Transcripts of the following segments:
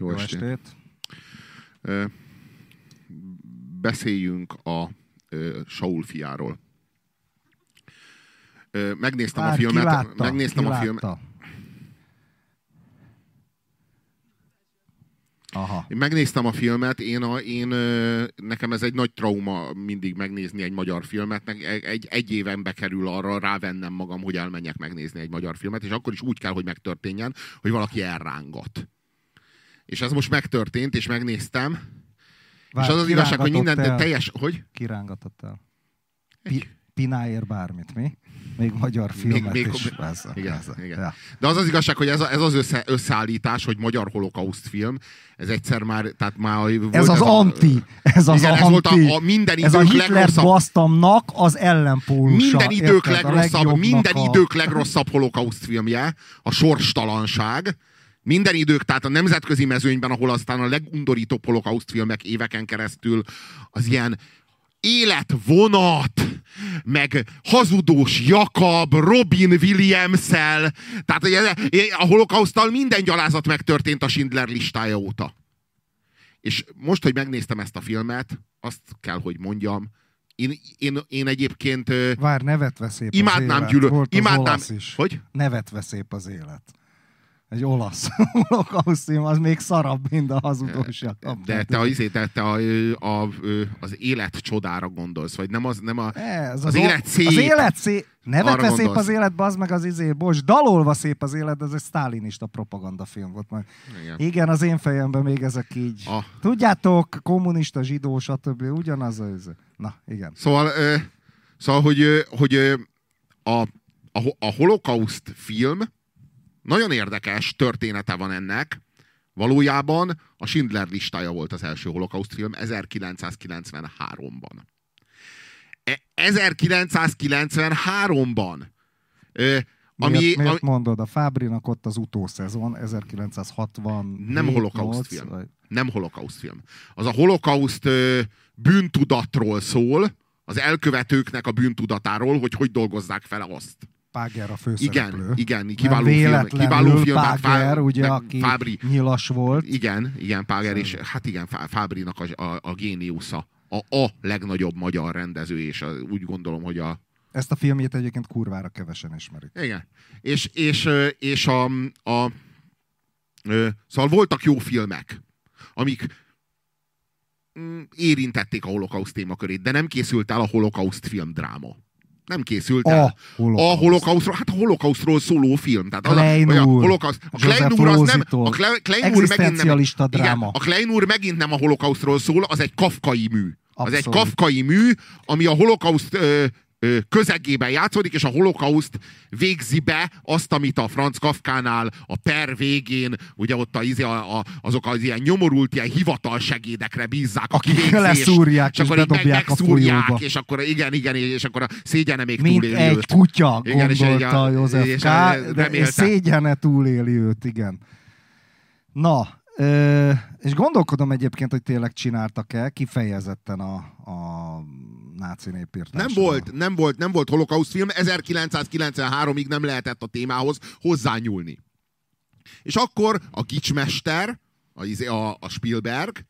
Jó, Jó estét. estét. Ö, Beszéljünk a ö, Saul fiáról. Ö, Megnéztem a Várj, filmet. ki látta? Megnéztem ki a filmet. Aha. Én megnéztem a filmet, én, a, én nekem ez egy nagy trauma mindig megnézni egy magyar filmet, egy, egy, egy éven bekerül arra rávennem magam, hogy elmenjek megnézni egy magyar filmet, és akkor is úgy kell, hogy megtörténjen, hogy valaki elrángat. És ez most megtörtént, és megnéztem, Várj, és az az igazság, hogy minden el? teljes... Hogy? Kirángatott el. Pi, Pináért bármit, mi? Még magyar filmet még- is. Ez, igen, ez, igen. Ja. De az az igazság, hogy ez, a, ez az össze, összeállítás, hogy magyar holokauszt film, ez egyszer már, tehát már volt Ez az a- anti. Ez az igen, ez anti. volt a, a minden ez a idők Hitler legrosszabb basztamnak az ellenpólusa. minden idők érted? A legrosszabb, minden a... idők legrosszabb holokauszt filmje, a sorstalanság. Minden idők, tehát a nemzetközi mezőnyben, ahol aztán a legundorítóbb holokauszt filmek éveken keresztül az ilyen életvonat, meg hazudós Jakab, Robin williams tehát ugye, a holokausztal minden gyalázat megtörtént a Schindler listája óta. És most, hogy megnéztem ezt a filmet, azt kell, hogy mondjam, én, én, én egyébként Vár, nevetve szép imádnám az élet. gyűlöl, Volt az imádnám, olasz is. hogy? Nevetve szép az élet. Egy olasz holokauszt film, az még szarabb, mint a hazudós Jakab. De te, a, izé, te, te a, a, az élet csodára gondolsz, vagy nem az, nem a, Ez az, az, élet szép. Az élet szép. Nevetve szép gondolsz. az élet, az meg az izé, bocs, dalolva szép az élet, ez egy sztálinista propagandafilm volt majd. Igen. Igen, az én fejemben még ezek így. A- Tudjátok, kommunista, zsidó, stb. Ugyanaz az. Na, igen. Szóval, ö, szóval hogy, hogy ö, a, a, a holokauszt film nagyon érdekes története van ennek. Valójában a Schindler listája volt az első holokauszt film 1993-ban. E, 1993-ban. Ö, ami, Miért, miért ami, mondod? A Fábrinak ott az utószezon, 1960. Nem holokauszt film. nem holokauszt film. Az a holokauszt ö, bűntudatról szól, az elkövetőknek a bűntudatáról, hogy hogy dolgozzák fel azt. Páger a főszereplő. Igen, igen, kiváló film. Kiváló film. Páger, Fá- ugye, meg aki Fábri. nyilas volt. Igen, igen, Páger, és hát igen, Fá- Fábrinak a, a, a géniusza. A, a legnagyobb magyar rendező, és a, úgy gondolom, hogy a, Ezt a filmjét egyébként kurvára kevesen ismerik. igen. És, és, és a, a, ö, szóval voltak jó filmek, amik mm, érintették a holokauszt témakörét, de nem készült el a holokauszt filmdráma. Nem készült el. A holokauszt. A holokausztról, hát a holokausztról szóló film. Tehát az Klein a, vagy a úr. holokauszt. A Klein úr az nem, a Klein, úr megint nem, Egzisztencialista igen, dráma. a Klein úr megint nem a holokausztról szól, az egy kafkai mű. Az egy Abszolút. kafkai mű, ami a holokauszt ö, közegében játszódik, és a holokauszt végzi be azt, amit a Franz Kafkánál a per végén, ugye ott a, izé, a, a, azok az ilyen nyomorult ilyen hivatalsegédekre bízzák a kivégzést, leszúrják és akkor így meg- bedobják a megszúrják, és akkor igen, igen, és akkor a szégyene még Mint túléli egy őt. kutya, Igen, és gondolta egy- József és K. De és szégyene túléli őt, igen. Na, ö, és gondolkodom egyébként, hogy tényleg csináltak-e kifejezetten a, a náci népírtásra. Nem volt, nem volt, nem volt holokauszt film, 1993-ig nem lehetett a témához hozzányúlni. És akkor a gicsmester, a, izé- a, a Spielberg,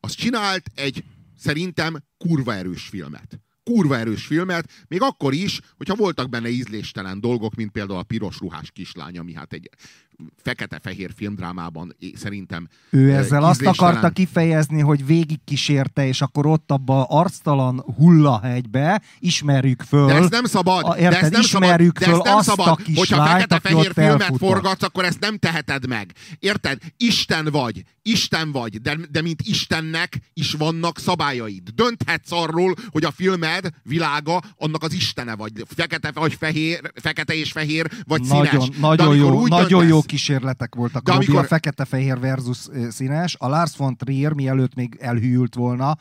az csinált egy szerintem kurva erős filmet. Kurva erős filmet, még akkor is, hogyha voltak benne ízléstelen dolgok, mint például a piros ruhás kislány, ami hát egy fekete-fehér filmdrámában szerintem Ő ezzel azt akarta kifejezni, hogy végigkísérte, és akkor ott abba a arctalan hullahegybe ismerjük föl. De ezt nem szabad. A- de érted, ezt nem ismerjük szabad, de ezt föl nem azt a szabad. kislányt, Hogyha fekete-fehér filmet elfutott. forgatsz, akkor ezt nem teheted meg. Érted? Isten vagy. Isten vagy. De, de mint Istennek is vannak szabályaid. Dönthetsz arról, hogy a filmed világa annak az Istene vagy. Fekete vagy fehér, fekete és fehér, vagy Nagyon, színes. De nagyon, amikor jó, nagyon döntesz- jó kísérletek voltak. De amikor... A fekete-fehér versus színes. A Lars von Trier, mielőtt még elhűlt volna,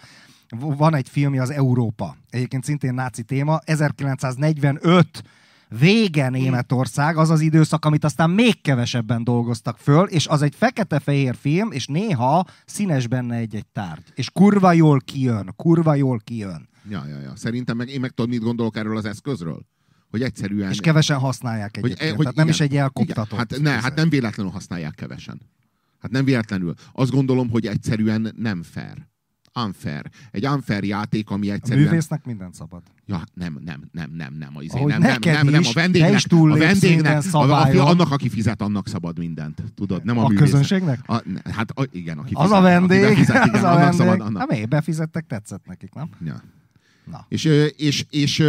van egy filmje, az Európa. Egyébként szintén náci téma. 1945 vége Németország, az az időszak, amit aztán még kevesebben dolgoztak föl, és az egy fekete-fehér film, és néha színes benne egy-egy tárgy. És kurva jól kijön, kurva jól kijön. Ja, ja, ja. Szerintem meg, én meg tudom, mit gondolok erről az eszközről. Hogy egyszerűen... És kevesen használják egyébként. hogy, Tehát nem igen, is egy elkoptatott. Igen, hát, ne, hát nem véletlenül használják kevesen. Hát nem véletlenül. Azt gondolom, hogy egyszerűen nem fair. Unfair. Egy unfair játék, ami A egyszerűen... művésznek mindent szabad. Ja, nem, nem, nem, nem, nem. A izé, nem, nem, nem, nem, a vendégnek, túllépsz a vendégnek, minden a, a, annak, aki fizet, annak szabad mindent. Tudod, nem a, A művésznek. közönségnek? A, hát a, igen, aki Az fizet, a vendég, Aki befizet, igen, az a vendég. szabad, annak. Nem, miért befizettek, tetszett nekik, nem? Ja. Na. És, és, és,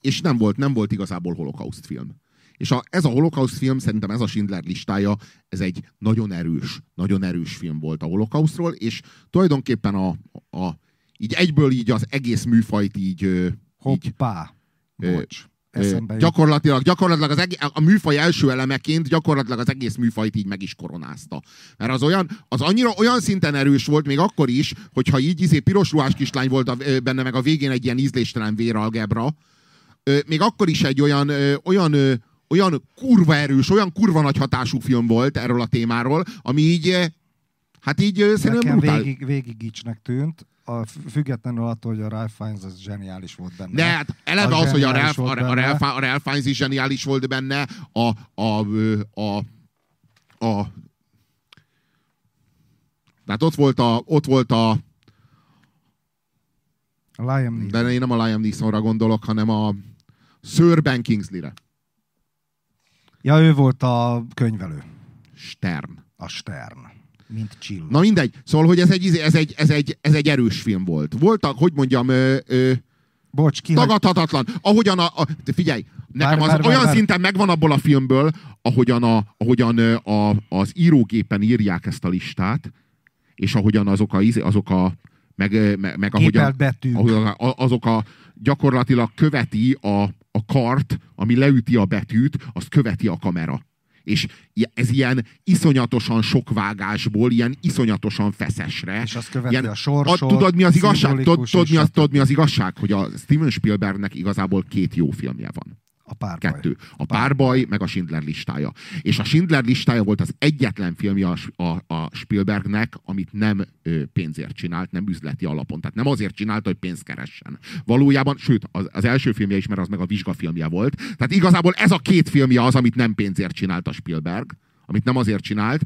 és nem, volt, nem volt igazából holokauszt film. És a, ez a holokauszt film, szerintem ez a Schindler listája, ez egy nagyon erős, nagyon erős film volt a holokausztról, és tulajdonképpen a, a, így egyből így az egész műfajt így, így Hoppá. Ö, Bocs. Eszembe gyakorlatilag, gyakorlatilag az egész, a műfaj első elemeként gyakorlatilag az egész műfajt így meg is koronázta. Mert az olyan, az annyira olyan szinten erős volt, még akkor is, hogyha így izé piros ruhás kislány volt a, benne, meg a végén egy ilyen ízléstelen véralgebra, még akkor is egy olyan, olyan, olyan kurva erős, olyan kurva nagy hatású film volt erről a témáról, ami így, hát így szerintem Nekem brutál. végig, végig gicsnek tűnt, a, függetlenül attól, hogy a Ralph Fiennes az zseniális volt benne. De hát eleve Az az, hogy a Ralph, a, a. Ralph, a Ralph Fiennes is zseniális volt benne, a, a, ö, a, a tehát ott volt a, ott volt a, A Liam Neeson. de én nem a Liam Neesonra gondolok, hanem a Sir Ben Kingsley-re. Ja, ő volt a könyvelő. Stern. A Stern. Mint Chill. Na mindegy. Szóval, hogy ez egy, izé- ez egy, ez egy, ez egy erős film volt. Voltak, hogy mondjam, ö, ö, Bocs, ki tagadhatatlan. Ahogyan a, a figyelj, nekem Várj, az várj, olyan várj. szinten megvan abból a filmből, ahogyan, a, ahogyan a, az írógépen írják ezt a listát, és ahogyan azok a, izé- azok a meg, meg, meg ahogyan, ahogyan azok a gyakorlatilag követi a, a kart, ami leüti a betűt, azt követi a kamera. És ez ilyen iszonyatosan sok vágásból, ilyen iszonyatosan feszesre. És azt követi ilyen, a sorsot, tudod, mi az igazság? Tudod, mi az, tudod, mi az igazság? Hogy a Steven Spielbergnek igazából két jó filmje van. A párbaj. Kettő. A párbaj, meg a Schindler listája. És a Schindler listája volt az egyetlen filmje a, a, a Spielbergnek, amit nem ö, pénzért csinált, nem üzleti alapon. Tehát nem azért csinálta, hogy pénzt keressen. Valójában, sőt, az, az első filmje is, mert az meg a vizsgafilmje volt. Tehát igazából ez a két filmje az, amit nem pénzért csinált a Spielberg, amit nem azért csinált,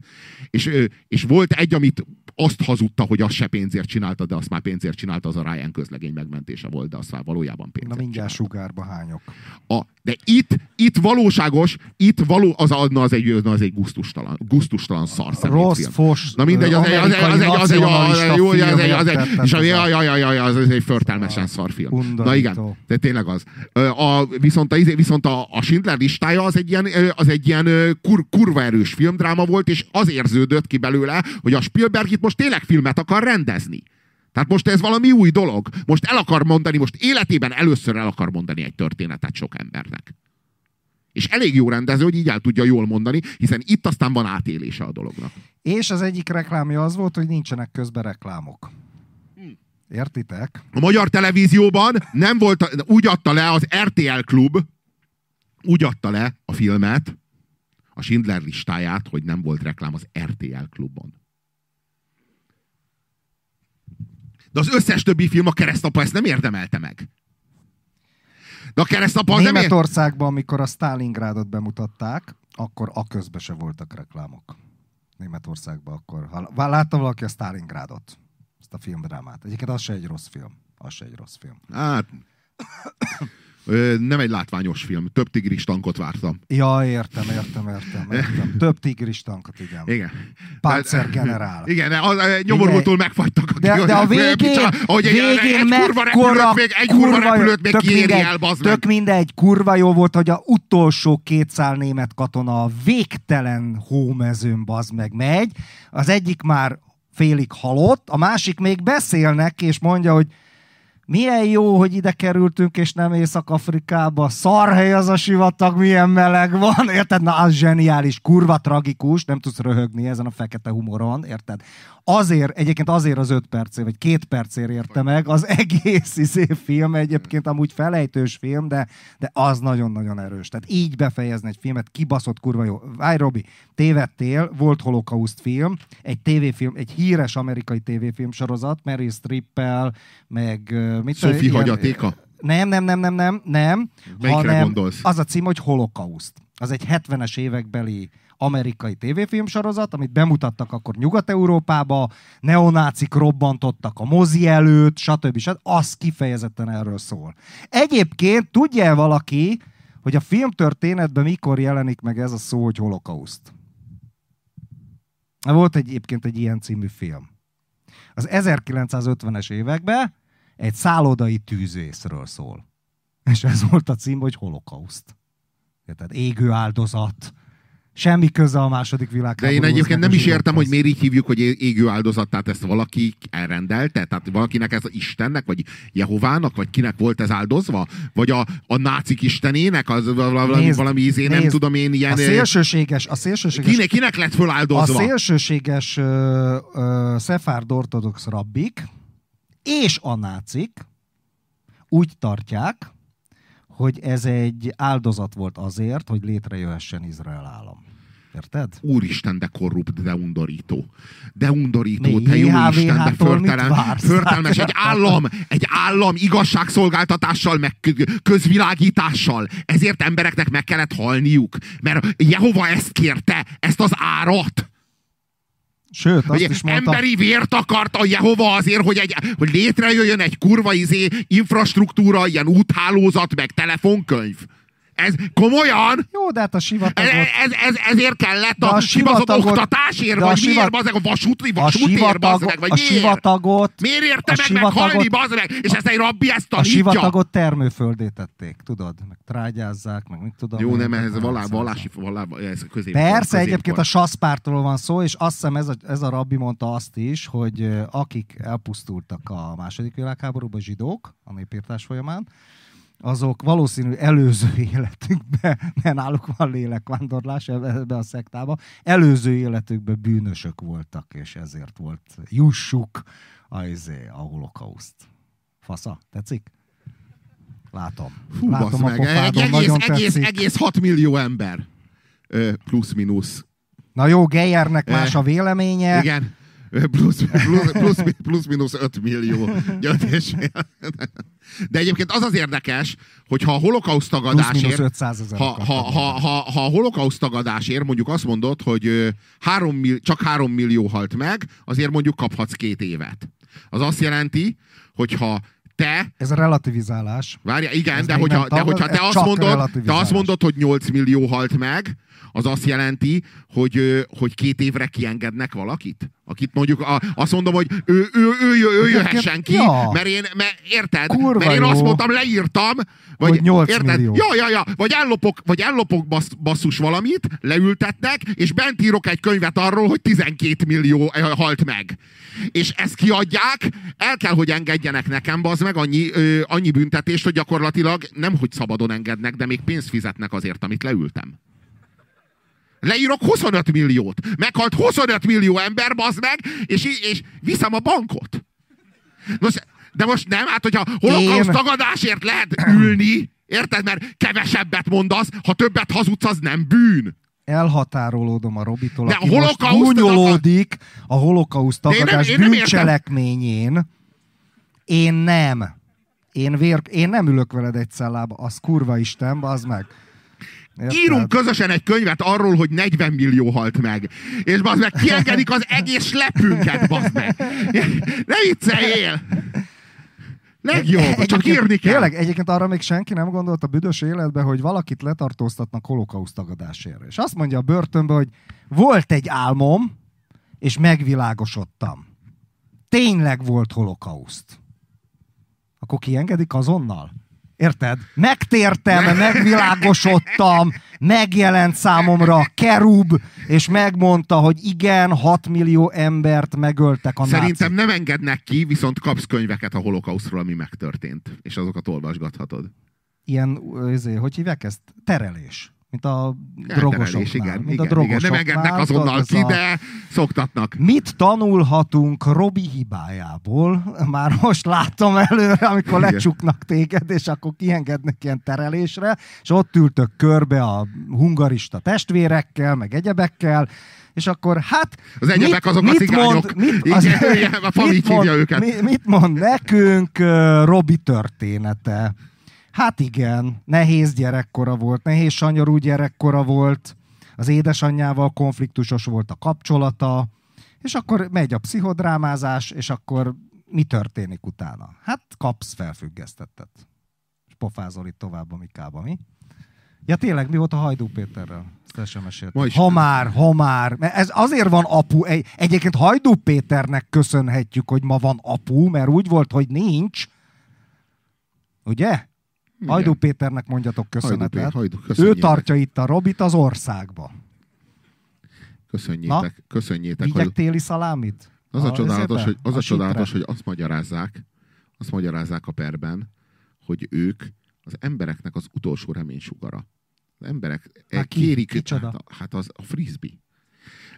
és, és volt egy, amit azt hazudta, hogy azt se pénzért csinálta, de azt már pénzért csinálta, az a Ryan közlegény megmentése volt, de azt már valójában Na pénzért mindjárt csinálta. sugárba hányok. A, de itt, itt valóságos, itt való, az, na, az egy, na, az egy gusztustalan, gusztustalan szar Rossz, film. fos, Na mindegy, az egy, az egy, az egy, az egy, az egy, jó, az egy, az egy, és a, ja, ja, ja, ja, ja, az egy förtelmesen szar film. Na igen, de tényleg az. A, viszont a, izé- viszont a, a Schindler listája az egy ilyen, az egy ilyen kur, kurva erős filmdráma volt, és az érződött ki belőle, hogy a Spielberg itt most tényleg filmet akar rendezni. Tehát most ez valami új dolog. Most el akar mondani, most életében először el akar mondani egy történetet sok embernek. És elég jó rendező, hogy így el tudja jól mondani, hiszen itt aztán van átélése a dolognak. És az egyik reklámja az volt, hogy nincsenek közben reklámok. Értitek? A magyar televízióban nem volt, úgy adta le az RTL klub, úgy adta le a filmet, a Schindler listáját, hogy nem volt reklám az RTL klubon. De az összes többi film a keresztapa ezt nem érdemelte meg. De a keresztapa nem. Németországban, amikor a Stalingrádot bemutatták, akkor a közben se voltak reklámok. Németországban akkor. Ha látta valaki a Stalingrádot? Ezt a filmdrámát. Egyébként az se egy rossz film. Az se egy rossz film. Hát, ö, nem egy látványos film. Több tigris tankot vártam. Ja, értem, értem, értem, értem. Több tigris tankot, igen. Igen. Panzergenerál. Igen, az, nyomorultul megfagytak. akik- De, de a végén, ahogy egy, végén egy kurva repülőt még, egy kurva repülőt még kiéri mindegy, el, bazd meg. tök mindegy, kurva jó volt, hogy a utolsó két szál német katona a végtelen hómezőn bazd meg megy, az egyik már félig halott, a másik még beszélnek, és mondja, hogy milyen jó, hogy ide kerültünk, és nem Észak-Afrikába. Szarhely az a sivatag, milyen meleg van. Érted? Na, az zseniális, kurva tragikus, nem tudsz röhögni ezen a fekete humoron, érted? Azért, egyébként azért az öt percért, vagy két percért érte meg, az egész izé film egyébként amúgy felejtős film, de, de az nagyon-nagyon erős. Tehát így befejezni egy filmet, kibaszott kurva jó. Várj, Robi, tévedtél, volt holokauszt film, egy tévéfilm, egy híres amerikai tévéfilm sorozat, Mary Strippel, meg... Mit Sophie ilyen- hagyatéka? Nem, nem, nem, nem, nem, nem. Melyikre hanem gondolsz? Az a cím, hogy holokauszt. Az egy 70-es évekbeli amerikai tévéfilmsorozat, amit bemutattak akkor Nyugat-Európába, neonácik robbantottak a mozi előtt, stb. stb. Az kifejezetten erről szól. Egyébként tudja valaki, hogy a filmtörténetben mikor jelenik meg ez a szó, hogy holokauszt? Volt egyébként egy ilyen című film. Az 1950-es években egy szállodai tűzvészről szól. És ez volt a cím, hogy holokauszt. Tehát égő áldozat. Semmi köze a második világháborúhoz. De én egyébként nem a is értem, hogy miért így hívjuk, hogy égő áldozat, tehát ezt valaki elrendelte? Tehát valakinek ez Istennek, vagy Jehovának, vagy kinek volt ez áldozva? Vagy a, a nácik istenének, az valami, Nézd, valami izé, nem nézd, tudom én, ilyen... A szélsőséges, a szélsőséges Kinek, kinek lett A föláldozva? szélsőséges ö, ö, szefárd ortodox rabbik és a nácik úgy tartják, hogy ez egy áldozat volt azért, hogy létrejöhessen Izrael állam. Érted? Úristen, de korrupt, de undorító. De undorító, Mi, te jó Isten, de förtelen, förtelmes. Egy állam, egy állam igazságszolgáltatással, meg kö- közvilágítással. Ezért embereknek meg kellett halniuk. Mert Jehova ezt kérte, ezt az árat. Sőt, azt is mondta, emberi vért akart a Jehova azért, hogy, egy, hogy létrejöjjön egy kurva izé infrastruktúra, ilyen úthálózat, meg telefonkönyv. Ez komolyan? jó, de hát a Ez, sivatagot, ez, ez, ezért kellett De a, a a sivatagot- oktatásért, de a vagy sivat- miért, bazeg, a vasúti, a vasútért, bazeg, sivatagot, vagy a miért? sivatagot, Miért érte a meg sivatagot- meghalni, bazd meg? És ezt egy rabbi ezt a tanítja? sivatagot termőföldé tették, tudod? Meg trágyázzák, meg mit tudom. Jó, nem, ez valá, százal. vallási, vallá, ez közép. Persze, egyébként a sasszpártról van szó, és azt hiszem ez a, ez a rabbi mondta azt is, hogy akik elpusztultak a második világháborúban, zsidók, a népírtás folyamán, azok valószínű előző életükben, mert náluk van lélekvándorlás ebbe a szektába, előző életükben bűnösök voltak, és ezért volt jussuk a, izé, a holokauszt. Fasza, tetszik? Látom. Fú, Látom meg, egy pofádon, egész, nagyon egész, tetszik. egész 6 millió ember. Plusz-minusz. Na jó, Geyernek Eh, más a véleménye. Igen. Plusz, plusz, plusz, plusz minusz 5 millió. gyöntés. De egyébként az az érdekes, hogy ha a holokauszt tagadásért mínusz 500 ezer. ha, ha, ha, ha, ha a holokauszt tagadásért mondjuk azt mondod, hogy három csak három millió halt meg, azért mondjuk kaphatsz két évet. Az azt jelenti, hogyha te Ez a relativizálás. Várja, igen, Ez de hogyha, nem de hogyha te azt, mondod, te azt mondod, hogy 8 millió halt meg, az azt jelenti, hogy, hogy két évre kiengednek valakit? Akit mondjuk a, azt mondom, hogy ő, ő, ő, ő, ő jöhessen ki, Ja. mert én, mert, érted? Kurva mert én jó. azt mondtam, leírtam, vagy, Hogy 8 érted? millió. Ja, ja, ja. Vagy ellopok, vagy ellopok bassz, basszus valamit, leültetnek, és bent írok egy könyvet arról, hogy 12 millió eh, halt meg. És ezt kiadják, el kell, hogy engedjenek nekem, bazd meg, annyi, ö, annyi büntetést, hogy gyakorlatilag nem, hogy szabadon engednek, de még pénzt fizetnek azért, amit leültem. Leírok 25 milliót. Meghalt 25 millió ember, bazd meg, és, és viszem a bankot. Most, de most nem, hát hogyha holokauszt Én- tagadásért lehet ülni, érted? Mert kevesebbet mondasz, ha többet hazudsz, az nem bűn. Elhatárolódom a Robitól, De a aki most holokauszt- gúnyolódik a holokauszt én nem- tagadás én nem értem. bűncselekményén. Én nem. Én, vér, én nem ülök veled egy cellába, az kurva Isten, az meg. Érted? Írunk közösen egy könyvet arról, hogy 40 millió halt meg. És bazd meg, kiengedik az egész lepünket, bazd meg. Ne vicceljél! Legjobb, csak Egyébként- írni kell. Tényleg, egyébként arra még senki nem gondolt a büdös életben, hogy valakit letartóztatnak holokauszt tagadásért. És azt mondja a börtönbe, hogy volt egy álmom, és megvilágosodtam. Tényleg volt holokauszt. Akkor kiengedik azonnal? Érted? Megtértem, megvilágosodtam, megjelent számomra a kerub, és megmondta, hogy igen, 6 millió embert megöltek a Szerintem nácik. nem engednek ki, viszont kapsz könyveket a holokausztról, ami megtörtént. És azokat olvasgathatod. Ilyen, ezért, hogy hívják ezt? Terelés. Mint a drogosoknál. igen, mint igen, a drogosoknál. igen. Nem engednek azonnal ki, a- de szoktatnak. Mit tanulhatunk Robi hibájából? Már most látom előre, amikor Igen. lecsuknak téged, és akkor kiengednek ilyen terelésre, és ott ültök körbe a hungarista testvérekkel, meg egyebekkel, és akkor hát... Az egyebek azok a cigányok. Mond, mit, Igen, igen, a mit, mond, őket. mi, mit mond nekünk uh, Robi története? Hát igen, nehéz gyerekkora volt, nehéz sanyarú gyerekkora volt, az édesanyjával konfliktusos volt a kapcsolata, és akkor megy a pszichodrámázás, és akkor mi történik utána? Hát kapsz felfüggesztettet. És pofázol itt tovább a Mikába, mi? Ja tényleg, mi volt a Hajdú Péterrel? Ezt sem meséltem. Is- Ha már, ha már. Mert ez azért van apu. Egy, egyébként Hajdú Péternek köszönhetjük, hogy ma van apu, mert úgy volt, hogy nincs. Ugye? Hajdú Péternek mondjatok köszönetet. Hajdú Hajdú, ő tartja itt a Robit az országba. Köszönjétek, köszönjétek. Vigyek Hogy téli szalámit? az a, csodálatos, ezébe? hogy, az a, sítre? csodálatos, hogy azt magyarázzák, azt magyarázzák a perben, hogy ők az embereknek az utolsó reménysugara. Az emberek Hát ki? kérik, Kicsoda? hát, a- hát az a frisbee.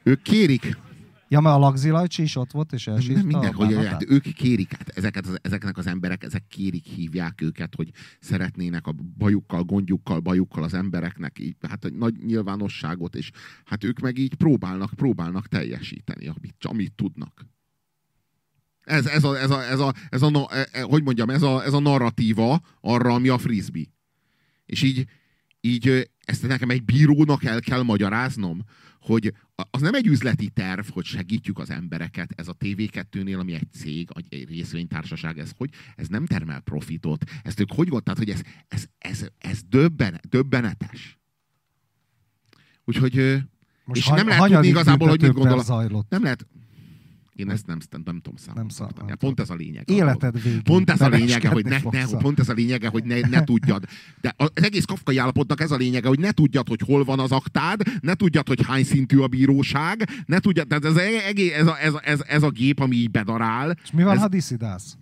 Ők kérik, Ja, mert a Lagzi Lajcsi is ott volt, és elsírta nem minden, a hogy hát ők kérik, hát ezeket, az, ezeknek az emberek, ezek kérik, hívják őket, hogy szeretnének a bajukkal, gondjukkal, bajukkal az embereknek így, hát egy nagy nyilvánosságot, és hát ők meg így próbálnak, próbálnak teljesíteni, amit, amit tudnak. Ez, ez, a, ez, a, ez, a, ez a, na- e, e, hogy mondjam, ez a, ez a narratíva arra, ami a frisbee. És így, így ezt nekem egy bírónak el kell magyaráznom, hogy a- az nem egy üzleti terv, hogy segítjük az embereket, ez a TV2-nél, ami egy cég, egy- részvénytársaság, ez hogy? Ez nem termel profitot. Ezt ők hogy gondolták, hogy ez, ez, ez, ez döbben, döbbenetes. Úgyhogy Most és ha- nem lehet tudni igazából, hogy mit gondol. zajlott. Nem lehet, én ezt nem, nem, nem tudom számolni. Nem szám- nem Pont ez a lényeg. Életed végig. Pont ez a lényege, hogy ne, ne, pont ez a lényege, hogy ne, ne tudjad. De az egész kafkai állapotnak ez a lényege, hogy ne tudjad, hogy hol van az aktád, ne tudjad, hogy hány szintű a bíróság, ne tudjad, tehát ez, a- egész, ez, a, ez, ez, ez a gép, ami így bedarál. És mi van, ez, ha diszidálsz?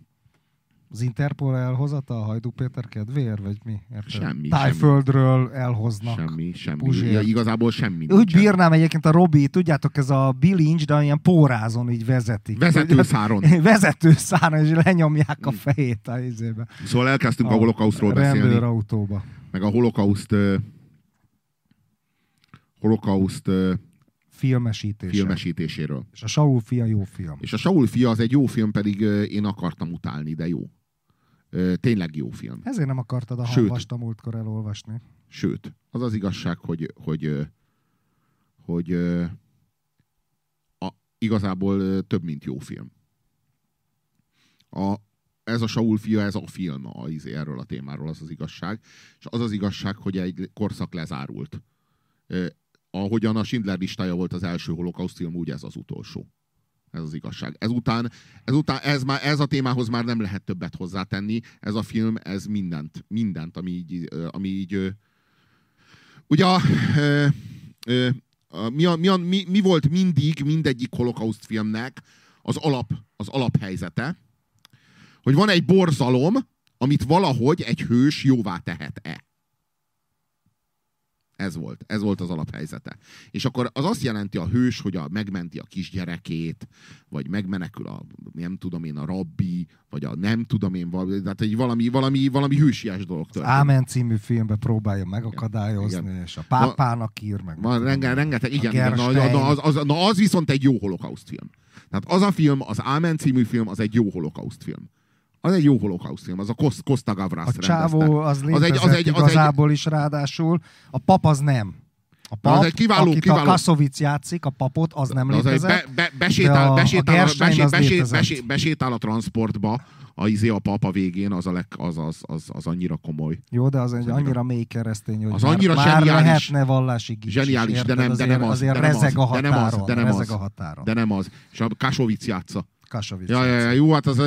Az Interpol elhozata a Hajdú Péter kedvéért, vagy mi? Érted? Semmi, Tájföldről elhoznak. Semmi, semmi. Puzsér. Ja, igazából semmi. Úgy nincsen. bírnám egyébként a Robi, tudjátok, ez a bilincs, de ilyen pórázon így vezetik. Vezetőszáron. Vezetőszáron, és lenyomják a fejét a izébe. Szóval elkezdtünk a, holokausztról beszélni, Rendőrautóba. meg a holokauszt holokauszt Filmesítése. filmesítéséről. És a Saul fia jó film. És a Saul fia az egy jó film, pedig én akartam utálni, de jó. Tényleg jó film. Ezért nem akartad a Sőt. halvasta múltkor elolvasni. Sőt, az az igazság, hogy, hogy, hogy ö, a, igazából több, mint jó film. A, ez a Saul fia, ez a film a, izé, erről a témáról, az az igazság. És az az igazság, hogy egy korszak lezárult. Ö, ahogyan a Schindler listája volt az első holokauszt film, úgy ez az utolsó. Ez az igazság. Ezután, ezután ez, már, ez a témához már nem lehet többet hozzátenni. Ez a film, ez mindent, mindent, ami így, ami így ugye mi, a, mi, a, mi, mi, volt mindig mindegyik holokauszt filmnek az, alap, az alaphelyzete, hogy van egy borzalom, amit valahogy egy hős jóvá tehet-e. Ez volt. Ez volt az alaphelyzete. És akkor az azt jelenti a hős, hogy a, megmenti a kisgyerekét, vagy megmenekül a, nem tudom én, a rabbi, vagy a nem tudom én, val- tehát egy valami, valami, valami hősies dolog történik. Ámen című filmben próbálja megakadályozni, Igen. és a pápának ír meg. Van renge, rengeteg, A igen, igen na, na, az, az, na, az viszont egy jó holokauszt film. Tehát az a film, az Ámen című film, az egy jó holokauszt film. Az egy jó holokauszt film, az a Kost- Costa Gavras A csávó az Az egy- létezett az egy- az egy- igazából is ráadásul. A pap az nem. A pap, az egy kiváló- akit kiváló- a Kasszovic játszik, a papot, az nem az egy létezett. be, be, besétál, a- besétál, a a, besé, az besé, besé, besétál a transportba, a, izé a papa végén, az, a leg, az, az, az, az annyira komoly. Jó, de az egy annyira- annyira mély keresztény, hogy Az már, annyira már zseniális. lehetne vallási gics Zseniális, is, de nem- de nem az, Azért de nem az, rezeg a de nem az, határon. de nem az. határon. De nem az. És a Kasovic játsza. Kasovic. Ja, ja, ja, jó, hát az,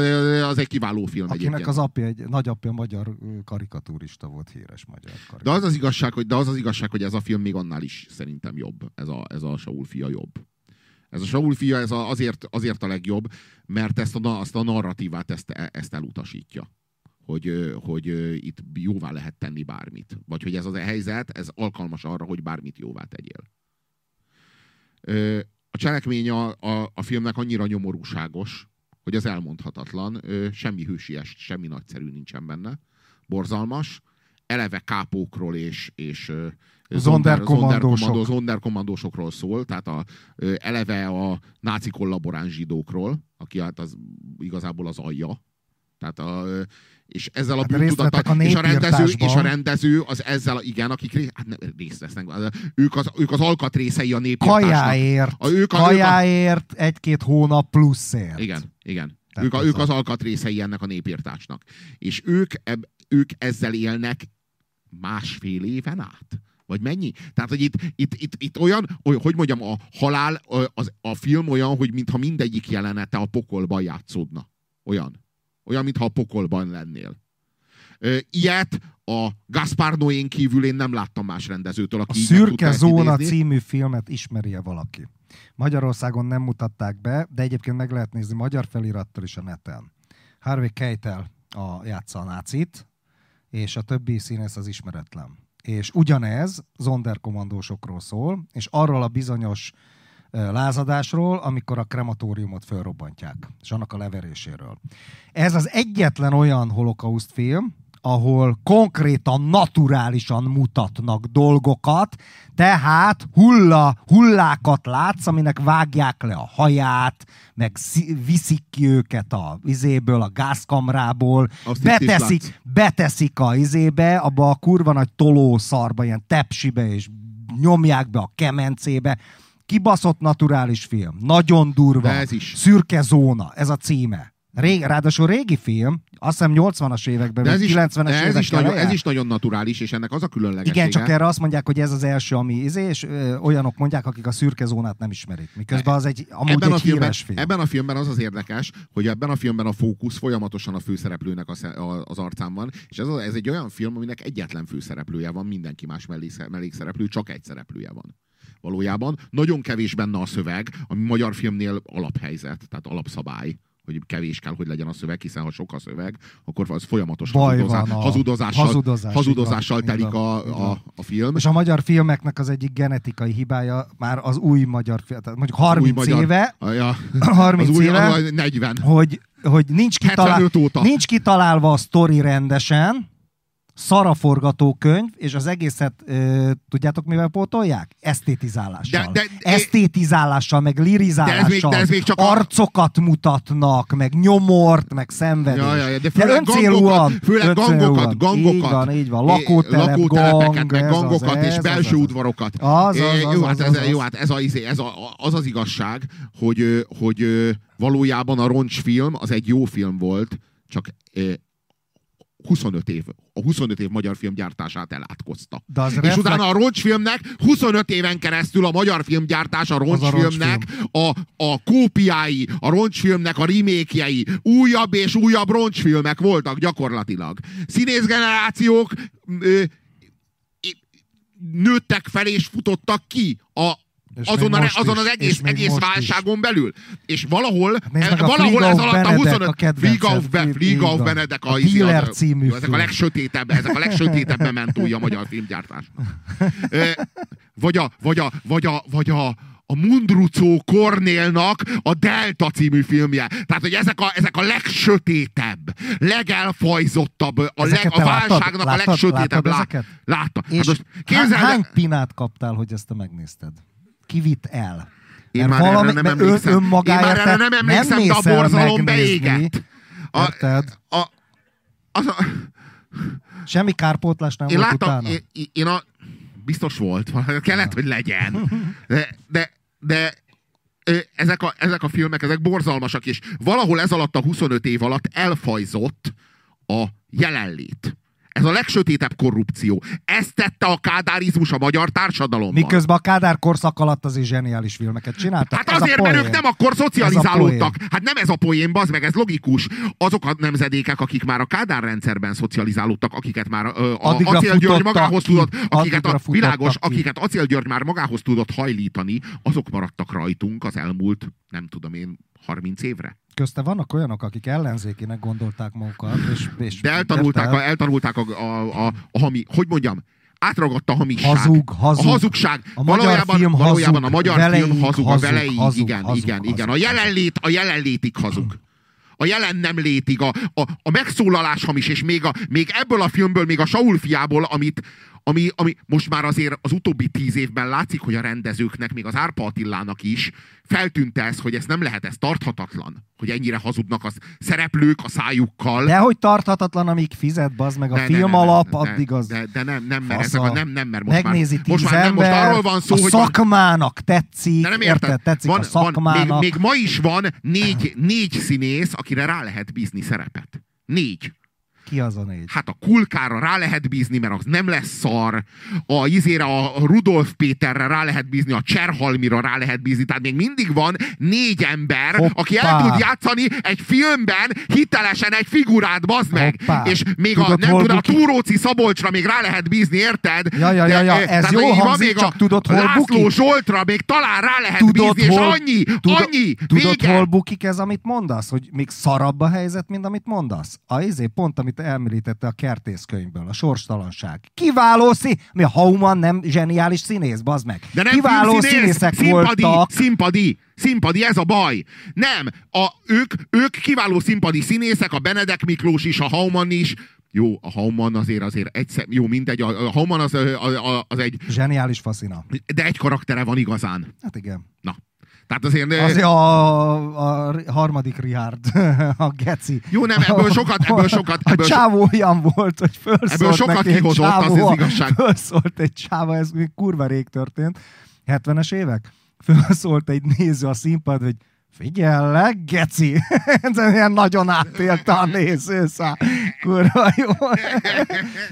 az egy kiváló film Akinek egyébként. az apja, egy nagyapja magyar karikatúrista volt, híres magyar De karikatúrista. az az igazság, hogy, de az az igazság, hogy ez a film még annál is szerintem jobb. Ez a, ez a Saul fia jobb. Ez a Saul fia ez a, azért, azért a legjobb, mert ezt a, azt a narratívát ezt, ezt elutasítja. Hogy, hogy itt jóvá lehet tenni bármit. Vagy hogy ez az a helyzet, ez alkalmas arra, hogy bármit jóvá tegyél. Ö, A cselekmény a, a, a filmnek annyira nyomorúságos, hogy az elmondhatatlan. Ö, Semmi hősies, semmi nagyszerű nincsen benne. Borzalmas. Eleve kápókról és, és Zonderkommandósok. zonderkommandó- zonderkommandósokról szól, tehát a, eleve a náci kollaboráns zsidókról, aki hát az igazából az alja Tehát a, és ezzel a Hát bűntudattal, a és a rendező, és a rendező az ezzel, igen, akik ré, hát nem, részt vesznek, ők az, ők az alkatrészei a népírtásnak. Kajáért, A, ők a, ők a, kajáért egy-két hónap pluszért. igen, igen. Tehát Ők, a, ők a- az alkatrészei ennek a népírtásnak. És ők, eb, ők ezzel élnek másfél éven át. Vagy mennyi? Tehát, hogy itt, itt, itt, itt olyan, olyan, hogy mondjam, a halál, az, a film olyan, hogy mintha mindegyik jelenete a pokolban játszódna. Olyan. Olyan, mintha a pokolban lennél. Ilyet a Gaspar Noén kívül én nem láttam más rendezőtől, A aki tudta Szürke Zóna idézni. című filmet ismeri-e valaki? Magyarországon nem mutatták be, de egyébként meg lehet nézni magyar felirattal is a neten. Harvey Keitel a játsza a nácit, és a többi színész az ismeretlen. És ugyanez zonderkommandósokról szól, és arról a bizonyos ö, lázadásról, amikor a krematóriumot felrobbantják, és annak a leveréséről. Ez az egyetlen olyan holokauszt film, ahol konkrétan, naturálisan mutatnak dolgokat, tehát hulla, hullákat látsz, aminek vágják le a haját, meg szi- viszik ki őket a izéből, a gázkamrából, Azt beteszik, beteszik a izébe, abba a kurva nagy tolószarba, ilyen tepsibe, és nyomják be a kemencébe. Kibaszott naturális film. Nagyon durva. Ez is. Szürke zóna. Ez a címe. Rég, ráadásul régi film, azt hiszem 80-as években, De ez is, 90-es de ez, évek is nagyon, ez is nagyon naturális, és ennek az a különlegessége. Igen, csak erre azt mondják, hogy ez az első, ami izé, és ö, olyanok mondják, akik a szürke zónát nem ismerik. Miközben az egy, amúgy ebben egy a, filmben, híres film. ebben a filmben az az érdekes, hogy ebben a filmben a fókusz folyamatosan a főszereplőnek a, az arcán van, és ez, a, ez egy olyan film, aminek egyetlen főszereplője van, mindenki más melléksze- mellékszereplő, csak egy szereplője van. Valójában nagyon kevés benne a szöveg, ami magyar filmnél alaphelyzet, tehát alapszabály hogy kevés kell, hogy legyen a szöveg, hiszen ha sok a szöveg, akkor az folyamatos Baj hazudozás, a- hazudozással, hazudozás, hazudozással van, telik van, a, a, a film. És a magyar filmeknek az egyik genetikai hibája már az új magyar film, tehát mondjuk 30 Új magyar- éve, ja, 30 az új, éve, az 40. hogy, hogy nincs, kitalál, 75 óta. nincs kitalálva a sztori rendesen, szar a forgatókönyv, és az egészet, ö, tudjátok mivel pótolják? Esztétizálással. De- de- Esztétizálással, meg lirizálással. De ez még- de ez még csak a- Arcokat mutatnak, meg nyomort, meg szenvedést. Ja, ja, ja, de főleg öncélúan, gangokat, főleg öncélúan. gangokat, gangokat. Így van, így van. Lakótelep, lakótelepeket, gang, meg ez az, gangokat ez és az, belső ez az. udvarokat. Az, É, az, az, jó, az, hát az, ez, az. jó, hát ez, a, izé, ez a, az az igazság, hogy, hogy valójában a roncsfilm az egy jó film volt, csak 25 év, a 25 év magyar film gyártását elátkozta. De az És reflekt- utána a roncsfilmnek 25 éven keresztül a magyar filmgyártás a roncsfilmnek a, a kópiái, a roncsfilmnek a remékjei, újabb és újabb roncsfilmek voltak gyakorlatilag. Színészgenerációk ö, nőttek fel és futottak ki a, És azon, a, most azon is, az és egész, egész most is. válságon belül. És valahol, meg a valahol ez alatt a Benedek, 25... a kedvencem. Flieg auf, Be- auf van. Benedek, A izé, Dealer című ezek a legsötétebb, ezek a legsötétebb mementói a magyar filmgyártás. Vagy a, vagy a, vagy a, vagy a, a Mundrucó Kornélnak a Delta című filmje. Tehát, hogy ezek a, ezek a legsötétebb, legelfajzottabb, a, leg, a te láttad? válságnak a Láttad- legsötétebb. láttad Lá, ezeket? látta. Hát És most hány, képzeld, hány pinát kaptál, hogy ezt te megnézted? Ki vitt el? Én Mert már valami- erre nem mert ön- emlékszem. Én már erre nem emlékszem, de a borzalom beégett. A, Érted? a, az a, Semmi kárpótlás nem én volt láttam, utána? én, én a, biztos volt, kellett, hogy legyen. De, de, de ezek a, ezek a filmek, ezek borzalmasak, és valahol ez alatt a 25 év alatt elfajzott a jelenlét. Ez a legsötétebb korrupció. Ezt tette a kádárizmus a magyar társadalomban. Miközben a Kádár korszak alatt azért zseniális filmeket csináltak. Hát Ez azért, mert ők nem akkor szocializálódtak. Hát nem ez a poén, bazd meg, ez logikus. Azok a nemzedékek, akik már a Kádár rendszerben szocializálódtak, akiket már ö, a Addigra Acél György magához ki. tudott, akiket a, világos, ki. akiket Acél György már magához tudott hajlítani, azok maradtak rajtunk az elmúlt, nem tudom én, 30 évre. Közte vannak olyanok, akik ellenzékének gondolták magukat, és, és De eltanulták, a, eltanulták a, a, a, a hami, hogy mondjam, átragadta a hamisság. Hazug, hazug. A hazugság. A magyar valójában, film valójában hazug, a magyar veleig film hazug, hazug, a veleig, hazug, igen, hazug, igen, hazug, igen. A jelenlét, a jelenlétig hazug. A jelen nem létig, a, a, a megszólalás hamis, és még, a, még ebből a filmből, még a Saul fiából, amit, ami, ami most már azért az utóbbi tíz évben látszik, hogy a rendezőknek, még az Árpa Attilának is feltűnt ez, hogy ez nem lehet, ez tarthatatlan, hogy ennyire hazudnak a szereplők a szájukkal. De hogy tarthatatlan, amíg fizet, bazd meg a De- film de- alap, de- addig az... De, de nem, nem, mert ezek a, nem, nem, mert most Megnézi már, most már nem, most arról van szó, a hogy van, szakmának tetszik, de nem érted? érted? Tetszik van, a szakmának. Van, még, még ma is van négy, négy színész, akire rá lehet bízni szerepet. Négy. Ki az a négy? Hát a kulkára rá lehet bízni, mert az nem lesz szar. A izére, a Rudolf Péterre rá lehet bízni, a Cserhalmira rá lehet bízni. Tehát még mindig van négy ember, Hoppá. aki el tud játszani egy filmben hitelesen egy figurát, bazd meg. Hoppá. És még a, Tudod, nem hol tudom, a? Túróci Szabolcsra még rá lehet bízni, érted? Ja, ja, ja, ja, eh, ez van hangzik, még csak a tudod, hol László bukik? Zsoltra még talán rá lehet Tudod, bízni, hol- és annyi, Tudod, annyi, tudod vége. hol bukik ez, amit mondasz? Hogy még szarabb a helyzet, mint amit mondasz? A izé, pont, amit említette a kertészkönyvből, a sorstalanság. Kiváló szín... Mi a Hauman nem zseniális színész, bazd meg. De nem Kiváló filmszínész, színészek színpadi, voltak. Színpadi, színpadi, ez a baj. Nem, a, ők, ők kiváló színpadi színészek, a Benedek Miklós is, a Hauman is. Jó, a Hauman azért azért egyszer, jó, mindegy, a Hauman az, az, az egy, Zseniális faszina. de egy karaktere van igazán. Hát igen. Na. Tehát azért... Az a, a harmadik Richard, a geci. Jó, nem, ebből sokat, ebből sokat, A ebből so- csávó olyan volt, hogy fölszólt Ebből sokat egy kihozott, az csávó, az igazság. Fölszólt egy csávó, ez még kurva rég történt, 70-es évek. Fölszólt egy néző a színpad, hogy figyellek, geci! Ez ilyen nagyon átélte a néző szá. Kurva jó.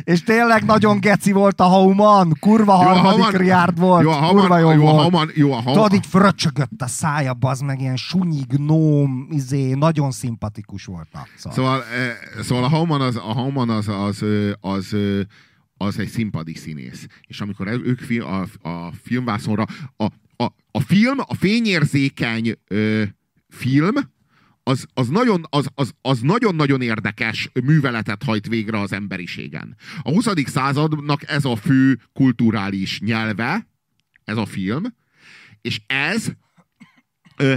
És tényleg nagyon geci volt a Hauman. Kurva Jó, harmadik Hauman- Richard volt. Jó, Hauman, kurva jó, jó, volt. Hauman, jó, a Hauman, Tudod, így fröcsögött a szája, az meg ilyen sunyi gnóm, izé, nagyon szimpatikus volt. Na, szóval. Szóval, eh, szóval a Hauman az, a Hauman az, az, az, ö, az egy színpadi színész. És amikor ők fi, a, a filmvászonra, a, a, a film, a fényérzékeny ö, film, az, az, nagyon, az, az, az nagyon-nagyon érdekes műveletet hajt végre az emberiségen. A 20. századnak ez a fő kulturális nyelve, ez a film, és ez ö,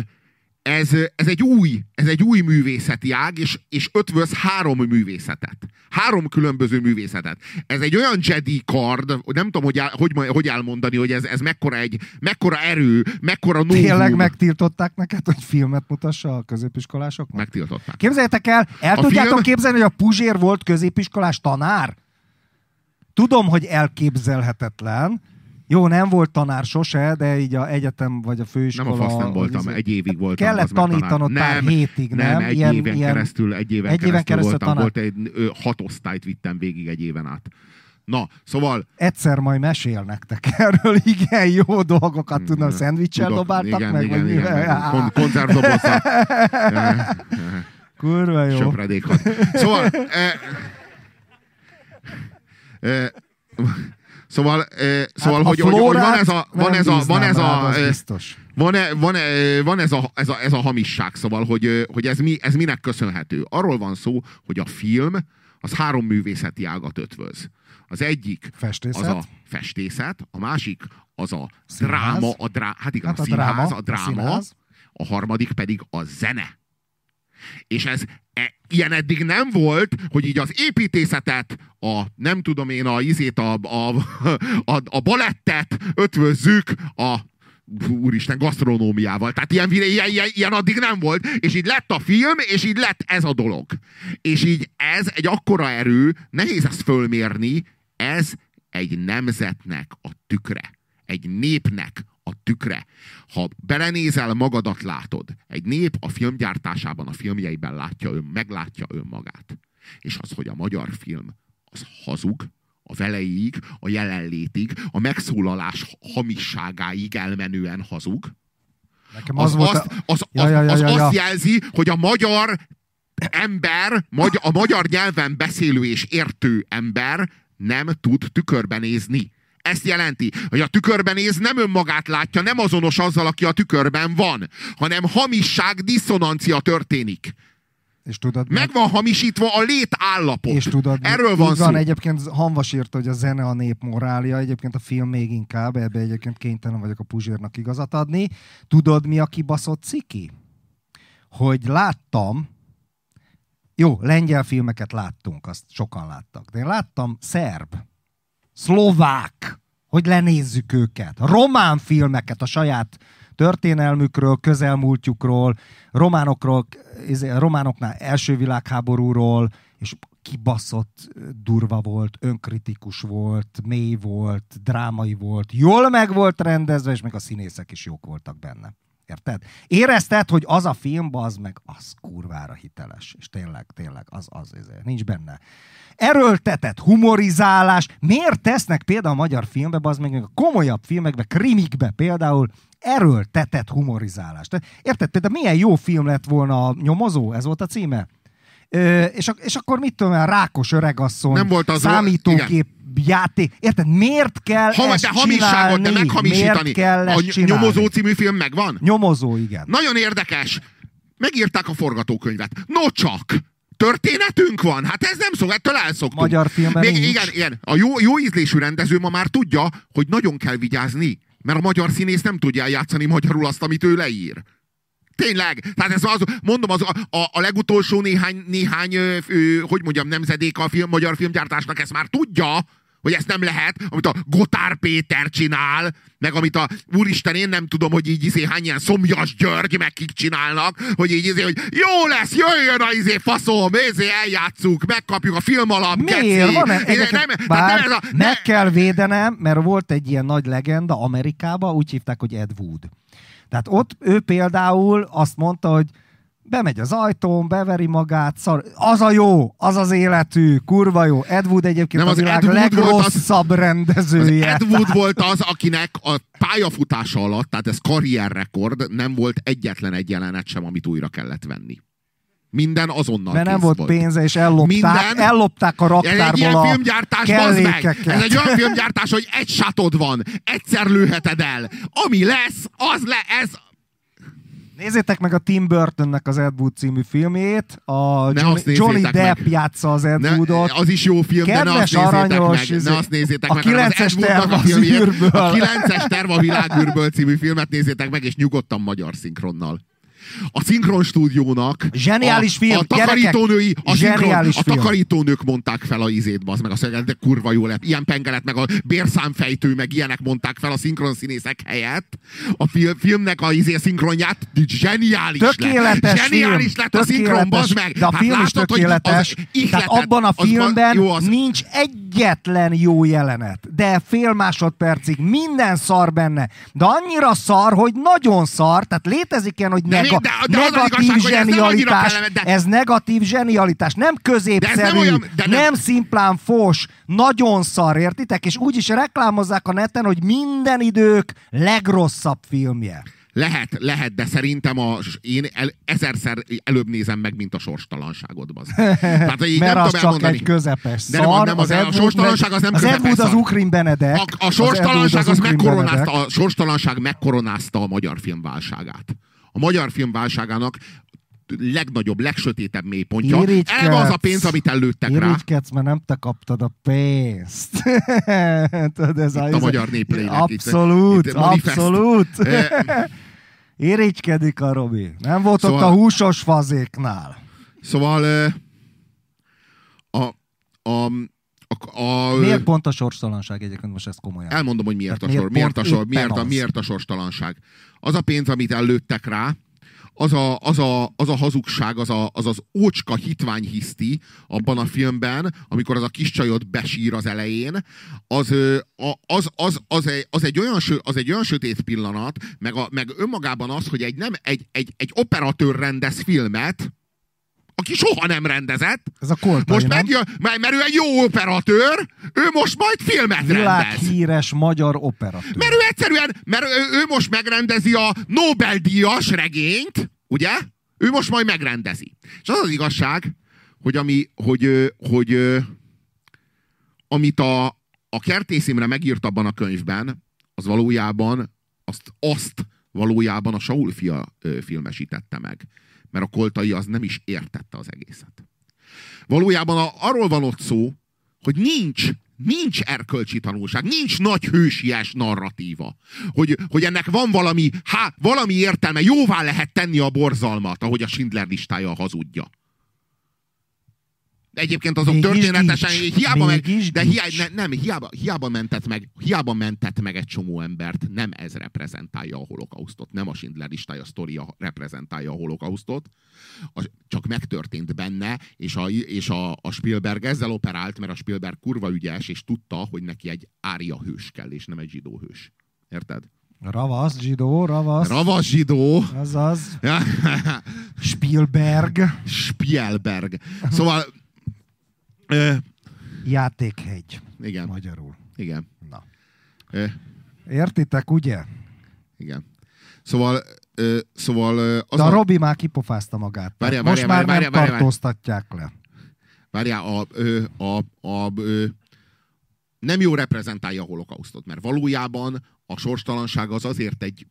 ez, ez, egy új, ez egy új művészeti ág, és, és ötvöz három művészetet. Három különböző művészetet. Ez egy olyan Jedi kard, nem tudom, hogy, el, hogy, hogy elmondani, hogy ez, ez mekkora, egy, mekkora erő, mekkora novum. Tényleg megtiltották neked, hogy filmet mutassa a középiskolásoknak? Megtiltották. Képzeljétek el, el A tudjátok film- képzelni, hogy a Puzsér volt középiskolás tanár? Tudom, hogy elképzelhetetlen. Jó, nem volt tanár sose, de így a egyetem vagy a főiskola... Nem a fasz nem voltam, izé- egy évig voltam. Kellett az tanítanod pár hétig, nem? Nem, egy Ilyen- éven ilyen- keresztül, egy éven egy éven keresztül, keresztül voltam. Volt egy ö, hat osztályt vittem végig egy éven át. Na, szóval Egyszer majd mesél nektek erről, igen, jó dolgokat tudnom, szendvicsel tudok, dobáltak igen, meg, igen, vagy igen, mivel? igen. Kon-. Kurva jó. Söpredékat. Szóval... E, e, szóval, e, szóval Hát hogy, a hogy, hogy van ez a, van ez a, van ez a, van, -e, van, -e, van ez, a, ez, a, ez a hamisság, szóval, hogy, hogy ez, mi, ez minek köszönhető. Arról van szó, hogy a film az három művészeti ágat ötvöz. Az egyik Festészet. az a festészet, a másik az a Színház. dráma, a drá, hát igen, Hát a, a színház, dráma, a a dráma, színház. a harmadik pedig a zene. És ez e, ilyen eddig nem volt, hogy így az építészetet, a nem tudom én, a izét, a, a, a, a balettet ötvözzük a úristen, gasztronómiával. Tehát ilyen, ilyen, ilyen, ilyen addig nem volt. És így lett a film, és így lett ez a dolog. És így ez egy akkora erő, nehéz ezt fölmérni, ez egy nemzetnek a tükre. Egy népnek a tükre. Ha belenézel, magadat látod. Egy nép a filmgyártásában, a filmjeiben látja ön, meglátja önmagát. És az, hogy a magyar film az hazug, a veleig, a jelenlétig, a megszólalás hamisságáig elmenően hazug, Nekem az, az, volt azt, a... az, az, ja, ja, az ja, ja. azt jelzi, hogy a magyar ember, magy- a magyar nyelven beszélő és értő ember nem tud tükörbe nézni. Ezt jelenti, hogy a tükörben néz, nem önmagát látja, nem azonos azzal, aki a tükörben van, hanem hamisság, diszonancia történik. És tudod, Meg van hamisítva a létállapot. És tudod, Erről van szó. van, egyébként Hanvas írta, hogy a zene a nép morálja, egyébként a film még inkább, ebbe egyébként kénytelen vagyok a Puzsérnak igazat adni. Tudod, mi a kibaszott ciki? Hogy láttam, jó, lengyel filmeket láttunk, azt sokan láttak, de én láttam szerb, szlovák, hogy lenézzük őket. Román filmeket a saját történelmükről, közelmúltjukról, románokról, izé, románoknál első világháborúról, és kibaszott durva volt, önkritikus volt, mély volt, drámai volt, jól meg volt rendezve, és meg a színészek is jók voltak benne. Érted? Érezted, hogy az a film, az meg, az kurvára hiteles. És tényleg, tényleg, az, az, az nincs benne. Erőltetett humorizálás. Miért tesznek például a magyar filmbe, az meg a komolyabb filmekbe, krimikbe például erőltetett humorizálást. Érted? Például milyen jó film lett volna a Nyomozó? Ez volt a címe? Ö, és, és akkor mit tudom, a rákos öregasszony, Nem volt az- számítógép játék. Érted? Miért kell Ha, ezt de hamisságot, de meghamisítani. Miért kell a ezt csinálni? nyomozó című film megvan? Nyomozó, igen. Nagyon érdekes. Megírták a forgatókönyvet. No csak! Történetünk van? Hát ez nem szok, ettől elszoktunk. Magyar filmben Még, nincs. igen, igen. A jó, jó ízlésű rendező ma már tudja, hogy nagyon kell vigyázni, mert a magyar színész nem tudja eljátszani magyarul azt, amit ő leír. Tényleg. Tehát ez az, mondom, az, a, a, a legutolsó néhány, néhány ö, ö, hogy mondjam, nemzedék a film, magyar filmgyártásnak ezt már tudja, hogy ezt nem lehet, amit a Gotár Péter csinál, meg amit a úristen, én nem tudom, hogy így izé hány ilyen Szomjas György, meg kik csinálnak, hogy így izé, hogy jó lesz, jöjjön a izé faszom, izé eljátszuk, megkapjuk a film alap, Miért? Van Izé, egyébként, nem, tehát bár nem ez a, ne, meg kell védenem, mert volt egy ilyen nagy legenda Amerikában, úgy hívták, hogy Ed Wood. Tehát ott ő például azt mondta, hogy bemegy az ajtón, beveri magát, szar... az a jó, az az életű, kurva jó. Ed Wood egyébként Nem, a az világ Ed az- legrosszabb Az rendezője. Ed Wood volt az, akinek a pályafutása alatt, tehát ez karrierrekord, nem volt egyetlen egy jelenet sem, amit újra kellett venni. Minden azonnal Mert nem volt, volt. pénze, és ellopták, Minden- ellopták a Ez egy raktárból ilyen a filmgyártás, meg! Ez egy olyan filmgyártás, hogy egy satod van, egyszer lőheted el. Ami lesz, az le, ez... Nézzétek meg a Tim Burtonnek az Ed Wood című filmjét. A Ne Johnny, Johnny meg. Depp játsza az Ed Ne, Woodot. az is jó film, de ne azt Kedves, nézzétek aranyos, meg. izé- Ne azt nézzétek a meg. terv a filmjét. A 9-es terv a világűrből című filmet nézzétek meg, és nyugodtan magyar szinkronnal. A szinkron stúdiónak Zseniális a, film, a takarítónői, a, szinkron, Zseniális a film. takarítónők mondták fel a izét, bazd meg a szöveget, de kurva jó lett. Ilyen pengelet, meg a bérszámfejtő, meg ilyenek mondták fel a szinkron színészek helyett. A film, filmnek a izé szinkronját zseniális Tökéletes lett. Zseniális film. lett a szinkron, bazd meg. De a Hát film is látod, hogy tökéletes. az ihletet, Tehát abban a az- filmben jó, az, nincs egyetlen jó jelenet. De fél másodpercig minden szar benne. De annyira szar, hogy nagyon szar. Tehát létezik ilyen, hogy De nega- de- de negatív igazság, hogy ez nem zsenialitás. kellemet, de- Ez negatív zsenialitás. Nem középszerű. olyan- de nem- nem szimplán fos. Nagyon szar, értitek? És úgy is reklámozzák a neten, hogy minden idők legrosszabb filmje. Lehet, lehet, de szerintem a, én el, ezerszer előbb nézem meg, mint a sorstalanságot. bazd. Tehát, így Mert nem az tudom csak elmondani. egy közepes De nem, szar. nem, az- Ed a sorstalanság az nem Az közepes Wood az szar. Ukrin Benedek. A, a Az sorstalanság Wood az, Ukrin megkoronázta, a sorstalanság megkoronázta a magyar film válságát. A magyar film válságának legnagyobb, legsötétebb mélypontja. Irigykedsz. Eleve az a pénz, amit ellőttek rá. Irigykedsz, mert nem te kaptad a pénzt. Tudod, ez Itt a magyar néplének. itt- Abszolút, itt manifest. abszolút. Irigykedik a Robi. Nem volt ott Szóval- a húsos fazéknál. Szóval a, a, a, a, Miért pont a sorstalanság egyébként most ezt komolyan? Elmondom, hogy miért a, Tehát sor, miért miért, a, sor, miért, a, az? miért a sorstalanság. Az a pénz, amit ellőttek rá, az a, az a, az a hazugság, az, a, az az ócska hitványhiszti abban a filmben, amikor az a kis csajot besír az elején, az, az, az, az, egy, az, egy, olyan, az egy olyan sötét pillanat, meg, a, meg önmagában az, hogy egy, nem, egy, egy, egy operatőr rendez filmet, aki soha nem rendezett, Ez a Koltai, most nem? megjön, mert, ő egy jó operatőr, ő most majd filmet rendez. Világhíres magyar operatőr. Mert ő egyszerűen, mert ő, ő most megrendezi a Nobel-díjas regényt, ugye? Ő most majd megrendezi. És az az igazság, hogy, ami, hogy, hogy ö, amit a, a Kertész Imre megírt abban a könyvben, az valójában, azt, azt valójában a Saul fia ö, filmesítette meg. Mert a Koltai az nem is értette az egészet. Valójában a, arról van ott szó, hogy nincs, nincs erkölcsi tanulság, nincs nagy hősies narratíva. Hogy, hogy ennek van valami, há, valami értelme, jóvá lehet tenni a borzalmat, ahogy a Schindler listája hazudja. Egyébként azok Mégis történetesen, gics. hiába meg, de gics. hiá, ne, nem, hiába, hiába, mentett meg, hiába mentett meg egy csomó embert, nem ez reprezentálja a holokausztot, nem a Schindler listája sztoria reprezentálja a holokausztot, a, csak megtörtént benne, és, a, és a, a Spielberg ezzel operált, mert a Spielberg kurva ügyes, és tudta, hogy neki egy ária hős kell, és nem egy zsidó hős. Érted? Ravasz, zsidó, ravasz. Ravasz zsidó, Azaz. Spielberg. Spielberg. Szóval, ö, Játékhegy. igen, Magyarul. igen. Na. Ö, Értitek, ugye? igen. Szóval, ö, szóval az De a a, Robi már kipofázta magát. Várjál, Most várjál, már várjál, nem várjál, tartóztatják le. várjál, a, a, a, ö, nem jó reprezentálja a holokausztot, mert valójában a sorstalanság az azért egy,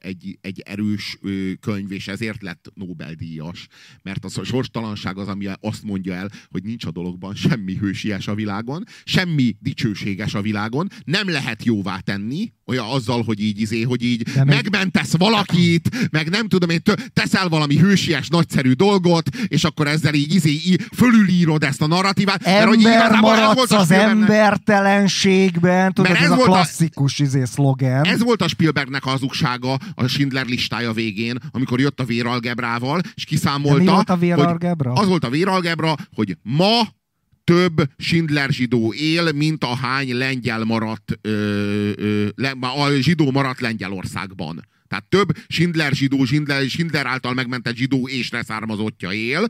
egy, egy erős könyv, és ezért lett Nobel-díjas. Mert a sorstalanság az, ami azt mondja el, hogy nincs a dologban semmi hősies a világon, semmi dicsőséges a világon, nem lehet jóvá tenni, olyan azzal, hogy így izé, hogy így De még- megmentesz valakit, meg nem tudom én, teszel valami hősies, nagyszerű dolgot, és akkor ezzel így izé, így fölülírod ezt a narratívát. mert hogy Ember igazából ez volt az embertelenségben. Tudod, Mert ez, ez a volt a- klasszikus izé, szlogen. Ez volt a Spielbergnek a hazugsága a Schindler listája végén, amikor jött a véralgebrával, és kiszámolta, De mi volt a véralgebra? az volt a véralgebra, hogy ma több Schindler zsidó él, mint a hány lengyel maradt, ö, ö, le, a zsidó maradt Lengyelországban. Tehát több Schindler zsidó, Schindler, Schindler által megmentett zsidó és leszármazottja él,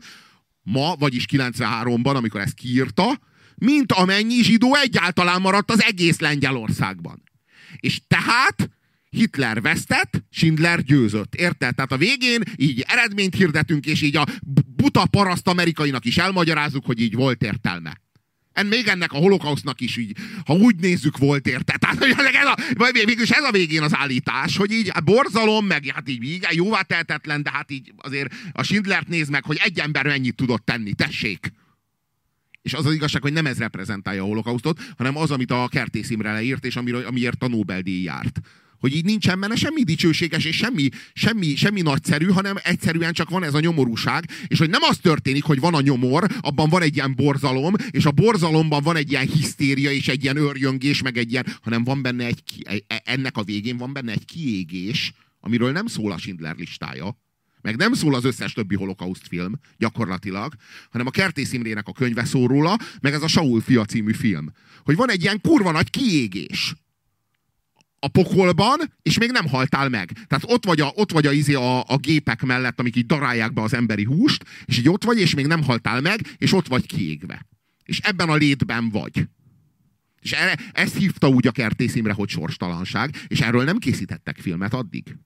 ma, vagyis 93-ban, amikor ezt kiírta, mint amennyi zsidó egyáltalán maradt az egész Lengyelországban. És tehát Hitler vesztett, Schindler győzött. Érted? Tehát a végén így eredményt hirdetünk, és így a buta paraszt amerikainak is elmagyarázzuk, hogy így volt értelme. En még ennek a holokausznak is így, ha úgy nézzük, volt érte. Tehát hogy ez a, vagy végülis ez a végén az állítás, hogy így borzalom, meg hát így igen, jóvá tehetetlen, de hát így azért a Schindlert néz meg, hogy egy ember mennyit tudott tenni, tessék. És az az igazság, hogy nem ez reprezentálja a holokausztot, hanem az, amit a Kertész Imre leírt, és amiről, amiért a Nobel-díj járt. Hogy így nincsen benne semmi dicsőséges, és semmi, semmi, semmi nagyszerű, hanem egyszerűen csak van ez a nyomorúság, és hogy nem az történik, hogy van a nyomor, abban van egy ilyen borzalom, és a borzalomban van egy ilyen hisztéria, és egy ilyen örjöngés, meg egy ilyen, hanem van benne egy, ki- e- ennek a végén van benne egy kiégés, amiről nem szól a Schindler listája, meg nem szól az összes többi holokauszt film, gyakorlatilag, hanem a Kertész Imrének a könyve szól róla, meg ez a Saul fia című film. Hogy van egy ilyen kurva nagy kiégés a pokolban, és még nem haltál meg. Tehát ott vagy a, ott vagy a, izé a, a gépek mellett, amik így darálják be az emberi húst, és így ott vagy, és még nem haltál meg, és ott vagy kiégve. És ebben a létben vagy. És erre, ezt hívta úgy a Kertész Imre, hogy sorstalanság, és erről nem készítettek filmet addig.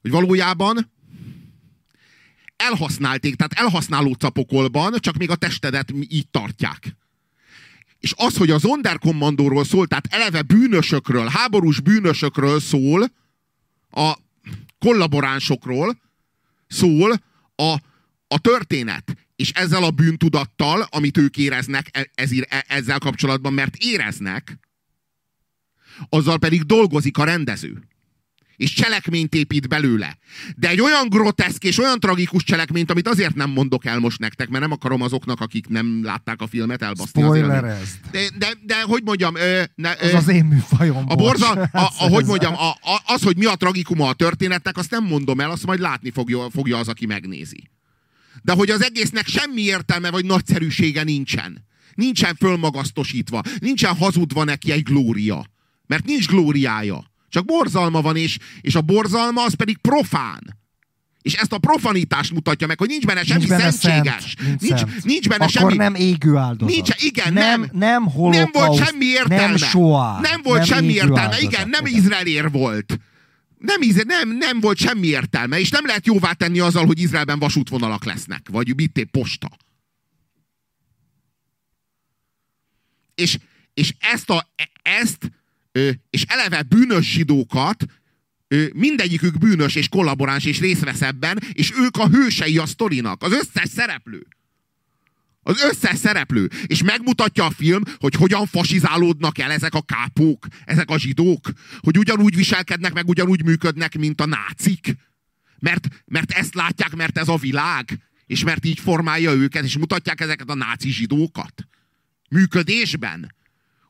Hogy valójában elhasználték, tehát elhasználódsz a pokolban, csak még a testedet így tartják. És az, hogy a Sonderkommandóról szól, tehát eleve bűnösökről, háborús bűnösökről szól, a kollaboránsokról szól a, a történet. És ezzel a bűntudattal, amit ők éreznek e- ezért, e- ezzel kapcsolatban, mert éreznek, azzal pedig dolgozik a rendező. És cselekményt épít belőle. De egy olyan groteszk és olyan tragikus cselekményt, amit azért nem mondok el most nektek, mert nem akarom azoknak, akik nem látták a filmet elbaszni az. De, de, de hogy mondjam, ö, ne, Az ö, az én műfajom. a borza, a, a, hogy Ez- mondjam, a, a, az, hogy mi a tragikuma a történetnek, azt nem mondom el, azt majd látni fogja, fogja az, aki megnézi. De hogy az egésznek semmi értelme vagy nagyszerűsége nincsen. Nincsen fölmagasztosítva, nincsen hazudva neki egy glória. Mert nincs glóriája. Csak borzalma van, és, és a borzalma az pedig profán. És ezt a profanitást mutatja meg, hogy nincs benne semmi nincs benne szentséges. Szent, nincs, nincs, szent. nincs benne Akkor semmi... nem égő áldozat. Nincs, igen, nem. nem. Nem holokauszt, nem volt semmi értelme. Nem soha. Nem volt semmi égő értelme. áldozat. Igen, nem Izraelér volt. Nem, nem, nem volt semmi értelme, és nem lehet jóvá tenni azzal, hogy Izraelben vasútvonalak lesznek, vagy mit épp posta. És, és ezt, a, e- ezt és eleve bűnös zsidókat, mindegyikük bűnös és kollaboráns és részt vesz ebben, és ők a hősei a sztorinak, az összes szereplő. Az összes szereplő. És megmutatja a film, hogy hogyan fasizálódnak el ezek a kápók, ezek a zsidók, hogy ugyanúgy viselkednek, meg ugyanúgy működnek, mint a nácik. Mert, mert ezt látják, mert ez a világ. És mert így formálja őket, és mutatják ezeket a náci zsidókat. Működésben.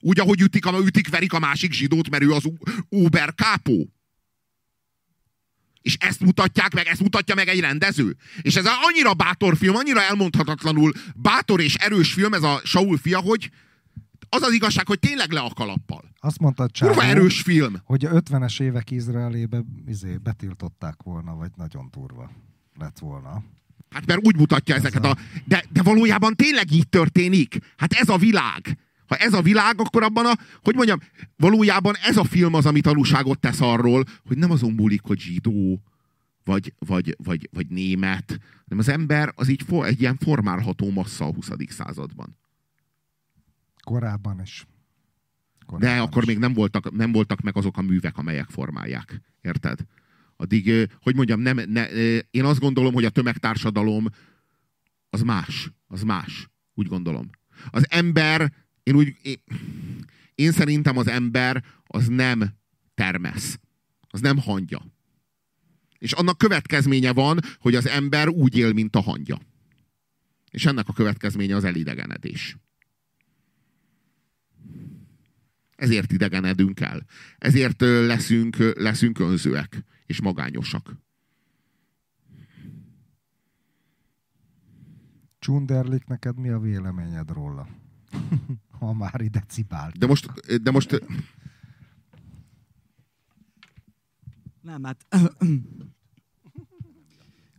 Úgy, ahogy ütik, ütik verik a másik zsidót, mert ő az Uber kápó. És ezt mutatják meg, ezt mutatja meg egy rendező. És ez annyira bátor film, annyira elmondhatatlanul bátor és erős film, ez a Saul fia, hogy az az igazság, hogy tényleg le a kalappal. Azt mondta Csávó, Kurva erős film. hogy a 50-es évek Izraelébe izé, betiltották volna, vagy nagyon durva lett volna. Hát mert úgy mutatja ez ezeket a... a... De, de valójában tényleg így történik. Hát ez a világ. Ha ez a világ, akkor abban a, hogy mondjam, valójában ez a film az, ami tanúságot tesz arról, hogy nem azon múlik, hogy zsidó, vagy, vagy, vagy, vagy német, hanem az ember az így for, egy ilyen formálható massza a 20. században. Korábban is. Korábban De akkor is. még nem voltak, nem voltak meg azok a művek, amelyek formálják. Érted? Addig, hogy mondjam, nem, ne, én azt gondolom, hogy a tömegtársadalom az más. Az más. Úgy gondolom. Az ember én úgy, én, szerintem az ember az nem termesz. Az nem hangya. És annak következménye van, hogy az ember úgy él, mint a hangya. És ennek a következménye az elidegenedés. Ezért idegenedünk el. Ezért leszünk, leszünk önzőek és magányosak. Csunderlik, neked mi a véleményed róla? ha már ide cibált. De most, de most... Nem, hát...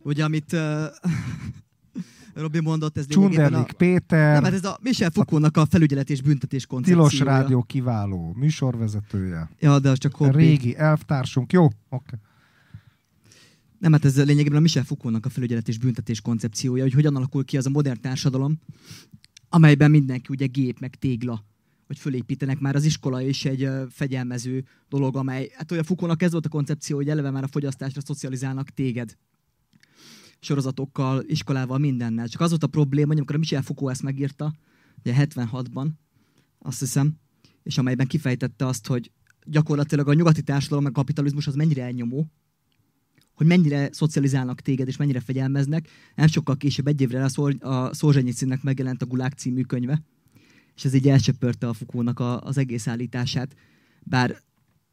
Ugye, amit uh, Robi mondott, ez Csunderlik a, Péter. Nem, hát ez a Michel Foucault-nak a felügyelet és büntetés koncepciója. Tilos Rádió kiváló műsorvezetője. Ja, de az csak hobbi. Régi elvtársunk. Jó, oké. Okay. Nem, hát ez lényegében a Michel Foucault-nak a felügyelet és büntetés koncepciója, hogy hogyan alakul ki az a modern társadalom, amelyben mindenki ugye gép, meg tégla, hogy fölépítenek már az iskola is egy fegyelmező dolog, amely, hát olyan Fukónak ez volt a koncepció, hogy eleve már a fogyasztásra szocializálnak téged sorozatokkal, iskolával, mindennel. Csak az volt a probléma, hogy amikor a Michel Foucault ezt megírta, ugye 76-ban, azt hiszem, és amelyben kifejtette azt, hogy gyakorlatilag a nyugati társadalom, meg kapitalizmus az mennyire elnyomó, hogy mennyire szocializálnak téged, és mennyire fegyelmeznek. Nem sokkal később, egy évre a Szorzsenyicínnek megjelent a Gulák című könyve, és ez így elsöpörte a Fukónak a, az egész állítását. Bár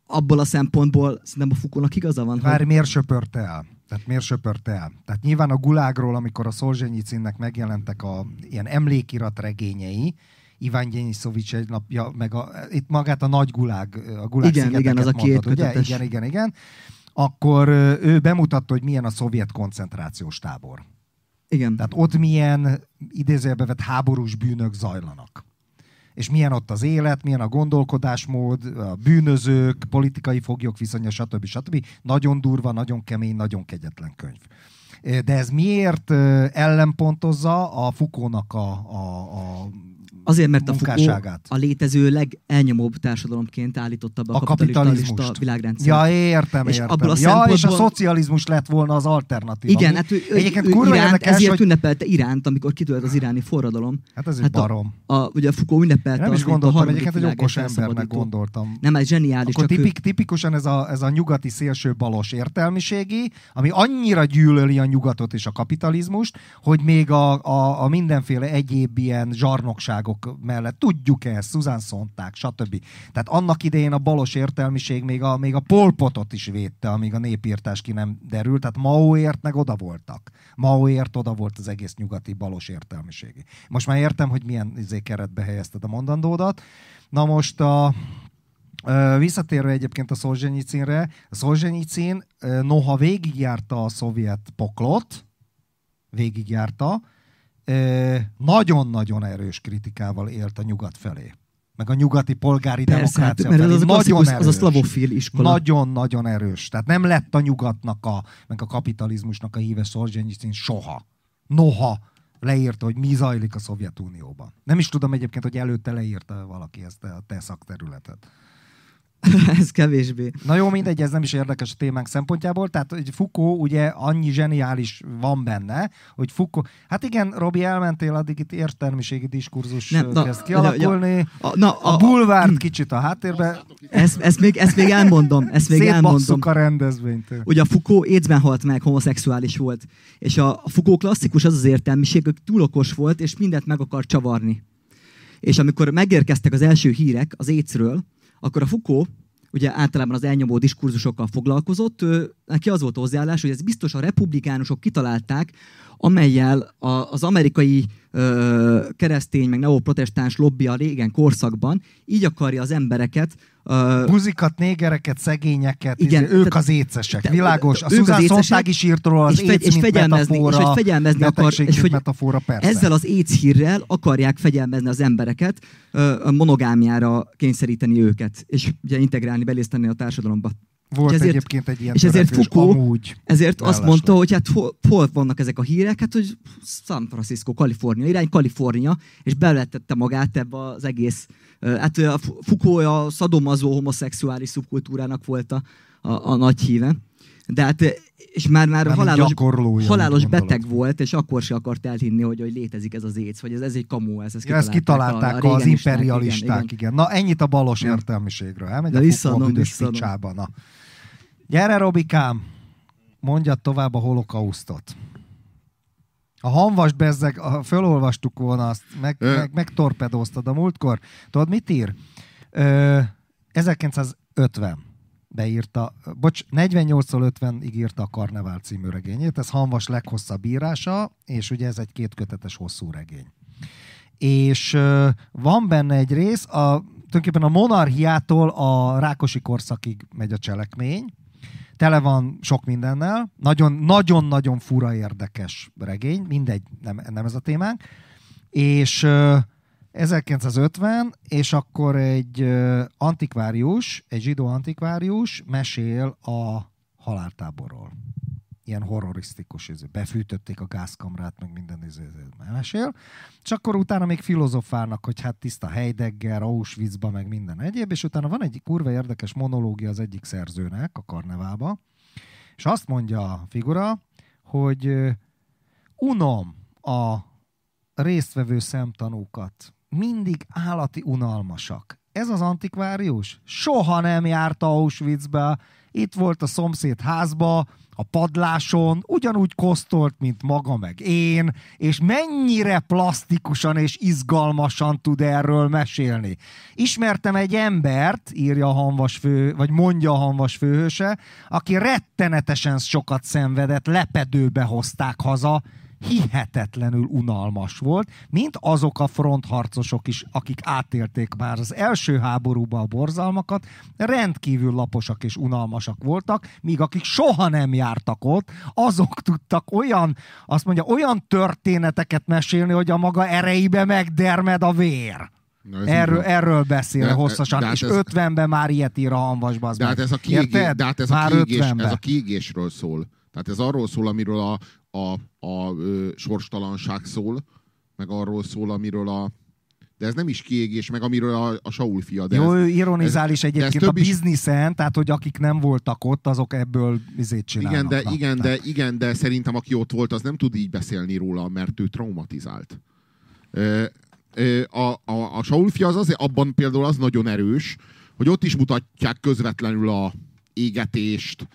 abból a szempontból szerintem a Fukónak igaza van. Bár hogy... miért söpörte el? Tehát miért söpörte el? Tehát nyilván a Gulágról, amikor a Szolzsenyicinnek megjelentek a ilyen emlékirat regényei, Iván Gyenyiszovics egy napja, meg a, itt magát a nagy gulág, a gulág igen, igen, az a két ugye? Igen, igen, igen akkor ő bemutatta, hogy milyen a szovjet koncentrációs tábor. Igen. Tehát ott milyen idézőjelbe vett háborús bűnök zajlanak. És milyen ott az élet, milyen a gondolkodásmód, a bűnözők, politikai foglyok viszonya, stb. stb. Nagyon durva, nagyon kemény, nagyon kegyetlen könyv. De ez miért ellenpontozza a Fukónak a, a, a Azért, mert a Foucault a létező legelnyomóbb társadalomként állította be a, a kapitalista világrendszer. Ja, értem, és értem. Abból a ja, és a szocializmus lett volna az alternatív. Igen, hát ő, Egyébként ő, kurva Iránt, érdekes, ezért hogy... ünnepelte Iránt, amikor kitölt az iráni forradalom. Hát ez hát barom. A, a, ugye a Foucault ünnepelte Nem is gondoltam, egyébként egy okos embernek gondoltam. Nem, ez zseniális. Akkor tipik, ő... tipikusan ez a, ez a nyugati szélső balos értelmiségi, ami annyira gyűlöli a nyugatot és a kapitalizmust, hogy még a, a, a mindenféle egyéb ilyen zsarnokságok dolgok mellett. Tudjuk ezt, Susan Sontag, stb. Tehát annak idején a balos értelmiség még a, még a polpotot is védte, amíg a népírtás ki nem derült. Tehát Maoért meg oda voltak. Maoért oda volt az egész nyugati balos értelmiségi. Most már értem, hogy milyen izé keretbe helyezted a mondandódat. Na most a, Visszatérve egyébként a Szolzsenyicinre, a Szolzsenyicin noha végigjárta a szovjet poklot, végigjárta, nagyon-nagyon erős kritikával élt a nyugat felé meg a nyugati polgári Persze, demokrácia hát, mert az, nagyon az, az a szlavofil iskola. Nagyon-nagyon erős. Tehát nem lett a nyugatnak, a, meg a kapitalizmusnak a híve Szolzsenyicin soha. Noha leírta, hogy mi zajlik a Szovjetunióban. Nem is tudom egyébként, hogy előtte leírta valaki ezt a te szakterületet. ez kevésbé. Na jó, mindegy, ez nem is érdekes a témánk szempontjából. Tehát, hogy Foucault ugye annyi zseniális van benne, hogy Foucault... Hát igen, Robi, elmentél, addig itt értelmiségi diskurzus Nem, na, kezd kialakulni. ja, A, na, A, a bulvárt kicsit a háttérbe, ezt, ezt, még, ezt még elmondom. Ezt még elmondom. a rendezvényt. Ugye a Foucault AIDS-ben halt meg, homoszexuális volt. És a, a Foucault klasszikus az az értelmiség, hogy túl okos volt, és mindent meg akar csavarni. És amikor megérkeztek az első hírek az AIDS-ről, akkor a Foucault ugye általában az elnyomó diskurzusokkal foglalkozott, ő, neki az volt a hozzáállás, hogy ez biztos a republikánusok kitalálták, amelyel a, az amerikai ö, keresztény, meg neoprotestáns lobby a régen korszakban így akarja az embereket ö, Buzikat, négereket, szegényeket, Igen, izé, ők az écesek. de- Világos. A écesek, Sontag is írt róla az és és mint fegyelmezni- és metafora, hogy fegyelmezni akar- és hogy metafora, persze. Ezzel az AIDS hírrel akarják fegyelmezni az embereket, a monogámiára kényszeríteni őket, és ugye integrálni, belészteni a társadalomba. Volt és ezért- egyébként egy ilyen és ezért Foucault amúgy. Ezért azt mondta, hogy hát hol, hol vannak ezek a hírek, hát hogy San Francisco, Kalifornia, irány Kalifornia, és beletette magát ebbe az egész, hát a Foucault a szadomazó homoszexuális szubkultúrának volt a, a, a nagy híve. De hát, és már, már mint halálos, halálos beteg volt, és akkor se akart elhinni, hogy, hogy létezik ez az éc, vagy ez, ez egy kamu, ez, ezt Ja, ezt kitalálták a, a az imperialisták, igen, igen. igen. Na, ennyit a balos Ja. értelmiségről. Elmegy De a Foucault büdös picsába. Na. Gyere, Robikám, mondjad tovább a holokausztot. A hanvast bezzeg, ha fölolvastuk volna azt, meg, Ö. meg, megtorpedóztad a múltkor. Tudod, mit ír? Ö, 1950 beírta, bocs, 48-tól 50-ig írta a Karnevál című regényét, ez Hanvas leghosszabb írása, és ugye ez egy kétkötetes hosszú regény. És ö, van benne egy rész, a, tulajdonképpen a monarchiától a Rákosi korszakig megy a cselekmény, tele van sok mindennel, nagyon- nagyon-nagyon fura érdekes regény, mindegy, nem, nem ez a témánk, és ö, 1950, és akkor egy antikvárius, egy zsidó antikvárius mesél a haláltáborról. Ilyen horrorisztikus, ez, befűtötték a gázkamrát, meg minden izé, izé, mesél. És akkor utána még filozofálnak, hogy hát tiszta Heidegger, Auschwitzba, meg minden egyéb, és utána van egy kurva érdekes monológia az egyik szerzőnek a karnevába, és azt mondja a figura, hogy unom a résztvevő szemtanúkat. Mindig állati unalmasak. Ez az antikvárius soha nem járt Auschwitzbe, itt volt a szomszéd házba, a padláson, ugyanúgy kosztolt, mint maga meg én, és mennyire plastikusan és izgalmasan tud erről mesélni. Ismertem egy embert, írja a hanvas fő, vagy mondja a hanvas főhőse, aki rettenetesen sokat szenvedett, lepedőbe hozták haza, hihetetlenül unalmas volt, mint azok a frontharcosok is, akik átélték már az első háborúba a borzalmakat, rendkívül laposak és unalmasak voltak, míg akik soha nem jártak ott, azok tudtak olyan, azt mondja, olyan történeteket mesélni, hogy a maga erejébe megdermed a vér. Na, Erről, erről beszél De- hosszasan, de hát és ez- 50-ben már ilyet ír a hanvasba. az De hát ez a, kiégés, de hát ez a, kiégés, 50-ben. ez a kiégésről szól. Tehát ez arról szól, amiről a, a, a ö, sorstalanság szól, meg arról szól, amiről a... De ez nem is kiégés, meg amiről a, a Saul fia. De Jó, ez, ő ironizál is ez egyébként a több is- bizniszen, tehát hogy akik nem voltak ott, azok ebből izét csinálnak. igen, de, Na, igen, tehát- de, igen, de szerintem aki ott volt, az nem tud így beszélni róla, mert ő traumatizált. Ö, ö, A, a, a Saul fia az azért, abban például az nagyon erős, hogy ott is mutatják közvetlenül a égetést,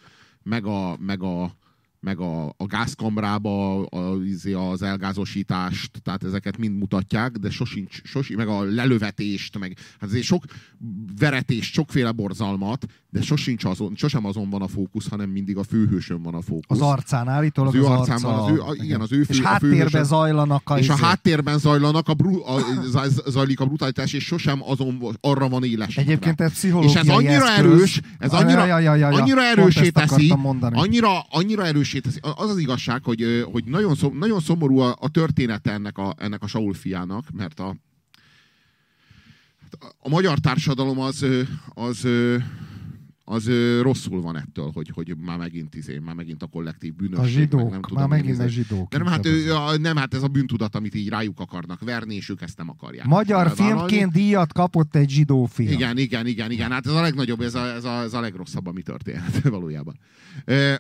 meg a, meg a, meg a, a gázkamrába a, izé, az elgázosítást, tehát ezeket mind mutatják, de sosincs, sosincs, meg a lelövetést, meg hát azért sok veretést, sokféle borzalmat, de sosincs azon, sosem azon van a fókusz, hanem mindig a főhősön van a fókusz. Az arcán állítólag Az az, ő arca, arcán van, az ő- a- igen, az ő fő- és a háttérben zajlanak a, és a izé- háttérben zajlanak a, bru, a zaj- zajlik a brutalitás, és sosem azon, arra van éles. Egyébként ez és pszichológiai ez annyira eszköz. erős, ez annyira, Ja, ja, ja, ja. annyira erősé teszi, annyira, annyira erősé teszi. Az az igazság, hogy, hogy nagyon, szom, nagyon szomorú a, a története ennek a, ennek a Saul fiának, mert a, a magyar társadalom az, az, az rosszul van ettől, hogy, hogy már megint izé, már megint a kollektív bűnösség. A zsidók, meg nem tudom már megint a zsidók. De nem hát, a, nem, hát ez a bűntudat, amit így rájuk akarnak verni, és ők ezt nem akarják. Magyar filmként díjat kapott egy zsidó film. Igen, igen, igen, igen. Hát ez a legnagyobb, ez a, ez a, ez a legrosszabb, ami történhet valójában. Ö,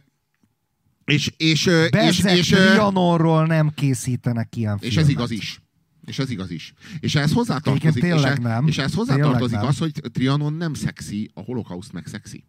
és, és, ö, és, és, Trianonról nem készítenek ilyen és filmet. ez igaz is. És ez igaz is. És ehhez hozzátartozik, Egyébként és, e- nem. és ehhez hozzátartozik nem. az, hogy Trianon nem szexi, a holokauszt meg szexi.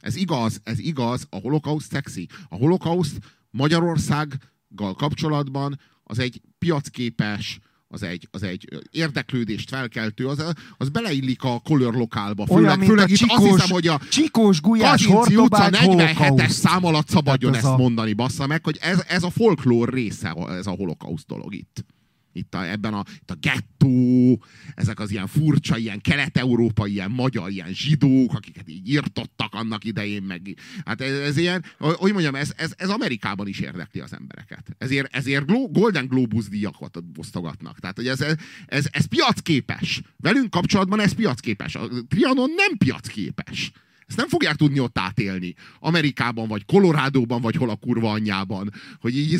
Ez igaz, ez igaz, a holokauszt szexi. A holokauszt Magyarországgal kapcsolatban az egy piacképes, az egy, az egy érdeklődést felkeltő, az, az beleillik a color lokálba. Főleg, Olyan, főleg a itt azt csikós, hiszem, hogy a csikós gulyás Kazinci utca hortobágy 47-es holokauszt. szám alatt szabadjon ezt ez a- mondani, bassza meg, hogy ez, ez a folklór része, ez a holokauszt dolog itt. Itt a, ebben a, itt a gettó, ezek az ilyen furcsa, ilyen kelet-európai, ilyen magyar, ilyen zsidók, akiket így írtottak annak idején, meg hát ez, ez ilyen, hogy mondjam, ez, ez, ez Amerikában is érdekli az embereket. Ezért, ezért Golden Globus díjakat osztogatnak. Tehát, hogy ez, ez, ez piacképes. Velünk kapcsolatban ez piacképes. A Trianon nem piacképes. Ezt nem fogják tudni ott átélni. Amerikában, vagy Kolorádóban, vagy hol a kurva anyjában. Hogy így,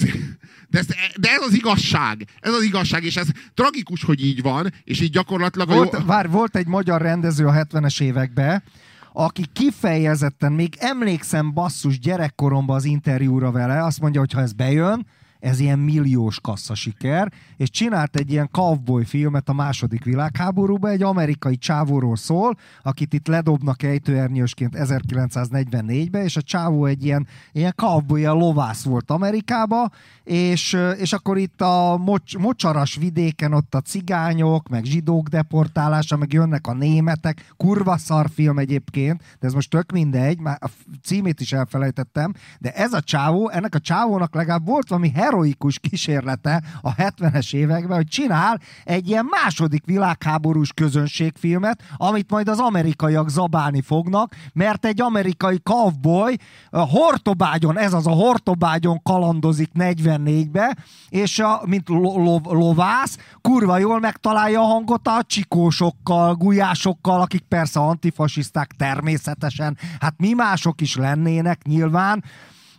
de, ez, de ez az igazság. Ez az igazság, és ez tragikus, hogy így van, és így gyakorlatilag... Volt, jó- vár, volt egy magyar rendező a 70-es években, aki kifejezetten, még emlékszem basszus gyerekkoromban az interjúra vele, azt mondja, hogy ha ez bejön, ez ilyen milliós kassza siker, és csinált egy ilyen cowboy filmet a második világháborúban, egy amerikai csávóról szól, akit itt ledobnak ejtőernyősként 1944-ben, és a csávó egy ilyen, ilyen cowboy, ilyen lovász volt Amerikába, és, és akkor itt a mocs, mocsaras vidéken ott a cigányok, meg zsidók deportálása, meg jönnek a németek, kurva szar film egyébként, de ez most tök mindegy, már a címét is elfelejtettem, de ez a csávó, ennek a csávónak legalább volt valami heroikus kísérlete a 70-es években, hogy csinál egy ilyen második világháborús közönségfilmet, amit majd az amerikaiak zabálni fognak, mert egy amerikai cowboy a Hortobágyon, ez az a Hortobágyon kalandozik 44-be, és a, mint lo, lo, lovász, kurva jól megtalálja a hangot a csikósokkal, gulyásokkal, akik persze antifasiszták természetesen, hát mi mások is lennének nyilván,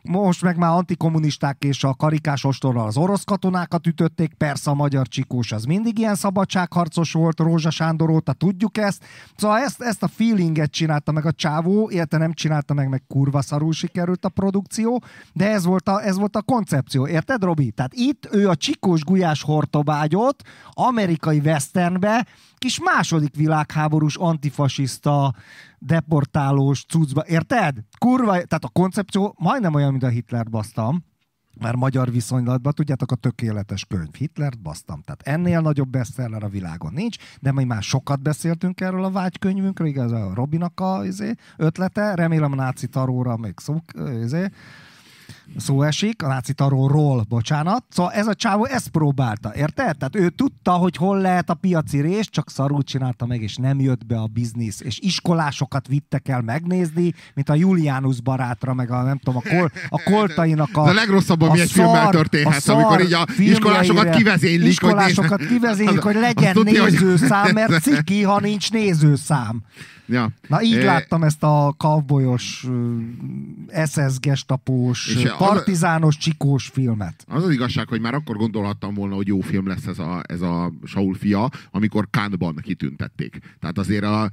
most meg már antikommunisták és a karikás ostorral az orosz katonákat ütötték, persze a magyar csikós az mindig ilyen szabadságharcos volt, Rózsa Sándor óta tudjuk ezt. Szóval ezt, ezt a feelinget csinálta meg a csávó, illetve nem csinálta meg, meg kurva szarul sikerült a produkció, de ez volt a, ez volt a koncepció. Érted, Robi? Tehát itt ő a csikós gulyás hortobágyot amerikai westernbe kis második világháborús antifasiszta deportálós cuccba, érted? Kurva, tehát a koncepció majdnem olyan, mint a Hitlert basztam, már magyar viszonylatban, tudjátok, a tökéletes könyv. Hitlert basztam. Tehát ennél nagyobb bestseller a világon nincs, de mi már sokat beszéltünk erről a vágykönyvünkről, igaz, a Robinak a izé, ötlete, remélem a náci taróra még szó, izé, szó esik, a náci taróról, bocsánat. Szóval ez a csávó ezt próbálta, érted? Tehát ő tudta, hogy hol lehet a piaci rés, csak szarul csinálta meg, és nem jött be a biznisz. És iskolásokat vittek el megnézni, mint a Julianus barátra, meg a nem tudom, a, kol, a koltainak a... Ez a legrosszabb, ami egy szar- történhet, amikor így a iskolásokat kivezénylik, hogy Iskolásokat nézd- kivezénylik, hogy legyen tudja, hogy- nézőszám, mert ciki, ha nincs nézőszám. Ja. Na így Eh, láttam ezt a kavbolyos, SS gestapós, És az- partizános, csikós filmet. Az az igazság, hogy már akkor gondolhattam volna, hogy jó film lesz ez a, ez a Saul fia, amikor Cannes-ban kitüntették. Tehát azért a,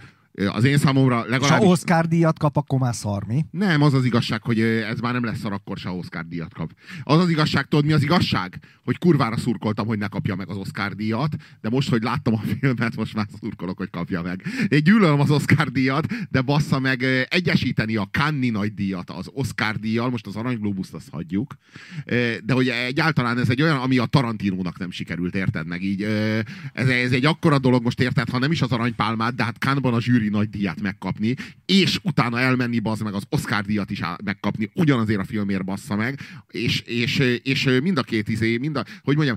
az én számomra És ha. Oscar díjat kap, akkor már szarmi. Nem, az az igazság, hogy ez már nem lesz szar, akkor se Oscar díjat kap. Az az igazság, tudod mi az igazság? Hogy kurvára szurkoltam, hogy ne kapja meg az Oscar díjat, de most, hogy láttam a filmet, most már szurkolok, hogy kapja meg. Én gyűlölöm az Oscar díjat, de bassza meg egyesíteni a Cannes nagy díjat az Oscar díjjal, most az Arany Globuszt azt hagyjuk, de hogy egyáltalán ez egy olyan, ami a Tarantinónak nem sikerült, érted meg így. Ez, ez egy akkora dolog, most érted, ha nem is az aranypálmát, de hát Cannes-ban a zsűri nagy díjat megkapni, és utána elmenni bazd meg az Oscar díjat is megkapni, ugyanazért a filmért bassza meg, és, és, és mind a két izé, mind a, hogy mondjam,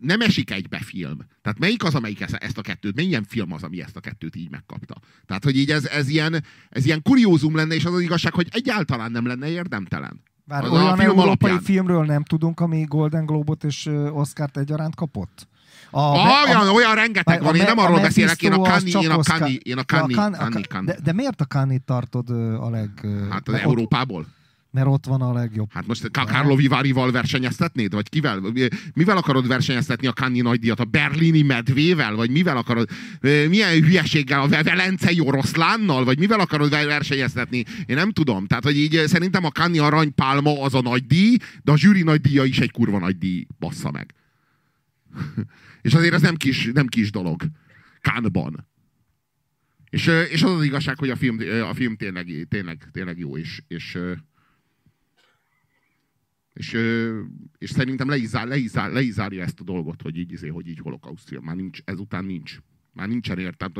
nem esik egybe film. Tehát melyik az, amelyik ezt- a kettőt, milyen film az, ami ezt a kettőt így megkapta. Tehát, hogy így ez, ez, ilyen, ez ilyen kuriózum lenne, és az az igazság, hogy egyáltalán nem lenne érdemtelen. Bár Az a olyan film európai alapján. filmről nem tudunk, ami Golden Globot és Oscart egyaránt kapott? A, A, olyan, olyan rengeteg a- van, én a- nem a arról beszélek, én a csak én a Kanni, én a Ja, Kanni, Kan- a Kanni, Kan- Kanni. De, de miért a Kannit tartod a leg... Hát az Európából. Mert ott van a legjobb. Hát most Carlo Vivárival versenyeztetnéd? Vagy kivel? Mivel akarod versenyeztetni a Kanni nagydíjat? A berlini medvével? Vagy mivel akarod? Milyen hülyeséggel? A velencei oroszlánnal? Vagy mivel akarod versenyeztetni? Én nem tudom. Tehát, hogy így szerintem a Kanni aranypálma az a nagydíj, de a zsűri nagydíja is egy kurva nagydíj. Bassza meg. És azért ez nem kis, nem kis dolog. Kánban. És, és az az igazság, hogy a film, a film tényleg, tényleg, tényleg jó, és, és, és, és szerintem le is, zár, le, is zár, le is zárja ezt a dolgot, hogy így, izé, hogy így holokauszt film. Már nincs, ezután nincs. Már nincsen értelme.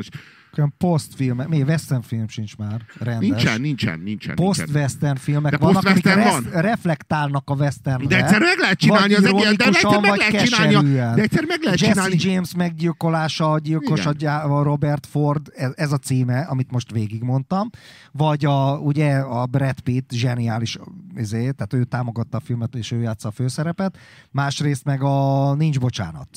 Olyan post-film, még western film sincs már rendes. nincsen, nincsen, nincsen. Post-western filmek De vannak, amik post-western resz- reflektálnak a westernre. De egyszer meg lehet csinálni az egész, de egyszer meg lehet csinálni, de egyszer meg lehet Jesse csinálni. James meggyilkolása, a gyilkos a Robert Ford, ez, ez a címe, amit most végigmondtam. Vagy a, ugye a Brad Pitt zseniális, ezért, tehát ő támogatta a filmet, és ő játsza a főszerepet. Másrészt meg a Nincs bocsánat.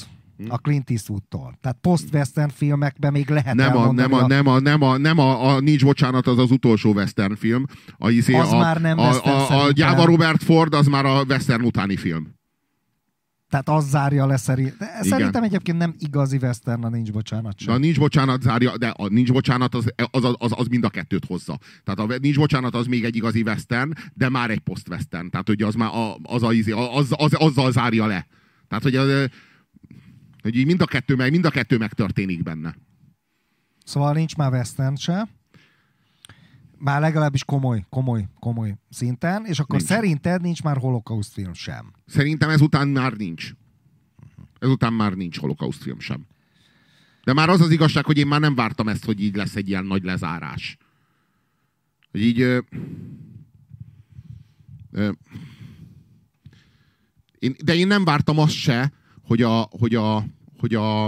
A Clint Eastwood-tól. Tehát post-western filmekben még lehet Nem a, nem, a, nem, a, nem, a, nem a, a Nincs Bocsánat, az az utolsó western film. A, izé, Az a, már nem a, western a, a. Gyáva Robert Ford, az már a western utáni film. Tehát az zárja le szerint. De szerintem egyébként nem igazi western, a nincs bocsánat De sem. a Nincs Bocsánat zárja, de a Nincs Bocsánat az, az, az, az mind a kettőt hozza. Tehát a Nincs Bocsánat az még egy igazi western, de már egy post-western. Tehát, hogy az már a, az, a, izé, az, az, azzal zárja le. Tehát, hogy, az, hogy így mind a kettő, meg, mind a kettő megtörténik benne. Szóval nincs már western se. Már legalábbis komoly, komoly, komoly szinten, és akkor Nincs. szerinted nincs már holokauszt film sem. Szerintem ezután már nincs. Ezután már nincs holokauszt film sem. De már az az igazság, hogy én már nem vártam ezt, hogy így lesz egy ilyen nagy lezárás. Hogy így... Ö, ö, én, de én nem vártam azt se, hogy a, hogy a, hogy a,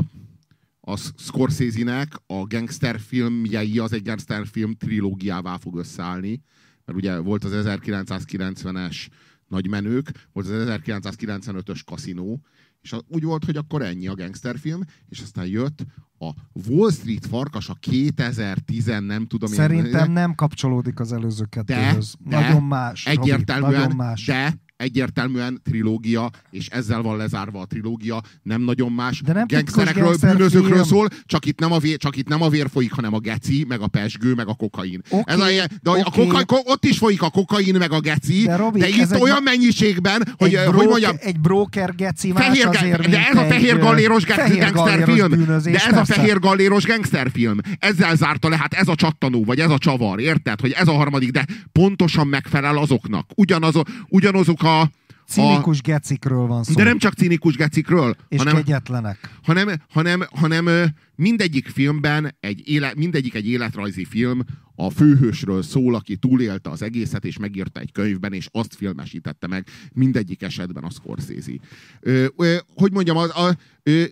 a Scorsese-nek a gangster filmjei az egy gangster film trilógiává fog összeállni. Mert ugye volt az 1990-es nagy menők, volt az 1995-ös kaszinó, és az úgy volt, hogy akkor ennyi a gangsterfilm, és aztán jött a Wall Street farkas a 2010 nem tudom én- Szerintem nem kapcsolódik az előző de, kettőhöz. de Nagyon más. Robi, Egyértelműen, nagyon más. de egyértelműen trilógia, és ezzel van lezárva a trilógia, nem nagyon más. De nem titkos Gangsterekről, gangster bűnözőkről film. szól, csak itt, nem a vér, csak itt nem a vér folyik, hanem a geci, meg a pesgő, meg a kokain. Oké, Ez a, de a oké. koka, ko, ott is folyik a kokain, meg a geci, De Robi, de itt egy olyan na- mennyiségben, hogy, egy, hogy broker, mondjam, egy broker geci más Fehér, azért, de ez a egy, fehér galléros gangsterfilm. De ez a persze. fehér galléros gangsterfilm. Ezzel zárta le, hát ez a csattanó, vagy ez a csavar, érted? Hogy ez a harmadik, de pontosan megfelel azoknak. Ugyanaz, ugyanazok a... a Cinikus gecikről van szó. de nem csak cinikus gecikről, és hanem, kegyetlenek. hanem, hanem, hanem mindegyik filmben, egy éle, mindegyik egy életrajzi film a főhősről szól, aki túlélte az egészet, és megírta egy könyvben, és azt filmesítette meg mindegyik esetben a Scorsese. Ö, ö, hogy mondjam, a, a, ö,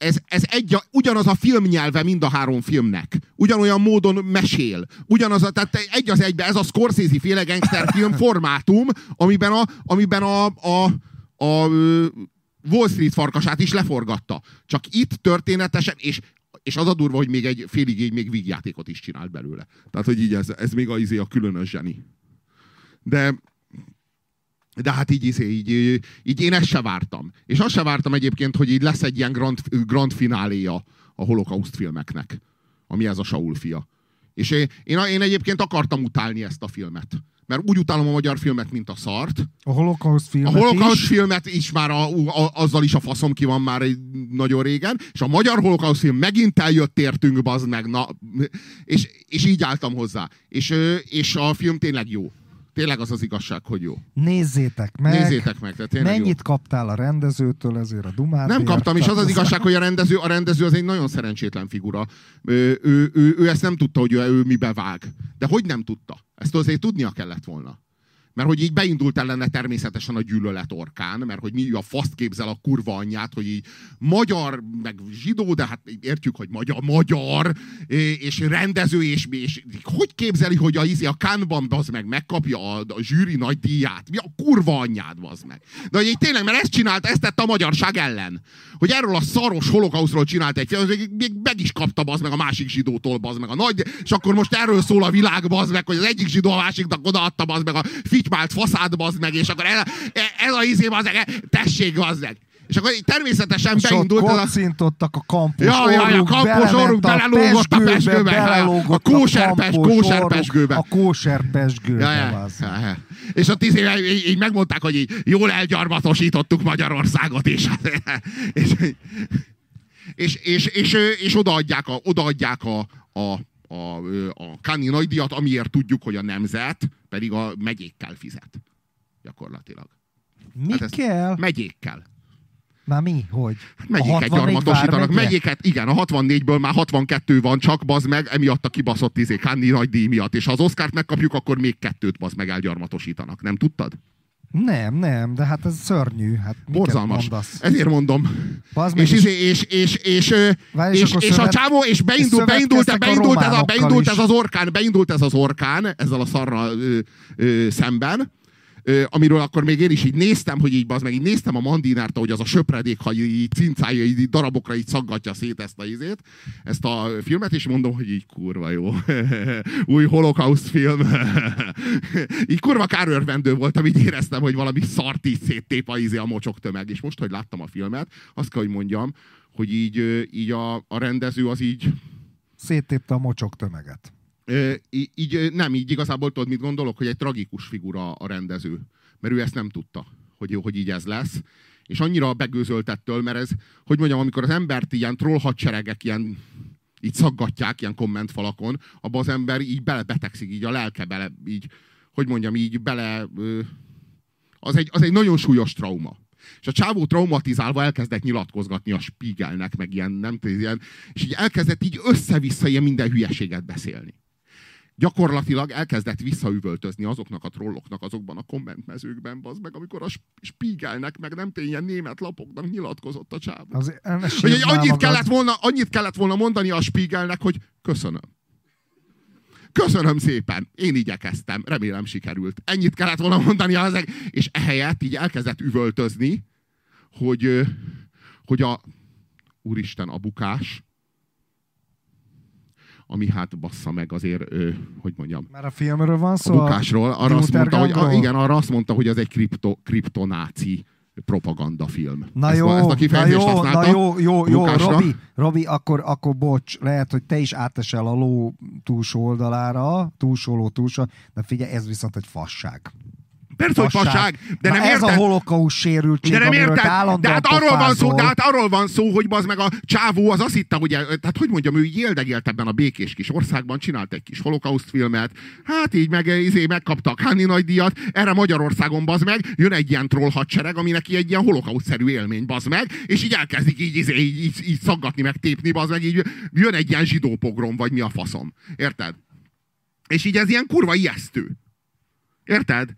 ez, ez egy, a- ugyanaz a filmnyelve mind a három filmnek. Ugyanolyan módon mesél. Ugyanaz a, tehát egy az egybe, ez a Scorsese féle gangsterfilm formátum, amiben a, amiben a, a, a ö, Wall Street farkasát is leforgatta. Csak itt történetesen, és, és az a durva, hogy még egy félig így még vígjátékot is csinált belőle. Tehát, hogy így ez, ez még a, izé a különös zseni. De de hát így, izé, így, így én ezt se vártam. És azt se vártam egyébként, hogy így lesz egy ilyen grand, grand fináléja a holokauszt filmeknek, ami ez a Saul fia. És én, én, én egyébként akartam utálni ezt a filmet. Mert úgy utálom a magyar filmet, mint a szart. A holokauszt A filmet holokauszt is. filmet is már a, a, azzal is a faszom ki van már egy nagyon régen, és a magyar holokauszt film megint eljött értünk, bazd meg, na, és, és így álltam hozzá. És, és a film tényleg jó. Tényleg az az igazság, hogy jó. Nézzétek meg. Nézzétek meg, tehát tényleg Mennyit jó. kaptál a rendezőtől ezért a dumát? Nem kaptam, és az az igazság, hogy a rendező, a rendező az egy nagyon szerencsétlen figura. Ő, ő, ő, ő ezt nem tudta, hogy ő, ő mibe vág. De hogy nem tudta? Ezt azért tudnia kellett volna. Mert hogy így beindult ellene természetesen a gyűlölet orkán, mert hogy mi a faszt képzel a kurva anyját, hogy így magyar, meg zsidó, de hát értjük, hogy magyar, magyar, és rendező, és, és hogy képzeli, hogy a, izé, a Kánban az meg megkapja a, a zsűri nagy díját? Mi a kurva anyjád, az meg? De hogy így tényleg, mert ezt csinált, ezt tette a magyarság ellen. Hogy erről a szaros holokauszról csinált egy film, még, meg is kapta az meg a másik zsidótól, az meg a nagy, és akkor most erről szól a világ, az meg, hogy az egyik zsidó a másiknak odaadta az meg a fitymált faszád, bazd meg, és akkor ez, ez a izé, bazd meg, tessék, bazd meg. És akkor természetesen és beindult ott kocintottak a kampus ja, ja, ja, kampus orruk belelógott a pesgőbe. A kóserpes, kóserpesgőbe. A kóserpesgőbe. Ja, ja, ja, ja. És ott izé, így, így megmondták, hogy így jól elgyarmatosítottuk Magyarországot, és, és, és, és, és, és odaadják a, odaadják a, a, a, a Kani nagydíjat, amiért tudjuk, hogy a nemzet pedig a megyékkel fizet. Gyakorlatilag. Mi hát kell? Megyékkel. Már mi? Hogy? Hát megyéket gyarmatosítanak. Megyéket, igen, a 64-ből már 62 van csak, bazd meg, emiatt a kibaszott izé, Kanni nagy díj miatt. És ha az Oscárt megkapjuk, akkor még kettőt bazd meg elgyarmatosítanak. Nem tudtad? Nem, nem, de hát ez szörnyű. Hát Borzalmas. Ezért mondom. És, és, és, és, és, és, és a csávó, és beindult, beindult, beindult, ez, a, beindult ez az orkán, beindult ez az orkán, ezzel a szarral ö, ö, szemben, amiről akkor még én is így néztem, hogy így az meg így néztem a Mandinárt, hogy az a söpredék, ha így cincálja, így darabokra így szaggatja szét ezt a izét, ezt a filmet, és mondom, hogy így kurva jó. Új holokauszt film. így kurva kárőrvendő voltam, így éreztem, hogy valami szart így széttép a, izé, a mocsok tömeg. És most, hogy láttam a filmet, azt kell, hogy mondjam, hogy így, így a, a rendező az így... Széttépte a mocsok tömeget így nem, így igazából tudod, mit gondolok, hogy egy tragikus figura a rendező. Mert ő ezt nem tudta, hogy, hogy így ez lesz. És annyira begőzöltettől, mert ez, hogy mondjam, amikor az embert ilyen troll hadseregek ilyen így szaggatják ilyen kommentfalakon, abba az ember így belebetegszik, így a lelke bele, így, hogy mondjam, így bele, az egy, az egy nagyon súlyos trauma. És a csávó traumatizálva elkezdett nyilatkozgatni a Spiegelnek, meg ilyen, nem tudom, ilyen, és így elkezdett így össze-vissza ilyen minden hülyeséget beszélni gyakorlatilag elkezdett visszaüvöltözni azoknak a trolloknak azokban a kommentmezőkben, az meg, amikor a spiegelnek, meg nem tényleg német lapoknak nyilatkozott a csávó. Az, hogy annyit, kellett volna, annyit kellett volna mondani a spiegelnek, hogy köszönöm. Köszönöm szépen, én igyekeztem, remélem sikerült. Ennyit kellett volna mondani az és ehelyett így elkezdett üvöltözni, hogy, hogy a úristen, a bukás, ami hát bassza meg azért, ö, hogy mondjam. Már a filmről van szó? A bukásról. Arra azt mondta, hogy, a, igen, arra azt mondta, hogy az egy kripto, kriptonáci propagandafilm. Na jó, ezt a na jó, na jó, jó, jó, Robi, Robi akkor, akkor bocs, lehet, hogy te is átesel a ló túlsó oldalára, túlsó ló túlsó, de figyelj, ez viszont egy fasság. Persze, hogy fasság, de Na nem ez érted. a holokaus sérültség, de nem érted. De hát arról van szó, de hát arról van szó, hogy az meg a csávó az azt hitte, hogy, tehát hogy mondjam, ő éldegélt ebben a békés kis országban, csinált egy kis holokauszt filmet, hát így meg, izé, megkapta a Kanni nagy díjat, erre Magyarországon bazd meg, jön egy ilyen troll hadsereg, ami neki egy ilyen holokauszt-szerű élmény, bazd meg, és így elkezdik így, izé, így, így, így szaggatni, meg tépni, bazd meg, így jön egy ilyen zsidó pogrom, vagy mi a faszom. Érted? És így ez ilyen kurva ijesztő. Érted?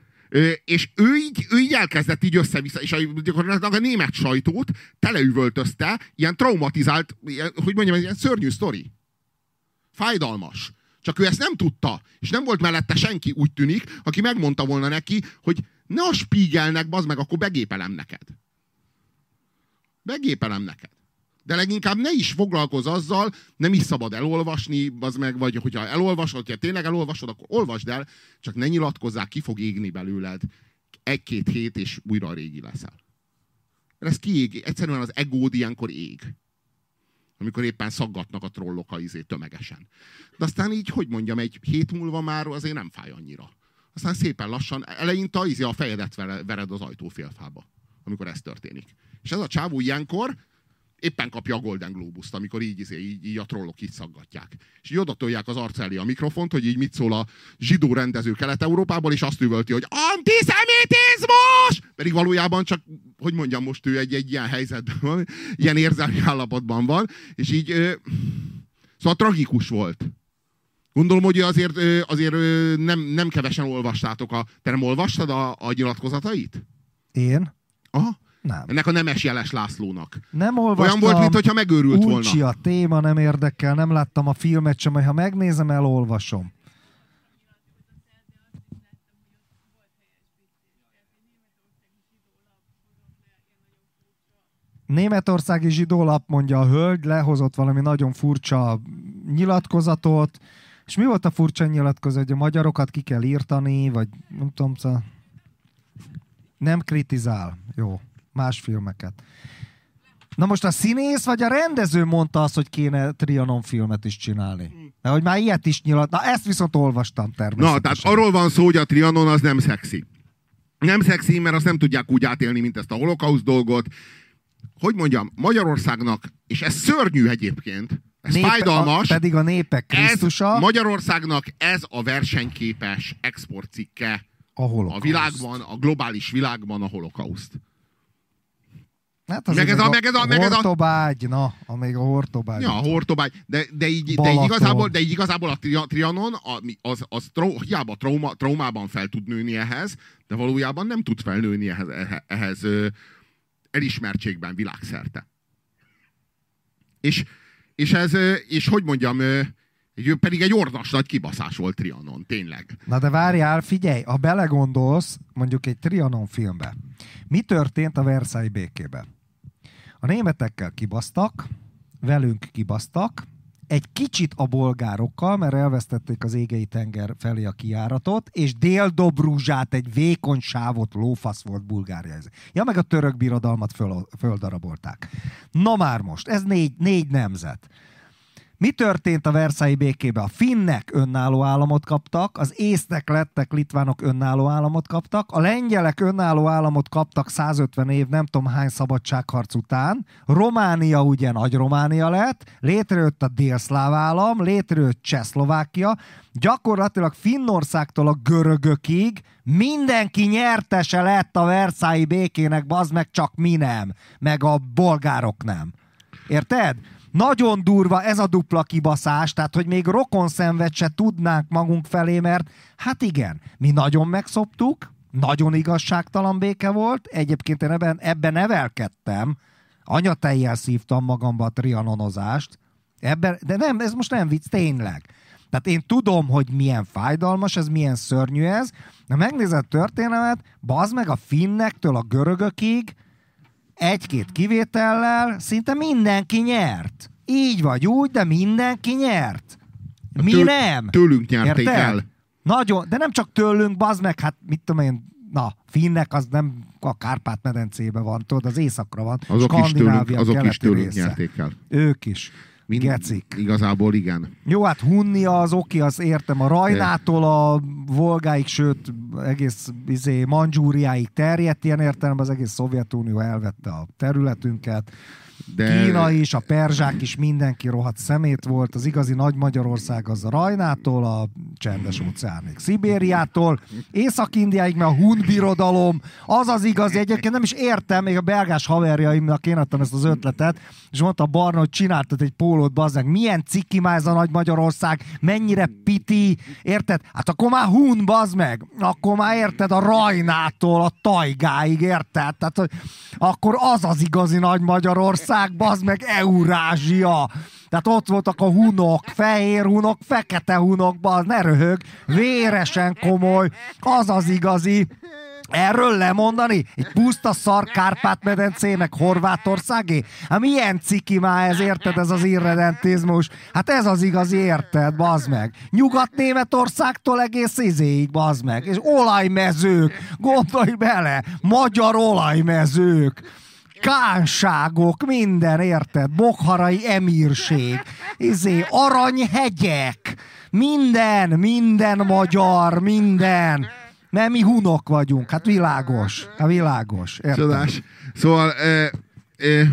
És ő így, ő így elkezdett így össze-vissza, és a, a német sajtót teleüvöltözte, ilyen traumatizált, hogy mondjam, ilyen szörnyű sztori. Fájdalmas. Csak ő ezt nem tudta, és nem volt mellette senki, úgy tűnik, aki megmondta volna neki, hogy ne a spiegelnek, bazd meg, akkor begépelem neked. Begépelem neked. De leginkább ne is foglalkozz azzal, nem is szabad elolvasni, az meg, vagy hogyha elolvasod, hogyha tényleg elolvasod, akkor olvasd el, csak ne nyilatkozzál, ki fog égni belőled egy-két hét, és újra a régi leszel. Mert ez kiég, egyszerűen az egód ilyenkor ég. Amikor éppen szaggatnak a trollok a izé tömegesen. De aztán így, hogy mondjam, egy hét múlva már azért nem fáj annyira. Aztán szépen lassan, eleinte a, izé a fejedet vered az ajtófélfába, amikor ez történik. És ez a csávó ilyenkor éppen kapja a Golden Globus-t, amikor így, izé, így, így a trollok így szaggatják. És így oda tolják az arc elé a mikrofont, hogy így mit szól a zsidó rendező Kelet-Európából, és azt üvölti, hogy antiszemitizmus! Pedig valójában csak, hogy mondjam, most ő egy, egy ilyen helyzetben van, ilyen érzelmi állapotban van, és így, ö, szóval tragikus volt. Gondolom, hogy azért, azért nem, nem kevesen olvastátok a... Te nem olvastad a, a nyilatkozatait? Én? Aha. Nem. Ennek a Nemes Jeles Lászlónak. Nem olvastam. Olyan volt, mintha megőrült volna. Uncsi a téma, nem érdekel, nem láttam a filmet sem, ha megnézem, elolvasom. Németországi zsidólap, mondja a hölgy, lehozott valami nagyon furcsa nyilatkozatot, és mi volt a furcsa nyilatkozat, hogy a magyarokat ki kell írtani, vagy nem tudom, szóval nem kritizál. Jó, más filmeket. Na most a színész vagy a rendező mondta azt, hogy kéne Trianon filmet is csinálni? De hogy már ilyet is nyilat. Na ezt viszont olvastam természetesen. Na, tehát arról van szó, hogy a Trianon az nem szexi. Nem szexi, mert azt nem tudják úgy átélni, mint ezt a holokauszt dolgot. Hogy mondjam, Magyarországnak, és ez szörnyű egyébként, ez Népe- fájdalmas, A, pedig a népek ez Krisztusa Magyarországnak ez a versenyképes exportcikke a holokauszt. a világban, a globális világban a holokauszt. Hát Meg ez a- meg ez a- meg ez a- hortobágy, na, amíg a hortobágy. Ja, a hortobágy, de, de, így, de, így igazából, de így igazából a tri- Trianon a, az, az trau, hiába trauma, traumában fel tud nőni ehhez, de valójában nem tud felnőni ehhez, ehhez, elismertségben világszerte. És, és ez, és hogy mondjam, egy- pedig egy ordas nagy kibaszás volt Trianon, tényleg. Na de várjál, figyelj, ha belegondolsz mondjuk egy Trianon filmbe, mi történt a Versailles békébe? A németekkel kibasztak, velünk kibasztak, egy kicsit a bolgárokkal, mert elvesztették az égei tenger felé a kiáratot, és Dél-Dobruzsát, egy vékony sávot lófasz volt Bulgária. Ja, meg a török birodalmat föl, földarabolták. Na már most, ez négy, négy nemzet. Mi történt a Versailles békében? A finnek önálló államot kaptak, az észnek lettek, litvánok önálló államot kaptak, a lengyelek önálló államot kaptak 150 év, nem tudom hány szabadságharc után, Románia ugye nagy Románia lett, létrejött a délszláv állam, létrejött Csehszlovákia, gyakorlatilag Finnországtól a görögökig mindenki nyertese lett a Versailles békének, bazd meg csak mi nem, meg a bolgárok nem. Érted? Nagyon durva ez a dupla kibaszás, tehát hogy még rokon szenved se tudnánk magunk felé, mert hát igen, mi nagyon megszoptuk, nagyon igazságtalan béke volt, egyébként én ebben, ebben nevelkedtem, anyatejjel szívtam magamba a trianonozást, ebben, de nem, ez most nem vicc, tényleg. Tehát én tudom, hogy milyen fájdalmas, ez milyen szörnyű ez, de megnézed a történelmet, bazd meg a finnektől a görögökig, egy-két kivétellel szinte mindenki nyert. Így vagy úgy, de mindenki nyert. Mi Től- nem? Tőlünk nyerték Érted? el. Nagyon, de nem csak tőlünk, bazd meg, hát mit tudom én, na, finnek az nem a Kárpát-medencébe van, tudod, az északra van. Azok is tőlünk, azok is tőlünk része. nyerték el. Ők is. Mind, Gecik. Igazából igen. Jó, hát Hunnia az oké, az értem. A Rajnától a Volgáig, sőt, egész izé, Mandzsúriáig terjedt, ilyen értelemben az egész Szovjetunió elvette a területünket. De Kína is, a perzsák is, mindenki rohadt szemét volt. Az igazi nagy Magyarország az a Rajnától, a csendes óceánig, Szibériától, Észak-Indiáig, mert a Hun birodalom, az az igazi. Egyébként nem is értem, még a belgás haverjaimnak én adtam ezt az ötletet, és mondta Barna, hogy csináltad egy pólót, bazzeg, milyen ciki már ez a nagy Magyarország, mennyire piti, érted? Hát akkor már Hun, bazd meg, akkor már érted a Rajnától a Tajgáig, érted? Tehát, hogy akkor az az igazi nagy Magyarország, bazd meg Eurázsia. Tehát ott voltak a hunok, fehér hunok, fekete hunok, bazd, ne röhög, véresen komoly, az az igazi. Erről lemondani? Egy puszta szar Kárpát-medencé, meg Horvátországé? Hát milyen ciki már ez, érted, ez az irredentizmus? Hát ez az igazi, érted, bazd meg. Nyugat-Németországtól egész izéig, bazd meg. És olajmezők, gondolj bele, magyar olajmezők kánságok, minden, érted? Bokharai emírség, izé, aranyhegyek, minden, minden magyar, minden. Mert mi hunok vagyunk, hát világos, hát világos, érted? Csodás. Szóval e, e,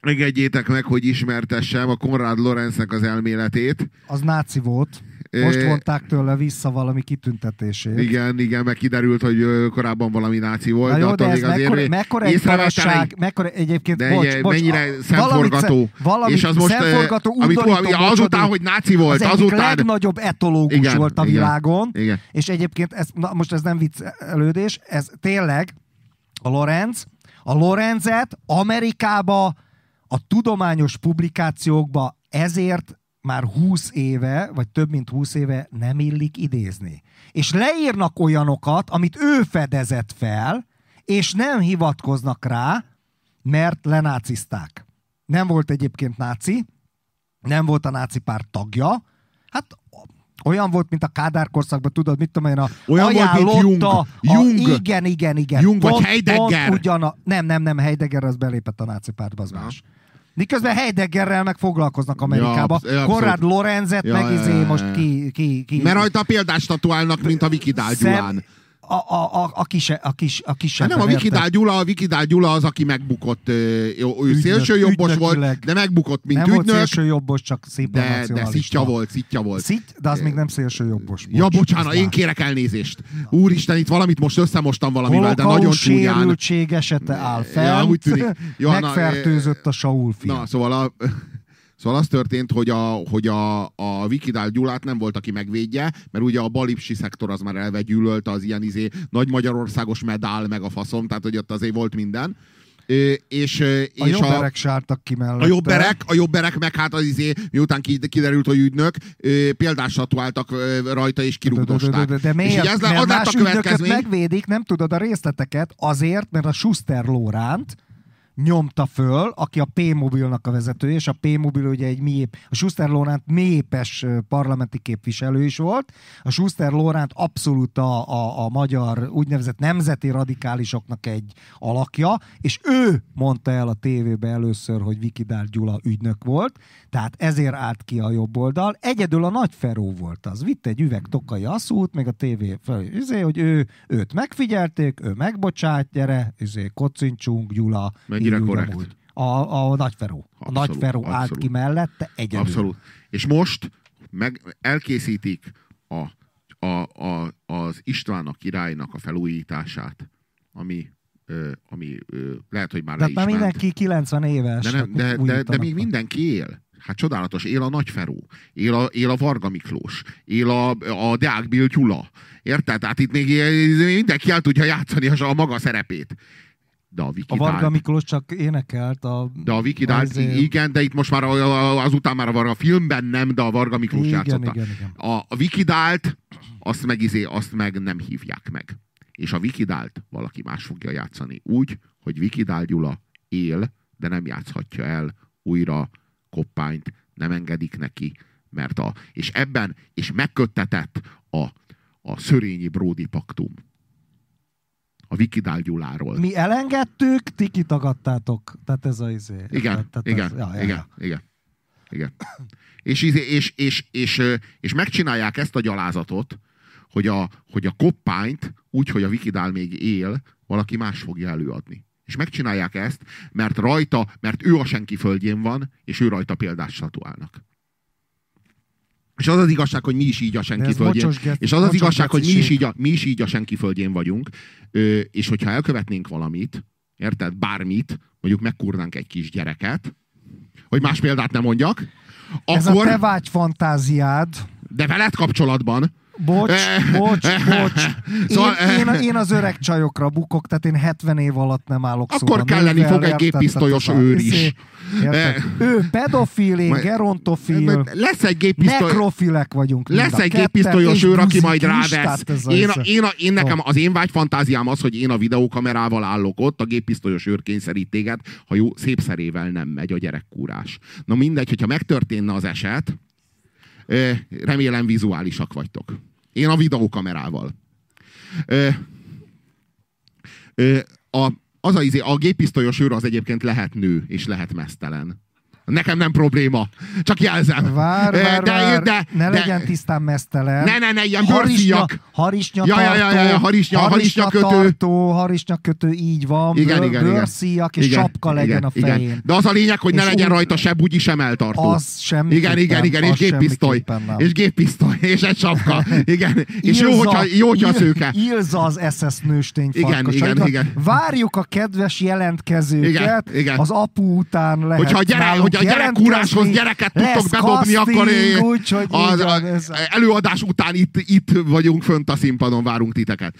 engedjétek meg, hogy ismertessem a Konrad Lorenznek az elméletét. Az náci volt. Most vonták tőle vissza valami kitüntetését. Igen, igen, meg kiderült, hogy korábban valami náci volt. Na jó, de attól ez mekkora, mekkora egy barasság, mekkora egyébként, De bocs, bocs, mennyire a- szemforgató. Valamit és az most, szemforgató, amit, undorító, azután, hogy náci volt, az azután... legnagyobb etológus Igen, volt a igen, világon, Igen. és egyébként, ez, na most ez nem viccelődés, ez tényleg a Lorenz, a Lorenzet Amerikába a tudományos publikációkba ezért már 20 éve, vagy több mint 20 éve nem illik idézni. És leírnak olyanokat, amit ő fedezett fel, és nem hivatkoznak rá, mert lenácizták. Nem volt egyébként náci, nem volt a náci párt tagja, hát olyan volt, mint a Kádár korszakban, tudod, mit tudom én, a Olyan volt, mint Jung. ajánlotta Jung. A, igen, igen, igen. Jung vagy Heidegger. Pont ugyana, nem, nem, nem, Heidegger az belépett a náci pártba, az Na. más. Miközben Heideggerrel meg foglalkoznak Amerikába. ja. Konrad Lorenzet Ja, meg ja, izé ja, most ja. ki, ki, ki Mert rajta példát statuálnak, mint a Vikidál Gyulán. A, a, a, a, kise, a, kis, a kisebb. Hát nem, a Vikidál Gyula, a Vikidál Gyula az, aki megbukott, ő Ügynök- szélső jobbos ügynökileg. volt, de megbukott, mint Nem volt ügynök, szélső jobbos, csak szép de, de szitja volt, szitja volt. Szit, de az még nem szélső jobbos. Ja, Bocs, bocsánat, én kérek elnézést. Úristen, itt valamit most összemostam valamivel, de nagyon csúnyán. sérültség esete áll fel. Ja, úgy tűnik. Jó, na, Megfertőzött a Saul fiú. Na, szóval, a, szóval az történt, hogy a, hogy a, a Vikidál Gyulát nem volt, aki megvédje, mert ugye a balipsi szektor az már elve gyűlölte az ilyen izé, nagy magyarországos medál, meg a faszom, tehát hogy ott azért volt minden. Ö, és, ö, a és jobberek sártak ki mellette. a jobberek, a jobberek meg hát az izé, miután ki- kiderült, hogy ügynök, ö, példát statuáltak ö, rajta és De, de, de, de, kirúgdosták. de, És miért? így ez mert az más a következmény. megvédik, nem tudod a részleteket, azért, mert a Schuster Lóránt nyomta föl, aki a P-mobilnak a vezetője, és a P-mobil ugye egy miép, a Schuster Lóránt mélyépes ö, parlamenti képviselő is volt. A Schuster Lóránt abszolút a, a, a magyar úgynevezett nemzeti radikálisoknak egy alakja, és ő mondta el a tévébe először, hogy Vikidár Gyula ügynök volt, tehát ezért állt ki a jobb oldal. Egyedül a Nagy Feró volt az. Vitt egy üveg tokai asszút, meg a tévé fel, üzé, hogy ő, őt megfigyelték, ő megbocsát, gyere, üzé, kocincsunk, Gyula. Úgy, korrekt. amúgy. A, a Nagy Feró. A Abszolút, Nagy Feró állt abszolút. ki mellette egyedül. Abszolút. És most meg elkészítik a, a, a, az István a királynak a felújítását, ami, ö, ami ö, lehet, hogy már le Tehát is már ment. mindenki 90 éves. De, nem, de, de, de még mindenki él. Hát csodálatos, él a Nagy Feró, él a, él a Varga Miklós, él a, a Deák Bill Gyula. Érted? Tehát itt még mindenki el tudja játszani a, a maga szerepét. De a A Wiki Varga Dált- Miklós csak énekelt a... de a Wiki Dált, azért- igen, de itt most már a- a- azután már a Varga filmben nem, de a Varga Miklós Igen, játszotta. igen, igen. A, a Wikidált, azt meg, izé, azt meg nem hívják meg. És a Wikidált valaki más fogja játszani. Úgy, hogy Wikidál Gyula él, de nem játszhatja el újra koppányt, nem engedik neki, mert a, és ebben, és megköttetett a, a Szörényi Bródi paktum. A Wikidál Gyuláról. Mi elengedtük, ti kitagadtátok. Tehát ez a izé. Igen, Tehát igen, ez- ja, ja, igen, ja. igen, igen. És, izé- és, és, és, ö, és megcsinálják ezt a gyalázatot, hogy a, hogy a koppányt, úgy, hogy a Wikidál még él, valaki más fogja előadni. És megcsinálják ezt, mert rajta, mert ő a senki földjén van, és ő rajta példát statuálnak. És az az igazság, hogy mi is így a senki földjén. És az az igazság, hogy mi is, így a, mi is így a senki földjén vagyunk, ö, és hogyha elkövetnénk valamit, érted, bármit, mondjuk megkurnánk egy kis gyereket, hogy más példát nem mondjak, Ez a akkor, te vágy fantáziád. de veled kapcsolatban, Bocs, bocs, bocs. Én, Szóval, én, én az öreg csajokra bukok, tehát én 70 év alatt nem állok Akkor szóra kelleni nővel, fog egy géppisztolyos őr is. érted? Ő pedofil, én gerontofil, lesz egy géppisztoly, nekrofilek vagyunk lesz egy géppisztolyos őr, aki majd rávesz. ez a Én, a, izé. én, a, én nekem az én vágyfantáziám az, hogy én a videókamerával állok ott, a géppisztolyos őr kényszerít téged, ha jó, szép szerével nem megy a gyerekkúrás. Na mindegy, hogyha megtörténne az eset, ö, remélem vizuálisak vagytok. Én a videókamerával. Ö, ö, a, az a, izé, a géppisztolyos őr az egyébként lehet nő, és lehet mesztelen. Nekem nem probléma. Csak jelzem. Vár, Ö, vár, de, vár. de, ne de, legyen tisztán mesztelen. Ne, ne, ne, ilyen Harisnya, bőrszíjak. harisnya Ja, ja, ja, ja, ja, harisnya- harisnya kötő. tartó, harisnya kötő, így van. Igen, bőr, igen, igen. bőrszíjak és Igen, sapka legyen igen, a fején. Igen. De az a lényeg, hogy ne És legyen úgy- rajta se bugyi, sem eltartó. Az semmi. Igen, igen, igen, és géppisztoly. És géppisztoly, és egy sapka. Igen, és jó, hogyha, jó, hogyha a szőke. Ilza az SS nőstény Igen, igen, igen. Várjuk a kedves jelentkezőket. Igen, igen. Az apu után lehet Hogyha a, gyere, nálunk hogy a gyerekkúráshoz gyereket tudtok bedobni, casting, akkor úgyhogy így az, van, a, ez- előadás után itt, itt vagyunk fönt a színpadon, várunk titeket.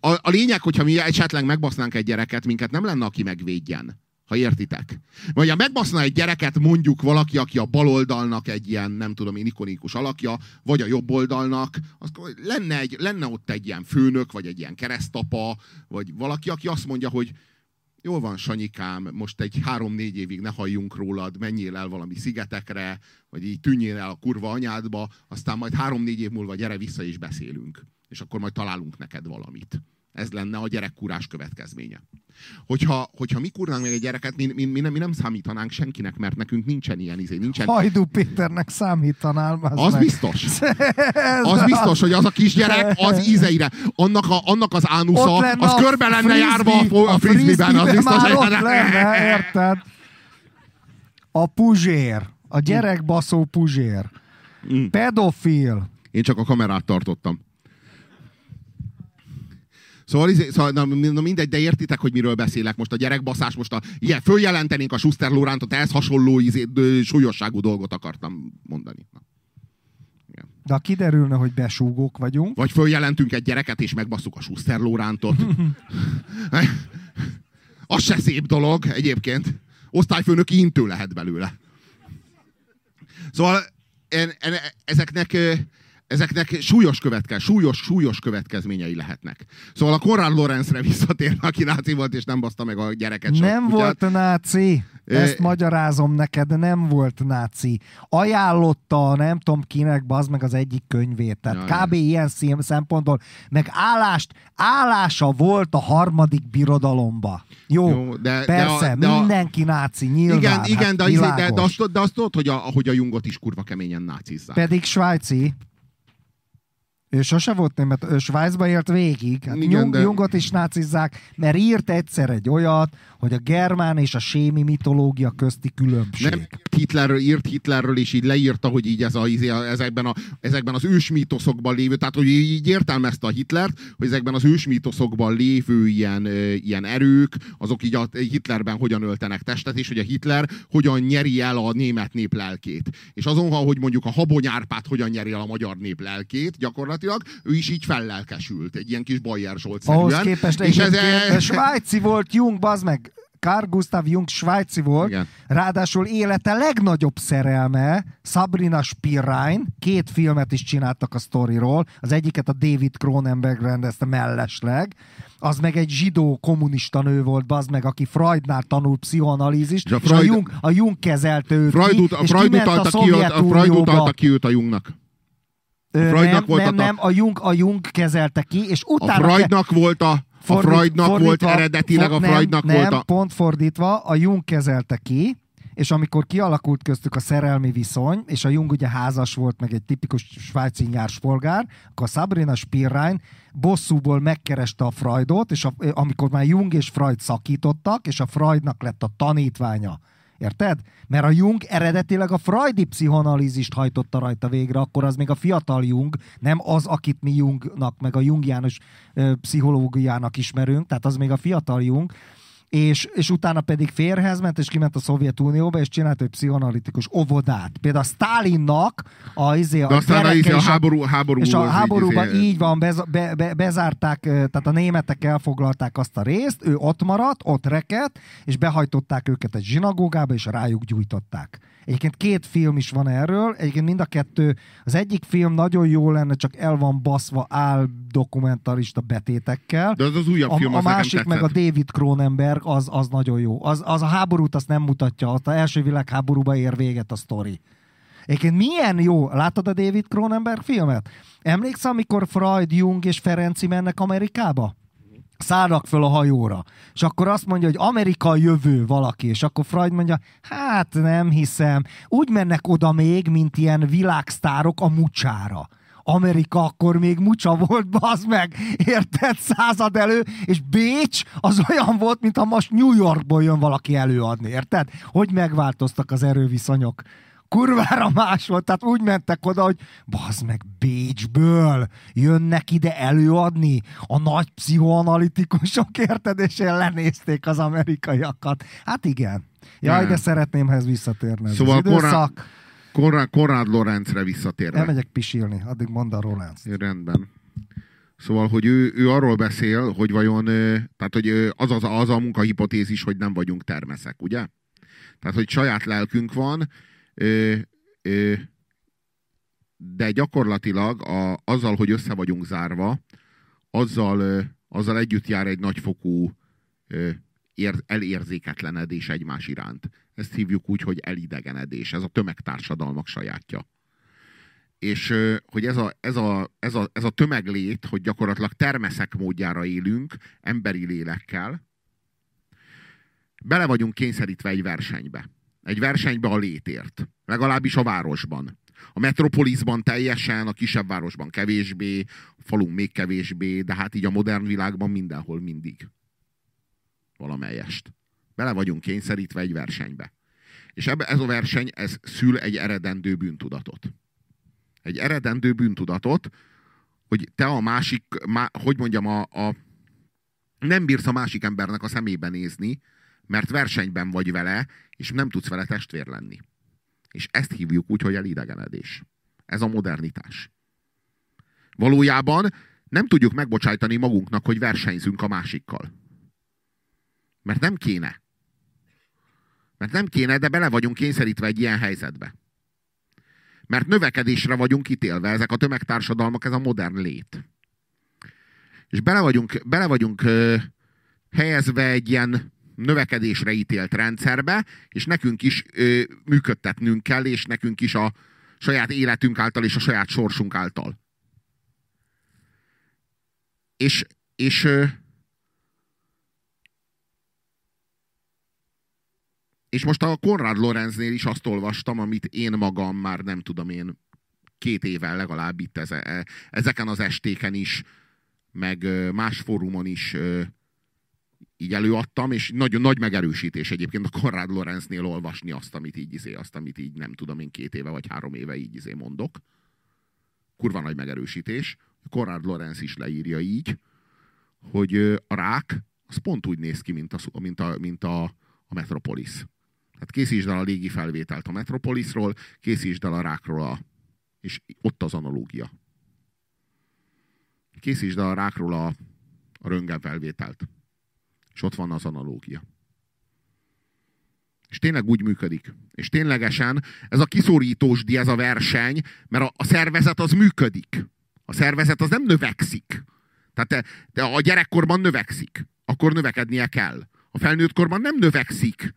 A, a lényeg, hogyha mi esetleg megbasznánk egy gyereket, minket nem lenne, aki megvédjen. Ha értitek. Vagy ha megbaszna egy gyereket mondjuk valaki, aki a baloldalnak egy ilyen, nem tudom én, ikonikus alakja, vagy a jobb oldalnak, az lenne, egy, lenne ott egy ilyen főnök, vagy egy ilyen keresztapa, vagy valaki, aki azt mondja, hogy Jól van, Sanyikám, most egy három-négy évig ne halljunk rólad, menjél el valami szigetekre, vagy így tűnjél el a kurva anyádba, aztán majd három-négy év múlva gyere vissza és beszélünk. És akkor majd találunk neked valamit. Ez lenne a gyerekkurás következménye. Hogyha, hogyha mi kurnánk meg egy gyereket, mi, mi, mi, nem, mi nem számítanánk senkinek, mert nekünk nincsen ilyen izé, nincsen... Hajdú Péternek számítanál. Az, Az meg. biztos. Az biztos, hogy az a kisgyerek az ízeire. Annak, a, annak az lenne az körbe lenne járva a, a frisbee- frisbee-ben. Az biztos, már ott lenne, érted? A puzsér. A gyerekbaszó puzsér. Mm. Pedofil. Én csak a kamerát tartottam. Szóval, izé- szóval na, na mindegy, de értitek, hogy miről beszélek most a gyerekbaszás, most a, ilyen, följelentenénk a Schuster Lórántot, ehhez hasonló izé, ö, súlyosságú dolgot akartam mondani. Na. De ha kiderülne, hogy besúgók vagyunk, Vagy följelentünk egy gyereket, és megbasszuk a Schuster Lórántot. Az se szép dolog egyébként. Osztályfőnöki intő lehet belőle. Szóval en, en, ezeknek, ezeknek súlyos, követke, súlyos, súlyos következményei lehetnek. Szóval a Konrad Lorenzre visszatérve, aki náci volt, és nem baszta meg a gyereket. nem kutyát. volt náci. Ezt magyarázom neked, nem volt náci. Ajánlotta, nem tudom kinek, bazd meg az egyik könyvét. Tehát Ja, kb. ilyen szempontból, meg állást, állása volt a harmadik birodalomba. Jó, Jó, de- de persze, a- de a- mindenki náci, nyilván. Igen, igen, hát de, izé- de, de, azt, de azt tudod, hogy a, hogy a Jungot is kurva keményen nácizzák. Pedig svájci. Ő sose volt német, ő Svájcba élt végig. Hát Igen, Jung, de- Jungot is nácizzák, mert írt egyszer egy olyat, hogy a germán és a sémi mitológia közti különbség. Nem Hitlerről írt Hitlerről, és így leírta, hogy így ez a, izé, ezekben, a, ezekben az ősmítoszokban lévő, tehát hogy így értelmezte a Hitlert, hogy ezekben az ősmítoszokban lévő ilyen, ilyen erők, azok így a Hitlerben hogyan öltenek testet, és hogy a Hitler hogyan nyeri el a német nép lelkét. És azon, hogy mondjuk a Habony Árpád hogyan nyeri el a magyar nép lelkét, gyakorlatilag, ő is így fellelkesült, egy ilyen kis Bayer Zsolt-szerűen. Ahhoz képest és ez, egyébként svájci volt Jung, bazd meg. Carl Gustav Jung svájci volt, Igen. ráadásul élete legnagyobb szerelme Sabrina Spirrein, két filmet is csináltak a sztoriról, az egyiket a David Cronenberg rendezte mellesleg, az meg egy zsidó kommunista nő volt, bazd meg, aki Freudnál tanult pszichoanalízist, És a és, Freud- a, Jung, a Jung kezelte őt Freud, ki, a és Freud kiment utalta, a ki, őt- a Freud utalta ki őt a Jungnak. Ö, Freudnak nem, volt nem, a- nem, a Jung, a Jung kezelte ki, és A utána... Freudnak volt a, a Freudnak volt fordítva- eredetileg, a for- Freudnak nem, volt nem, a... pont fordítva, a Jung kezelte ki, és amikor kialakult köztük a szerelmi viszony, és a Jung ugye házas volt, meg egy tipikus svájci nyárspolgár, akkor a Sabrina Spirrein bosszúból megkereste a Freudot, és a, amikor már Jung és Freud szakítottak, és a Freudnak lett a tanítványa. Érted? Mert a Jung eredetileg a freudi pszichoanalízist hajtotta rajta végre, akkor az még a fiatal Jung, nem az, akit mi Jungnak, meg a Jungiánus ö, pszichológiának ismerünk, tehát az még a fiatal Jung, és, és utána pedig férhez ment, és kiment a Szovjetunióba, és csinált egy pszichoanalitikus óvodát. Például a Stalinnak a, izé, a, De aztán a, izé, a háború, háború és a háborúban izé, így van, bez, be, be, bezárták, tehát a németek elfoglalták azt a részt, ő ott maradt, ott reket, és behajtották őket egy zsinagógába, és rájuk gyújtották. Egyébként két film is van erről, egyébként mind a kettő, az egyik film nagyon jó lenne, csak el van baszva áll dokumentarista betétekkel, De az az újabb a, film, a az másik nekem meg a. David Cronenberg, az, az nagyon jó. Az, az a háborút azt nem mutatja, az első világháborúba ér véget a sztori. Egyébként milyen jó, láttad a David Cronenberg filmet? Emlékszel, amikor Freud, Jung és Ferenci mennek Amerikába? szállnak föl a hajóra. És akkor azt mondja, hogy Amerika a jövő valaki, és akkor Freud mondja, hát nem hiszem. Úgy mennek oda még, mint ilyen világsztárok a mucsára. Amerika akkor még mucsa volt, bazd meg, érted, század elő, és Bécs az olyan volt, mintha most New Yorkból jön valaki előadni, érted? Hogy megváltoztak az erőviszonyok kurvára más volt, tehát úgy mentek oda, hogy bazd meg Bécsből jönnek ide előadni a nagy pszichoanalitikusok, érted, és lenézték az amerikaiakat. Hát igen. Jaj, de szeretném, ha ez visszatérne. Szóval az időszak. Konrad, Konrad Lorenzre visszatérve. Elmegyek pisilni, addig mondd a Roland. Rendben. Szóval, hogy ő, ő arról beszél, hogy vajon, tehát, hogy az, az, az a munkahipotézis, hogy nem vagyunk termeszek, ugye? Tehát, hogy saját lelkünk van, de gyakorlatilag a, azzal, hogy össze vagyunk zárva, azzal, azzal együtt jár egy nagyfokú elérzéketlenedés egymás iránt. Ezt hívjuk úgy, hogy elidegenedés. Ez a tömegtársadalmak sajátja és hogy ez a, ez, a, ez, a, ez a tömeglét, hogy gyakorlatilag termeszek módjára élünk, emberi lélekkel, bele vagyunk kényszerítve egy versenybe. Egy versenybe a létért. Legalábbis a városban. A metropolisban teljesen, a kisebb városban kevésbé, a falunk még kevésbé, de hát így a modern világban mindenhol mindig. Valamelyest. Bele vagyunk kényszerítve egy versenybe. És ebbe, ez a verseny, ez szül egy eredendő bűntudatot egy eredendő bűntudatot, hogy te a másik, má, hogy mondjam, a, a, nem bírsz a másik embernek a szemébe nézni, mert versenyben vagy vele, és nem tudsz vele testvér lenni. És ezt hívjuk úgy, hogy elidegenedés. Ez a modernitás. Valójában nem tudjuk megbocsájtani magunknak, hogy versenyzünk a másikkal. Mert nem kéne. Mert nem kéne, de bele vagyunk kényszerítve egy ilyen helyzetbe. Mert növekedésre vagyunk ítélve, ezek a tömegtársadalmak, ez a modern lét. És bele vagyunk, bele vagyunk ö, helyezve egy ilyen növekedésre ítélt rendszerbe, és nekünk is ö, működtetnünk kell, és nekünk is a saját életünk által és a saját sorsunk által. És, és ö, És most a Konrad Lorenznél is azt olvastam, amit én magam már nem tudom én két éve legalább itt eze, ezeken az estéken is, meg más fórumon is így előadtam, és nagyon nagy megerősítés egyébként a Konrad Lorenznél olvasni azt, amit így izé, azt, amit így nem tudom én két éve vagy három éve így izé mondok. Kurva nagy megerősítés. Konrad Lorenz is leírja így, hogy a rák az pont úgy néz ki, mint a, mint a, mint a, a Metropolis. Hát készítsd el a légi felvételt a Metropolisról, készítsd el a rákról a... És ott az analógia. Készítsd el a rákról a, a röntgen felvételt. És ott van az analógia. És tényleg úgy működik. És ténylegesen ez a kiszorítósdi, ez a verseny, mert a, a szervezet az működik. A szervezet az nem növekszik. Tehát te, te a gyerekkorban növekszik. Akkor növekednie kell. A felnőtt korban nem növekszik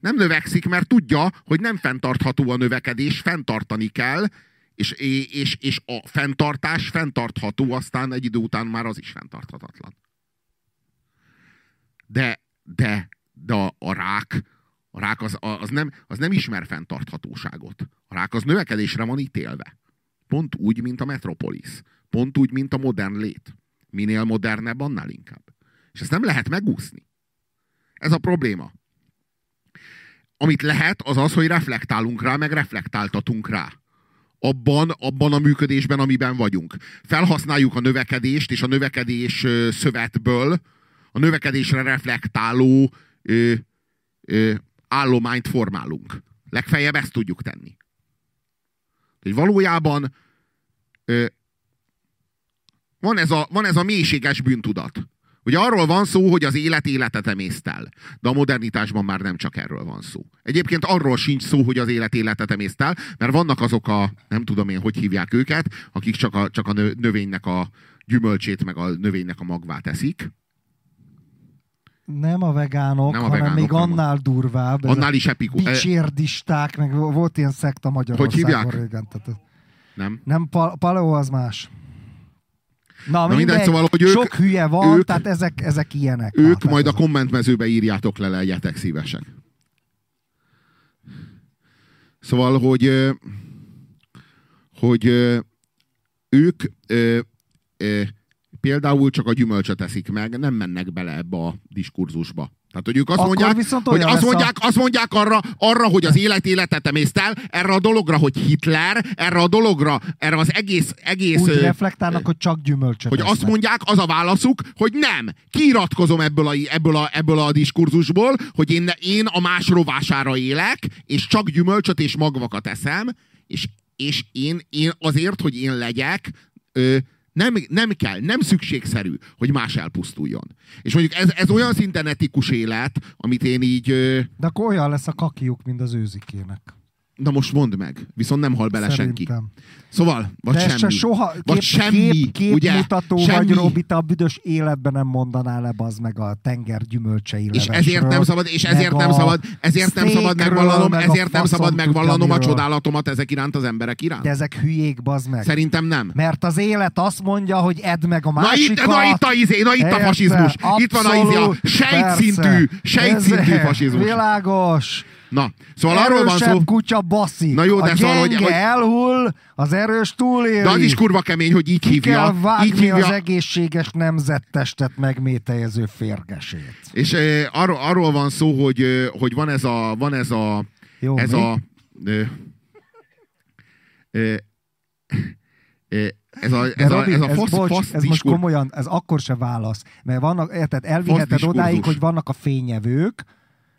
nem növekszik, mert tudja, hogy nem fenntartható a növekedés, fenntartani kell, és, és, és a fenntartás fenntartható, aztán egy idő után már az is fenntarthatatlan. De, de, de a, a rák, a rák az, az, nem, az nem ismer fenntarthatóságot. A rák az növekedésre van ítélve. Pont úgy, mint a metropolis. Pont úgy, mint a modern lét. Minél modernebb, annál inkább. És ezt nem lehet megúszni. Ez a probléma. Amit lehet, az az, hogy reflektálunk rá, meg reflektáltatunk rá. Abban, abban a működésben, amiben vagyunk. Felhasználjuk a növekedést, és a növekedés szövetből a növekedésre reflektáló ö, ö, állományt formálunk. Legfeljebb ezt tudjuk tenni. Hogy valójában ö, van, ez a, van ez a mélységes bűntudat. Ugye arról van szó, hogy az élet életet emésztel. De a modernitásban már nem csak erről van szó. Egyébként arról sincs szó, hogy az élet életet emésztel, mert vannak azok a, nem tudom én, hogy hívják őket, akik csak a, csak a növénynek a gyümölcsét, meg a növénynek a magvát eszik. Nem a vegánok, Nem a hanem vegánok, még hanem a- annál durvább. Ez Annál a is epiku. E, Dicsérdisták, meg volt ilyen szekta Magyarországon hívják? régen. Tehát nem? nem, pa- paleo az más. Na, mindegy, mindegy, szóval, hogy ők- sok hülye van, ők- tehát ezek, ezek ilyenek. Ők Tehát majd a ez- kommentmezőbe írjátok le, legyetek szívesek. Szóval, hogy hogy ők például csak a gyümölcsöt eszik meg, nem mennek bele ebbe a diskurzusba. Tehát, hogy ők azt Akkor mondják, hogy azt lesz a- mondják, azt mondják arra, arra, hogy az élet életet emészt el, erre a dologra, hogy Hitler, erre a dologra, erre az egész, egész Úgy ö, reflektálnak, hogy csak gyümölcsöt hogy azt esznek. mondják, az a válaszuk, hogy nem. Kiiratkozom ebből a, ebből a, ebből a diskurzusból, hogy én, én a más rovására élek, és csak gyümölcsöt és magvakat eszem, és, és én, én azért, hogy én legyek, ö, nem, nem kell, nem szükségszerű, hogy más elpusztuljon. És mondjuk ez, ez olyan szinten etikus élet, amit én így... Ö, De akkor olyan lesz a kakiuk, mint az őzikének. Na most mondd meg, viszont nem hal bele senki. Szerintem. Szóval, vagy De semmi. se soha vagy kép, semmi, kép, képmutató ugye? vagy, Semmi. Robi, te a büdös életben nem mondanál le az meg a tenger gyümölcsei És ezért nem szabad, és ezért nem a szabad, ezért nem szabad megvallanom, meg a ezért nem szabad megvallanom a csodálatomat ezek iránt az emberek iránt. De ezek hülyék, bazd meg. Szerintem nem. Mert az élet azt mondja, hogy edd meg a Na másikat. itt, na itt a izé, na itt a Érted? fasizmus. Itt van a izé, a Abszolút, sejtszintű, sejtszintű fasizmus. Világos. Na, szóval arról van szó, kutya baszik. Na jó, de a szóval, hogy- hogy- elhull, az erős túléli. de az is kurva kemény, hogy így Ki kell hívja. vágni Így hívja. az egészséges nemzettestet megmételjező férgesét. És eh, arról, arról van szó, hogy, hogy van ez a, van ez a, Jó, ez mi? a, eh, eh, ez a, ez a, Robi, ez a fasz, bocs, fasz ez most komolyan, ez akkor se válasz. Mert vannak, érted, elviheted odáig, hogy vannak a fényevők,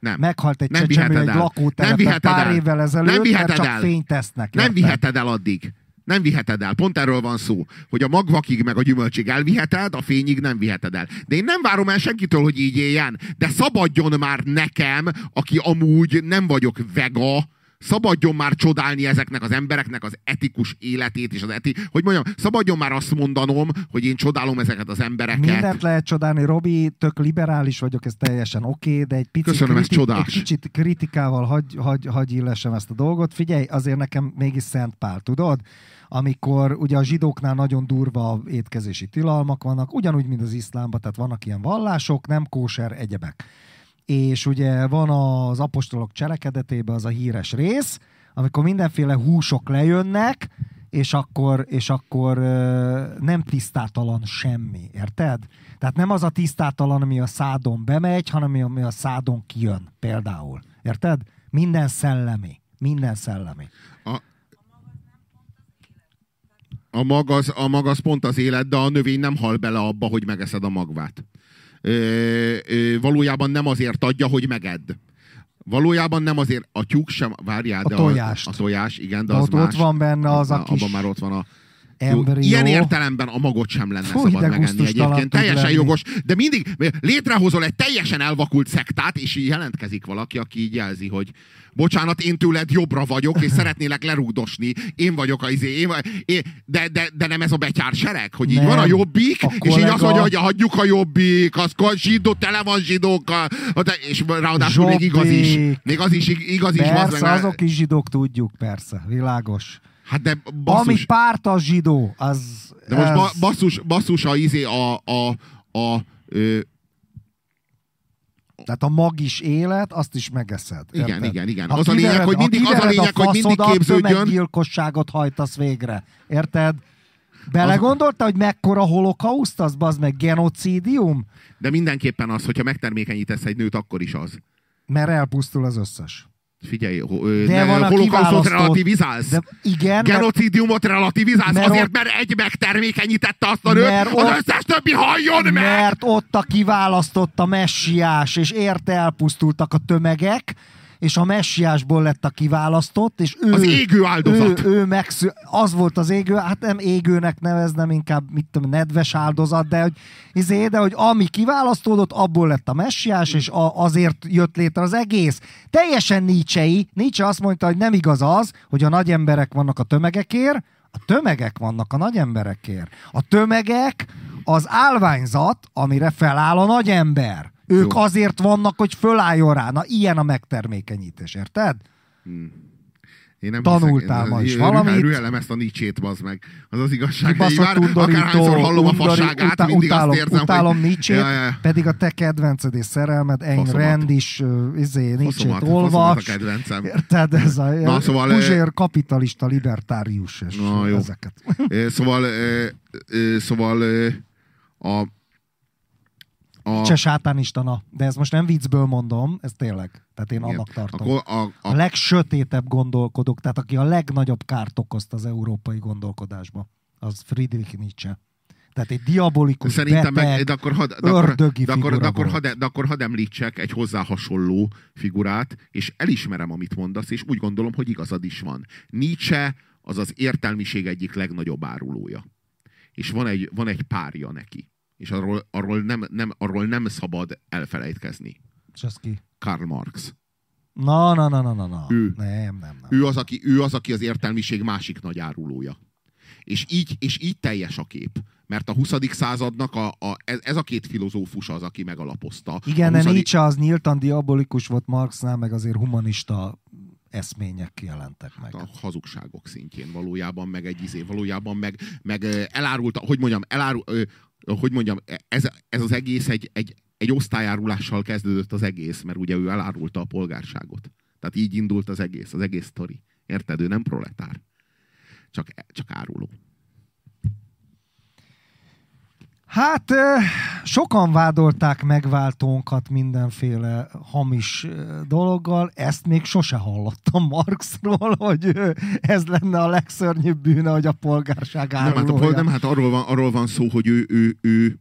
nem. meghalt egy Nem csecsemő egy el. lakótelepen pár el. évvel ezelőtt, Nem mert viheted csak el. fényt tesznek. Nem viheted el addig. Nem viheted el. Pont erről van szó, hogy a magvakig meg a gyümölcsig elviheted, a fényig nem viheted el. De én nem várom el senkitől, hogy így éljen. De szabadjon már nekem, aki amúgy nem vagyok vega, szabadjon már csodálni ezeknek az embereknek az etikus életét, és az eti... Hogy mondjam, szabadjon már azt mondanom, hogy én csodálom ezeket az embereket. Mindent lehet csodálni, Robi, tök liberális vagyok, ez teljesen oké, okay, de egy picit Köszönöm, csodás. egy kicsit kritikával hagy, hagy, hagy illessem ezt a dolgot. Figyelj, azért nekem mégis Szent Pál, tudod? Amikor ugye a zsidóknál nagyon durva étkezési tilalmak vannak, ugyanúgy, mint az iszlámban, tehát vannak ilyen vallások, nem kóser, egyebek. És ugye van az apostolok cselekedetében az a híres rész, amikor mindenféle húsok lejönnek, és akkor, és akkor nem tisztátalan semmi, érted? Tehát nem az a tisztátalan, ami a szádon bemegy, hanem ami a szádon kijön, például. Érted? Minden szellemi. Minden szellemi. A a mag az pont az élet, de a növény nem hal bele abba, hogy megeszed a magvát. Ö, ö, valójában nem azért adja, hogy megedd. Valójában nem azért, a tyúk sem, várjál, A de tojást. A, a tojás, igen, de De az ott, más. ott van benne az a Abban kis már ott van a, jó, embrió. ilyen értelemben a magot sem lenne Fú, szabad megenni egyébként. Teljesen lenni. jogos, de mindig létrehozol egy teljesen elvakult szektát, és így jelentkezik valaki, aki így jelzi, hogy bocsánat, én tőled jobbra vagyok, és szeretnélek lerúgdosni. Én vagyok a izé, én, én, de, de, de nem ez a betyár sereg, hogy így Nem. van a jobbik, A és így azt mondja, hogy hagyjuk a jobbik, az zsidó, tele van zsidókkal, és ráadásul még igaz is. Még az is igaz is, bazd meg, Persze, azok is zsidók, tudjuk, persze, világos. Hát de Ami basszus, párt a zsidó, az... de most ez... ba, basszus, basszus a izé a, a, a ö, Tehát a magis élet, azt is megeszed. Igen, érted? igen, igen. Ha Az a lényeg, hogy mindig- az a lényeg, hogy mindig képződjön. tömeggyilkosságot hajtasz végre. Érted? Belegondolta, hogy mekkora holokauszt az, az meg genocidium? De mindenképpen az, hogyha megtermékenyítesz egy nőt, akkor is az. Mert elpusztul az összes. Figyelj, ö, De ne, holokausztot relativizálsz. De igen, mert, Genocidiumot relativizálsz, Mert azért, mert egy megtermékenyítette azt a nőt, Mert az ott- összes többi halljon meg! mert ott a kiválasztott a messiás, és érte elpusztultak a tömegek, és a messiásból lett a kiválasztott, és ő... Az égő áldozat. Ő, ő megszű, az volt az égő, hát nem égőnek neveznem, inkább mit tudom, nedves áldozat, de hogy, izé, de hogy ami kiválasztódott, abból lett a messiás, és a, azért jött létre az egész. Teljesen Nietzsei. Nietzsche azt mondta, hogy nem igaz az, hogy a nagy emberek vannak a tömegekért, a tömegek vannak a nagy emberekért. A tömegek az állványzat, amire feláll a nagy ember. Ők Jó. azért vannak, hogy fölálljon rá. Na, ilyen a megtermékenyítés, érted? Én nem Tanultál ma is valamit? Rühelem ezt a Nietzsét, bazd meg. Az az igazság. Kibaszott Már akárhányszor hallom a fasságát, utá- mindig utálom, azt érzem, utálom hogy... Nietzsét, Ja, ja. pedig a te kedvenced és szerelmed, Faszomat. Rand is uh, izé, Faszomat, faszomat a olvas. kedvencem. Érted? Ez a Na, szóval, Puzsér kapitalista, libertárius és Na, jó. ezeket. Szóval, szóval a, a, Se sátánista, na. De ez most nem viccből mondom, ez tényleg. Tehát én igen. annak tartom. Akkor a, A a, legsötétebb gondolkodók, tehát aki a legnagyobb kárt okozta az európai gondolkodásba, az Friedrich Nietzsche. Tehát egy diabolikus, Szerintem beteg, meg, de akkor, had, de, akkor, ördögi de, akkor, de, akkor, had, de akkor hadd említsek egy hozzá hasonló figurát, és elismerem, amit mondasz, és úgy gondolom, hogy igazad is van. Nietzsche az az értelmiség egyik legnagyobb árulója. És van egy, van egy párja neki. És arról, arról, nem, nem, arról nem szabad elfelejtkezni. És az ki? Karl Marx. Na, na, na, na, na, na. Ő. Nem, nem, nem. Ő az, aki, ő az, aki az értelmiség másik nagy árulója. És így, és így teljes a kép. Mert a 20. századnak a, a, ez, ez a két filozófus az, aki megalapozta. Igen, a de 20. Nietzsche az nyíltan diabolikus volt Marxnál, meg azért humanista eszmények jelentek meg. a hazugságok szintjén valójában, meg egy izé, valójában meg, meg ö, elárulta, hogy mondjam, elárul, ö, hogy mondjam, ez, ez az egész egy, egy, egy osztályárulással kezdődött az egész, mert ugye ő elárulta a polgárságot. Tehát így indult az egész, az egész sztori. Érted? Ő nem proletár. Csak, csak áruló. Hát sokan vádolták megváltónkat mindenféle hamis dologgal, ezt még sose hallottam Marxról, hogy ez lenne a legszörnyűbb bűne, hogy a polgárság Nem hát, a, árulója. nem, hát arról van, arról van szó, hogy ő, ő, ő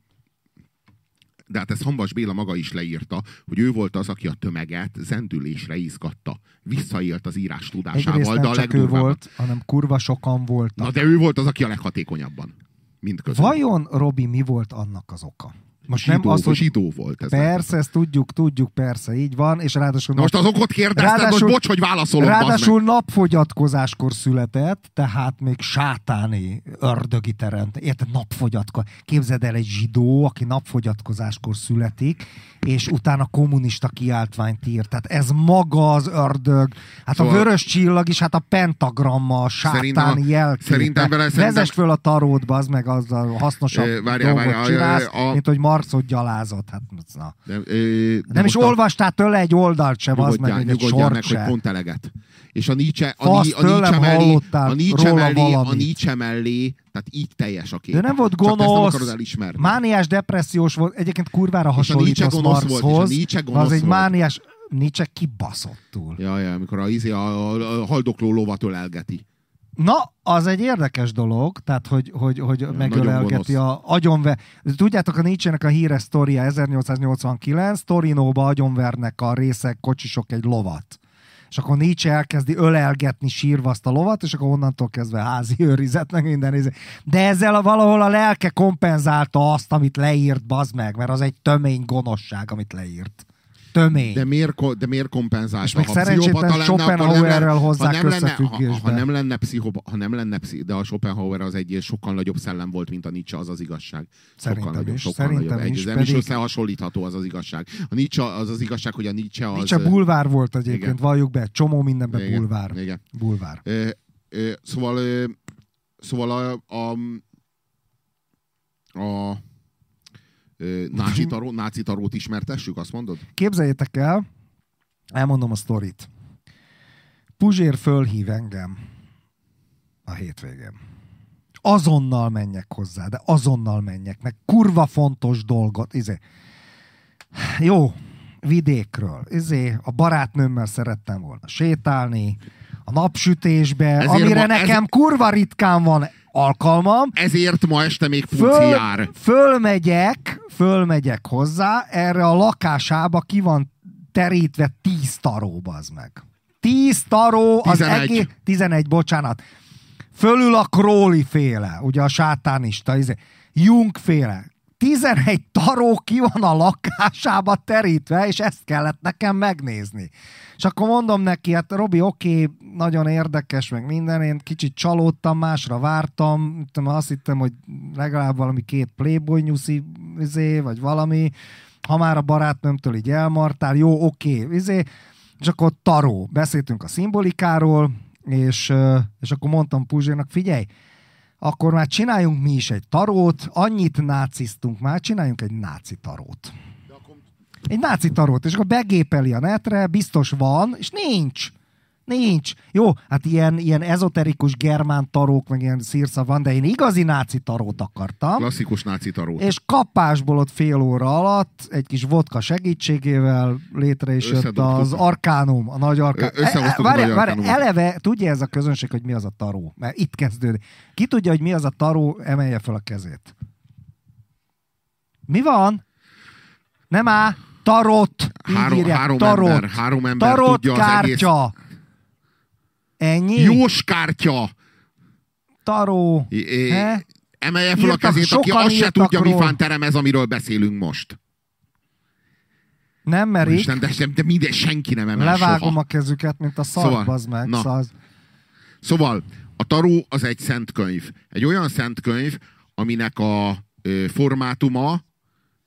de hát ezt Hambas Béla maga is leírta, hogy ő volt az, aki a tömeget zendülésre izgatta. Visszaélt az írás tudásával, Egyrészt de nem a csak ő volt, hanem kurva sokan voltak. Na de ő volt az, aki a leghatékonyabban. Mind közül. Vajon, Robi, mi volt annak az oka? Most zsidó, nem az, hogy zsidó volt ez. persze, ezt tudjuk, tudjuk, persze, így van, és ráadásul... Na most az okot kérdezted, Ráadásul- most bocs, hogy válaszolom. Ráadásul napfogyatkozáskor született, tehát még sátáni ördögi teremt. Érted? Napfogyatko. Képzeld el egy zsidó, aki napfogyatkozáskor születik, és utána kommunista kiáltványt ír. Tehát ez maga az ördög. Hát Szóval- a vörös csillag is, hát a pentagramma, a sátáni jelképe. szerintem vele- szerintem- Vezess föl a taródba, az meg az a hasznosabb Ö, várjál, dolgot várjál, csinálsz, ö, a- mint hogy Marcot gyalázott. Hát, na. Nem, ö, Nem is a- olvastál tőle egy oldalt sem, az meg, egy sort meg, hogy se. pont eleget. És a Nietzsche, a, Fasz, a Nietzsche mellé, a Nietzsche mellé, a. Nietzsche mellé, tehát így teljes a kép. De nem volt nem gonosz, elismerni. mániás, depressziós volt, egyébként kurvára a hasonlítasz gonosz volt, és a Marxhoz, az egy mániás, Nietzsche kibaszottul. Ja, ja, amikor a, izé, a, a, a haldokló lovat ölelgeti. Na, az egy érdekes dolog, tehát hogy, hogy, hogy nagyon megölelgeti a agyonve... Tudjátok, a Nietzsche-nek a híres sztoria 1889, Torinóba agyonvernek a részek, kocsisok egy lovat. És akkor Nietzsche elkezdi ölelgetni sírva azt a lovat, és akkor onnantól kezdve házi őrizet, meg minden. De ezzel a, valahol a lelke kompenzálta azt, amit leírt, bazd meg, mert az egy tömény gonoszság, amit leírt. Tömény. De miért, de miért kompenzálta? És Ha pszichopata lenne, Schopenhauerrel hozzák ha nem lenne, ha, ha, nem lenne pszichopa, ha nem lenne pszi, de a Schopenhauer az egy sokkal nagyobb szellem volt, mint a Nietzsche, az az igazság. Sokkal Szerintem nagyobb, is, sokkal szerintem nagyobb. Egy, is, nem is pedig- összehasonlítható az az igazság. A Nietzsche az az igazság, hogy a Nietzsche az... Nietzsche bulvár volt egyébként, Igen. valljuk be, csomó mindenben Igen, bulvár. Igen. Bulvár. Ö, ö, szóval, ö, szóval a, a, a náci, taró, náci tarót ismertessük, azt mondod? Képzeljétek el, elmondom a sztorit. Puzsér fölhív engem a hétvégén. Azonnal menjek hozzá, de azonnal menjek, meg kurva fontos dolgot, izé. Jó, vidékről, izé, a barátnőmmel szerettem volna sétálni, a napsütésbe, Ezért amire ma- nekem kurva ritkán van alkalmam, Ezért ma este még punci Föl, jár. fölmegyek, fölmegyek hozzá, erre a lakásába ki van terítve tíz taró, az meg. Tíz taró, az 11. egész, 11, bocsánat. Fölül a Crowley féle, ugye a sátánista, izé, Jung féle. 11 taró ki van a lakásába terítve, és ezt kellett nekem megnézni. És akkor mondom neki, hát Robi, oké, nagyon érdekes, meg minden, én kicsit csalódtam, másra vártam, azt hittem, hogy legalább valami két Playboy nyuszi, izé, vagy valami, ha már a barátnőmtől így elmartál, jó, oké, izé, és akkor taró. Beszéltünk a szimbolikáról, és, és akkor mondtam Puzsérnak, figyelj, akkor már csináljunk mi is egy tarót, annyit náciztunk már, csináljunk egy náci tarót. Egy náci tarót, és akkor begépeli a netre, biztos van, és nincs. Nincs. Jó, hát ilyen, ilyen ezoterikus germán tarók, meg ilyen szírsza van, de én igazi náci tarót akartam. Klasszikus náci tarót. És kapásból ott fél óra alatt egy kis vodka segítségével létre is jött az arkánum, a nagy arkánum. Várj, várj, eleve tudja ez a közönség, hogy mi az a taró? Mert itt kezdődik. Ki tudja, hogy mi az a taró, emelje fel a kezét. Mi van? Nem á, tarot. Három, írják, három tarot. ember, három ember tarot tudja az egész. Ennyi? Jós kártya! Taró. É- é-? Emelje fel a Írtak, kezét, aki azt se tudja, mi róla. fánterem ez, amiről beszélünk most. Nem merik. Isten, de, de, de minden, senki nem emel Levágom soha. a kezüket, mint a szar, Szóval, bazd meg. na. Szóval, Szóval a taró az egy szent könyv. Egy olyan szent könyv, aminek a ö, formátuma,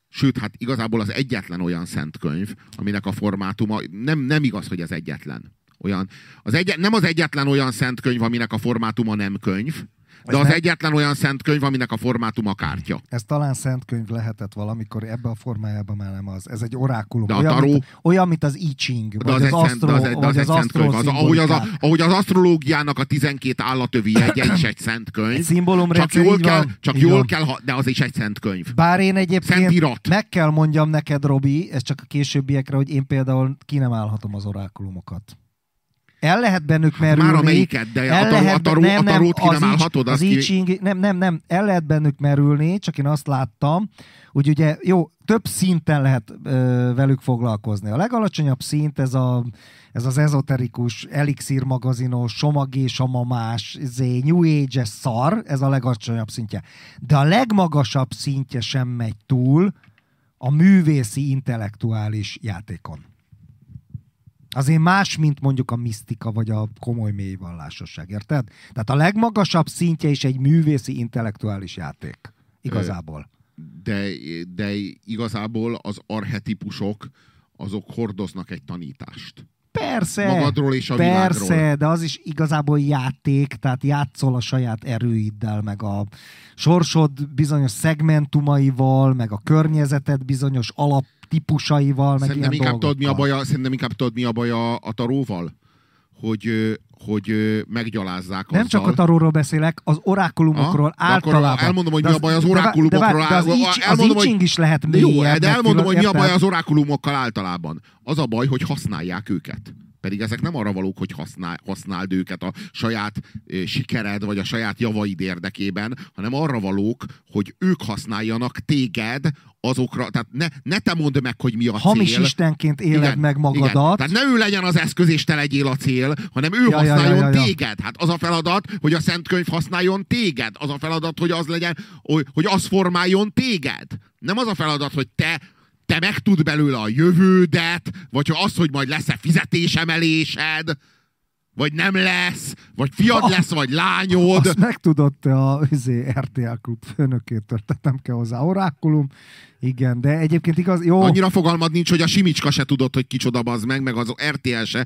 sőt, hát igazából az egyetlen olyan szent könyv, aminek a formátuma, nem, nem igaz, hogy az egyetlen. Olyan, az egy, nem az egyetlen olyan szent könyv, aminek a formátuma nem könyv, de az nem- egyetlen olyan szent könyv, aminek a formátuma kártya. ez talán szentkönyv lehetett valamikor, ebbe a formájában már nem az. Ez egy orákulum. De a olyan, taró- mint, olyan, mint az I Ching, De az, az, szent, de asztro, az, de az az szent könyv. Az, ahogy, az, a, ahogy az asztrológiának a 12 állatövi jegye is egy szent könyv. Szimbólumrendszer, csak jól kell, van, csak jól van. kell, de az is egy szent könyv. Bár én egyébként Szentirat. meg kell mondjam neked, Robi, ez csak a későbbiekre, hogy én például ki nem állhatom az orákulumokat. El lehet bennük merülni. Már amelyiket, de a el taró- lehet a taró- be- a tarót ki az nem állhatod, Az azt I ki- Ching, nem, nem, nem, el lehet bennük merülni, csak én azt láttam, hogy ugye jó, több szinten lehet ö, velük foglalkozni. A legalacsonyabb szint ez, a, ez az ezoterikus, elixír magazinos, somagés, a mamás, izé, New Age-es szar, ez a legalacsonyabb szintje. De a legmagasabb szintje sem megy túl a művészi, intellektuális játékon. Azért más, mint mondjuk a misztika, vagy a komoly mély vallásosság, érted? Tehát a legmagasabb szintje is egy művészi, intellektuális játék. Igazából. De, de igazából az arhetipusok azok hordoznak egy tanítást. Persze, Magadról és a persze, világról. de az is igazából játék, tehát játszol a saját erőiddel, meg a sorsod bizonyos szegmentumaival, meg a környezeted bizonyos alaptípusaival, meg Szerintem ilyen inkább, tudod, mi a baj a, szerintem inkább tudod, mi a baj a, a taróval? Hogy, hogy meggyalázzák Nem azzal. csak a taróról beszélek, az orákulumokról Ah, de akkor általában. elmondom, hogy De mi a baj az de orákulumokról. De, várj, de az, így, az hogy- is lehet De jó, mélyebb, de elmondom, hogy mi a baj az orákulumokkal általában. Az a baj, hogy használják őket. Pedig ezek nem arra valók, hogy használ, használd őket a saját ö, sikered, vagy a saját javaid érdekében, hanem arra valók, hogy ők használjanak téged azokra, tehát ne, ne te mondd meg, hogy mi a Hamis cél. istenként éled Igen, meg Igen. magadat. Tehát ne ő legyen az eszköz, és te legyél a cél, hanem ő Ja, használjon ja, ja, ja. téged. Hát az a feladat, hogy a Szent Könyv használjon téged. Az a feladat, hogy az legyen, hogy, hogy az formáljon téged. Nem az a feladat, hogy te te megtud belőle a jövődet, vagy hogy az, hogy majd lesz-e fizetésemelésed, vagy nem lesz, vagy fiad lesz, vagy lányod. Azt megtudod te a izé, RTL klub főnökétől, tehát nem kell hozzá orákulum. Igen, de egyébként igaz, jó, Annyira fogalmad nincs, hogy a Simicska se tudod, hogy kicsoda bazd meg, meg az RTL se.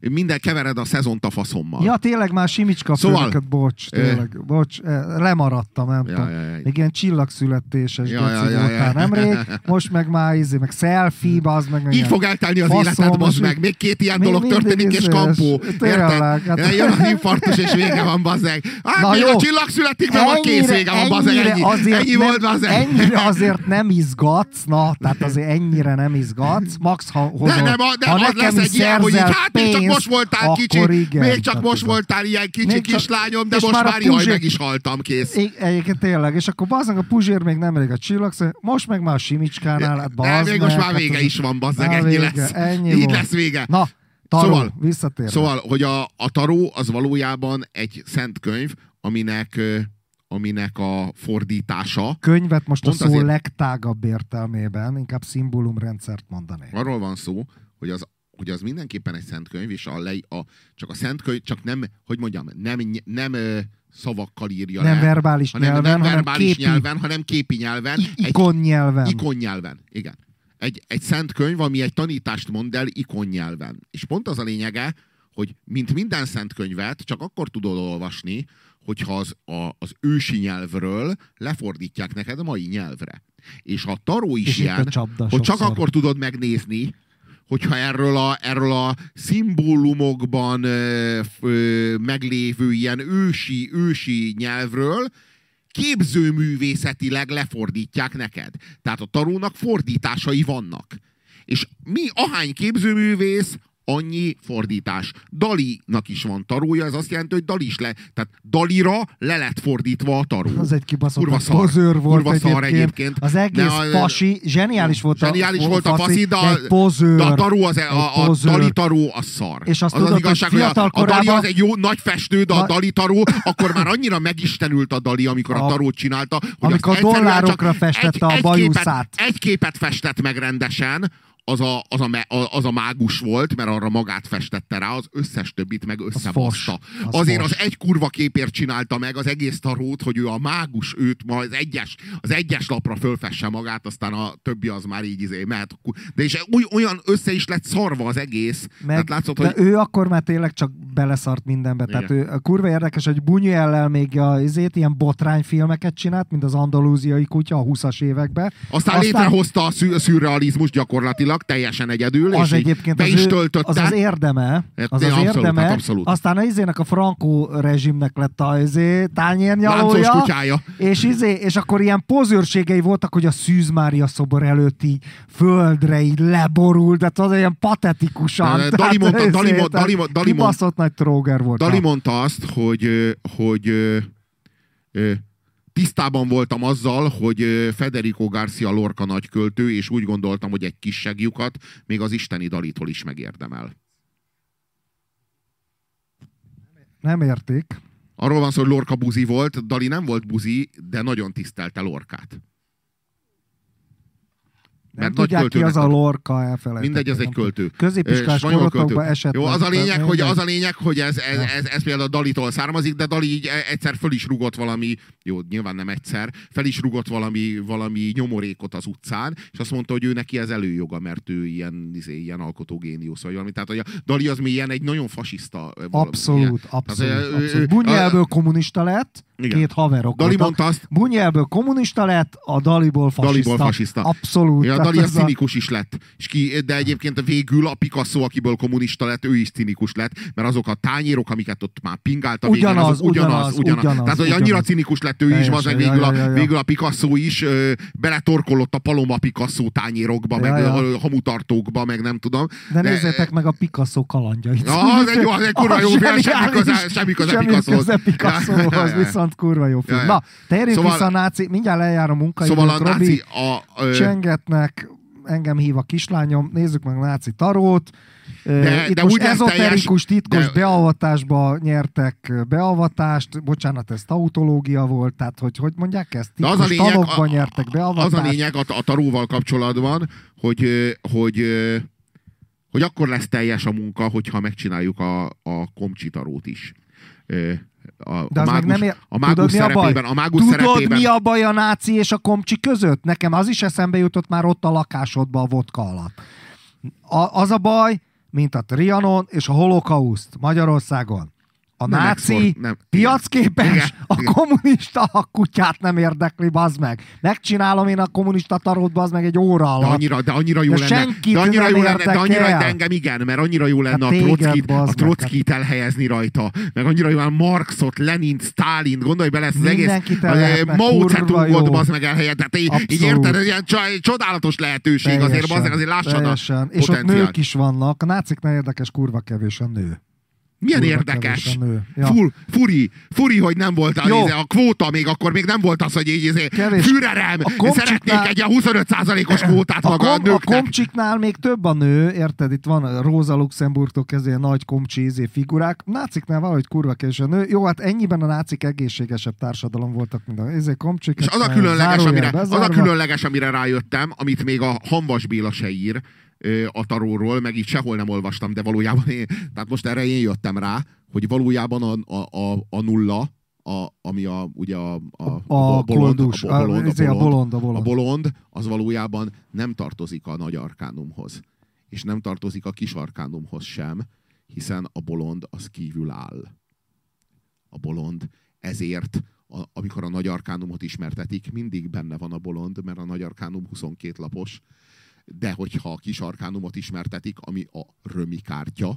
Minden kevered a szezont a faszommal. Ja, tényleg már Simicska Szóval, főnöket, bocs, tényleg, bocs, eh, lemaradtam, nem Ja, tudom. ja, ja. Még ilyen csillagszületéses Ja, ja, ja, ja, nemrég, most meg már izé, meg selfie, az meg Így fog eltelni az Faszom, életed, most meg. Még két ilyen mi- dolog történik, és kampó. Érted? hát- Jön az infarktus, és vége van, bazd meg. Hát Na jó. a csillag születik, meg a kész vége van, meg. Ennyi, azért ennyi volt, bazd meg. Ennyire azért nem izgatsz, na, tehát azért ennyire nem izgatsz. Max, ha hozol, De nem, a- de ha az lesz egy ilyen, hogy így, hát még csak pénzt, most voltál kicsi, igen, még csak most tudom. voltál ilyen kicsi Még kislányom, de most már már jaj, Puzsér- meg is haltam, kész. I- egyébként tényleg, és akkor bazdmeg a Puzsér még nem elég a csillag, most meg már a Simicskánál, hát De bazd még most már hát vége is van, bazd meg, Már ennyi lesz. ennyi Így lesz vége. Na, taró, Szóval- szóval, visszatérve. Szóval, hogy a, a taró az valójában egy szent könyv, aminek, aminek a fordítása, könyvet most a szó azért- legtágabb értelmében, inkább szimbólumrendszert mondanék. arról van szó, hogy az, hogy az mindenképpen egy szent könyv, és a, le, a, csak a szent könyv, csak nem, hogy mondjam, nem, nem ö, szavakkal írja Nem le, verbális hanem nyelven, nem hanem verbális képi, nyelven, hanem képi nyelven. ikon nyelven. ikon nyelven, igen. Egy, egy szent könyv, ami egy tanítást mond el ikon nyelven. És pont az a lényege, hogy mint minden szent könyvet, csak akkor tudod olvasni, hogyha az, a, az ősi nyelvről lefordítják neked a mai nyelvre. És a taró is És ilyen, hogy csak akkor tudod megnézni, hogyha erről a, erről a szimbólumokban ö, ö, meglévő ilyen ősi, ősi nyelvről képzőművészetileg lefordítják neked. Tehát a tarónak fordításai vannak. És mi, ahány képzőművész, annyi fordítás. Dalinak is van tarója, ez azt jelenti, hogy Dali is le, tehát Dalira le lett fordítva a taró. Az egy kibaszott Kurva szar. pozőr volt Kurva szar egyébként. egyébként. Az egész De a- fasi, zseniális volt Zseniális a, volt a faszi, de a, egy pozőr. de a taró az, a, a, Egy a. Dali taró az szar. És azt az tudod, az igazság, hogy hogy a, a Dali az egy jó nagy festő, de a Na- Dali taró, akkor már annyira megistenült a Dali, amikor a, A- tarót csinálta, hogy amikor dollárokra festette a képet, bajuszát. egy képet festett meg rendesen, az a, az, a, az a mágus volt, mert arra magát festette rá, az összes többit meg összebaszta. fos. Az Azért fos. az egy kurva képért csinálta meg az egész tarót, hogy ő a mágus őt ma az egyes, az egyes lapra fölfesse magát, aztán a többi az már így izé mehet. De és olyan össze is lett szarva az egész. Meg, Tehát látszott, de hogy ő akkor már tényleg csak beleszart mindenbe. Igen. Tehát ő, kurva érdekes, hogy Buñuellel még a, izét, ilyen botrányfilmeket csinált, mint az andalúziai kutya a 20-as években. aztán, létrehozta a, szü- a szürrealizmus gyakorlatilag teljesen egyedül, az és egyébként be az, is ő, töltötte. az az érdeme, Hát, az az abszolút, érdeme, hát abszolút. aztán az izének a Franco rezsimnek lett a izé, tányérnyalója, kutyája. és, izé, és akkor ilyen pozőrségei voltak, hogy a Szűz Mária szobor előtt így földre így leborult, tehát az ilyen patetikusan. De- Dali mondta- izé, Dali Dali mo- Dali mond- kibaszott nagy tróger volt. Dali mondta azt, hogy, hogy tisztában voltam azzal, hogy Federico Garcia Lorca nagyköltő, és úgy gondoltam, hogy egy kis segjukat még az isteni Dalitól is megérdemel. Nem érték. Arról van szó, hogy Lorca buzi volt, Dali nem volt buzi, de nagyon tisztelte Lorkát. Nem Mert tudják ki az a Lorca, elfelejtettem. Mindegy, ez egy költő. Középiskolás költő. esett. Jó, az a lényeg, hogy, az a lényeg, hogy ez, ez, ez, ez például Dalitól származik, de Dali így e- egyszer föl is rugott valami, jó, nyilván nem egyszer, fel is rugott valami, valami nyomorékot az utcán, és azt mondta, hogy ő neki ez előjoga, mert ő ilyen, izé, ilyen alkotógéniusz, vagy valami. Tehát, hogy a Dali az mélyen egy nagyon fasiszta. valami- Abszolút, abszolút. Tehát, abszolút. ö, Bunyelből kommunista lett, Igen. két haverok Dali mondta azt, Bunyelből kommunista lett, a Daliból fasiszta. Daliból fasiszta. Abszolút. Ja, a Tehát Dali az ez a- cinikus is lett. És ki, de egyébként végül a Picasso, akiből kommunista lett, ő is cinikus lett, mert azok a tányérok, amiket ott már pingált a végén, Ugyanaz, ugyanaz, ugyanaz, ugyanaz. ugyanaz, Tehát, hogy annyira ugyanaz. cinikus lett ő is, az végül, a, ja, ja. végül a Picasso is ö, beletorkolott a Paloma Picasso tányérokba, Ja, meg ja. hamutartókba, meg nem tudom. De nézzétek meg a Picasso kalandjait. Ja, az egy jó, az egy kurva jó film, semmi köze- semmi köze semmi Picassohoz. köze Picassohoz, ja. viszont kurva jó film. Na, térjünk Szóval- vissza a náci, mindjárt lejár a munkaidőt, Szóval a náci... A, csengetnek, engem hív a kislányom, nézzük meg a náci tarót. De- Itt de most ezoterikus, teljes- titkos de- beavatásba nyertek beavatást, bocsánat, ez tautológia volt, tehát hogy, hogy mondják ezt? De Titkos az a lényeg, tanokba a, nyertek az beavatást. a lényeg a, a taróval kapcsolatban, hogy, hogy, hogy akkor lesz teljes a munka, hogyha megcsináljuk a, a komcsi tarót is. A, De a mágus, nem ér... a mágus Tudod, a szerepében, a mágus Tudod, szerepében, mi a baj a náci és a komcsi között? Nekem az is eszembe jutott már ott a lakásodba a vodka alatt. A, az a baj, mint a Trianon és a holokauszt Magyarországon. A Nem náci export, nem. piacképes, Igen, a igen. kommunista a kutyát nem érdekli, bazd meg. Megcsinálom én a kommunista tarót, bazd meg egy óra de alatt. annyira, de annyira jó De lenne, de annyira jó lenne, de annyira, érdekel. de engem igen, mert annyira jó lenne Hát a Trockit, a Trockit elhelyezni rajta, meg annyira jó lenne Marxot, Lenint, Stalin, gondolj bele ezt az egész el Mao Zedongot, bazd meg elhelyezni, tehát így, így érted, ez ilyen csodálatos lehetőség, azért, bazd meg, azért lássad a teljesen. És ott nők is vannak. A náciknál érdekes, kurva kevés a nő. Milyen Kurva érdekes. a. Ja. Fur, furi, furi, hogy nem volt a, Jó. a kvóta még, akkor még nem volt az, hogy így izé, Kevés. Führerem, A komcsiknál- szeretnék egy ilyen 25%-os kvótát A, maga a kom, a nőknek. komcsiknál még több a nő, érted? Itt van a Rosa Luxemburgtól kezdve nagy komcsi izé figurák. Náciknál valahogy kurva kevés a nő. Jó, hát ennyiben a nácik egészségesebb társadalom voltak, mint a izé komcsik. És az a különleges, amire, az a bezárva. különleges, amire rájöttem, amit még a Hanvas Béla se ír a taróról, meg így sehol nem olvastam, de valójában én, tehát most erre én jöttem rá, hogy valójában a, a, a, a nulla, a, ami a, ugye a, a, a bolond, koldus, a, bolond, a, a bolond, bolond, a a bolond. bolond, az valójában nem tartozik a nagy arkánumhoz. És nem tartozik a kis arkánumhoz sem. hiszen a bolond az kívül áll. A bolond ezért, a, amikor a nagy arkánumot ismertetik, mindig benne van a bolond, mert a nagy arkánum 22 lapos, de hogyha a kis arkánumot ismertetik, ami a römi kártya,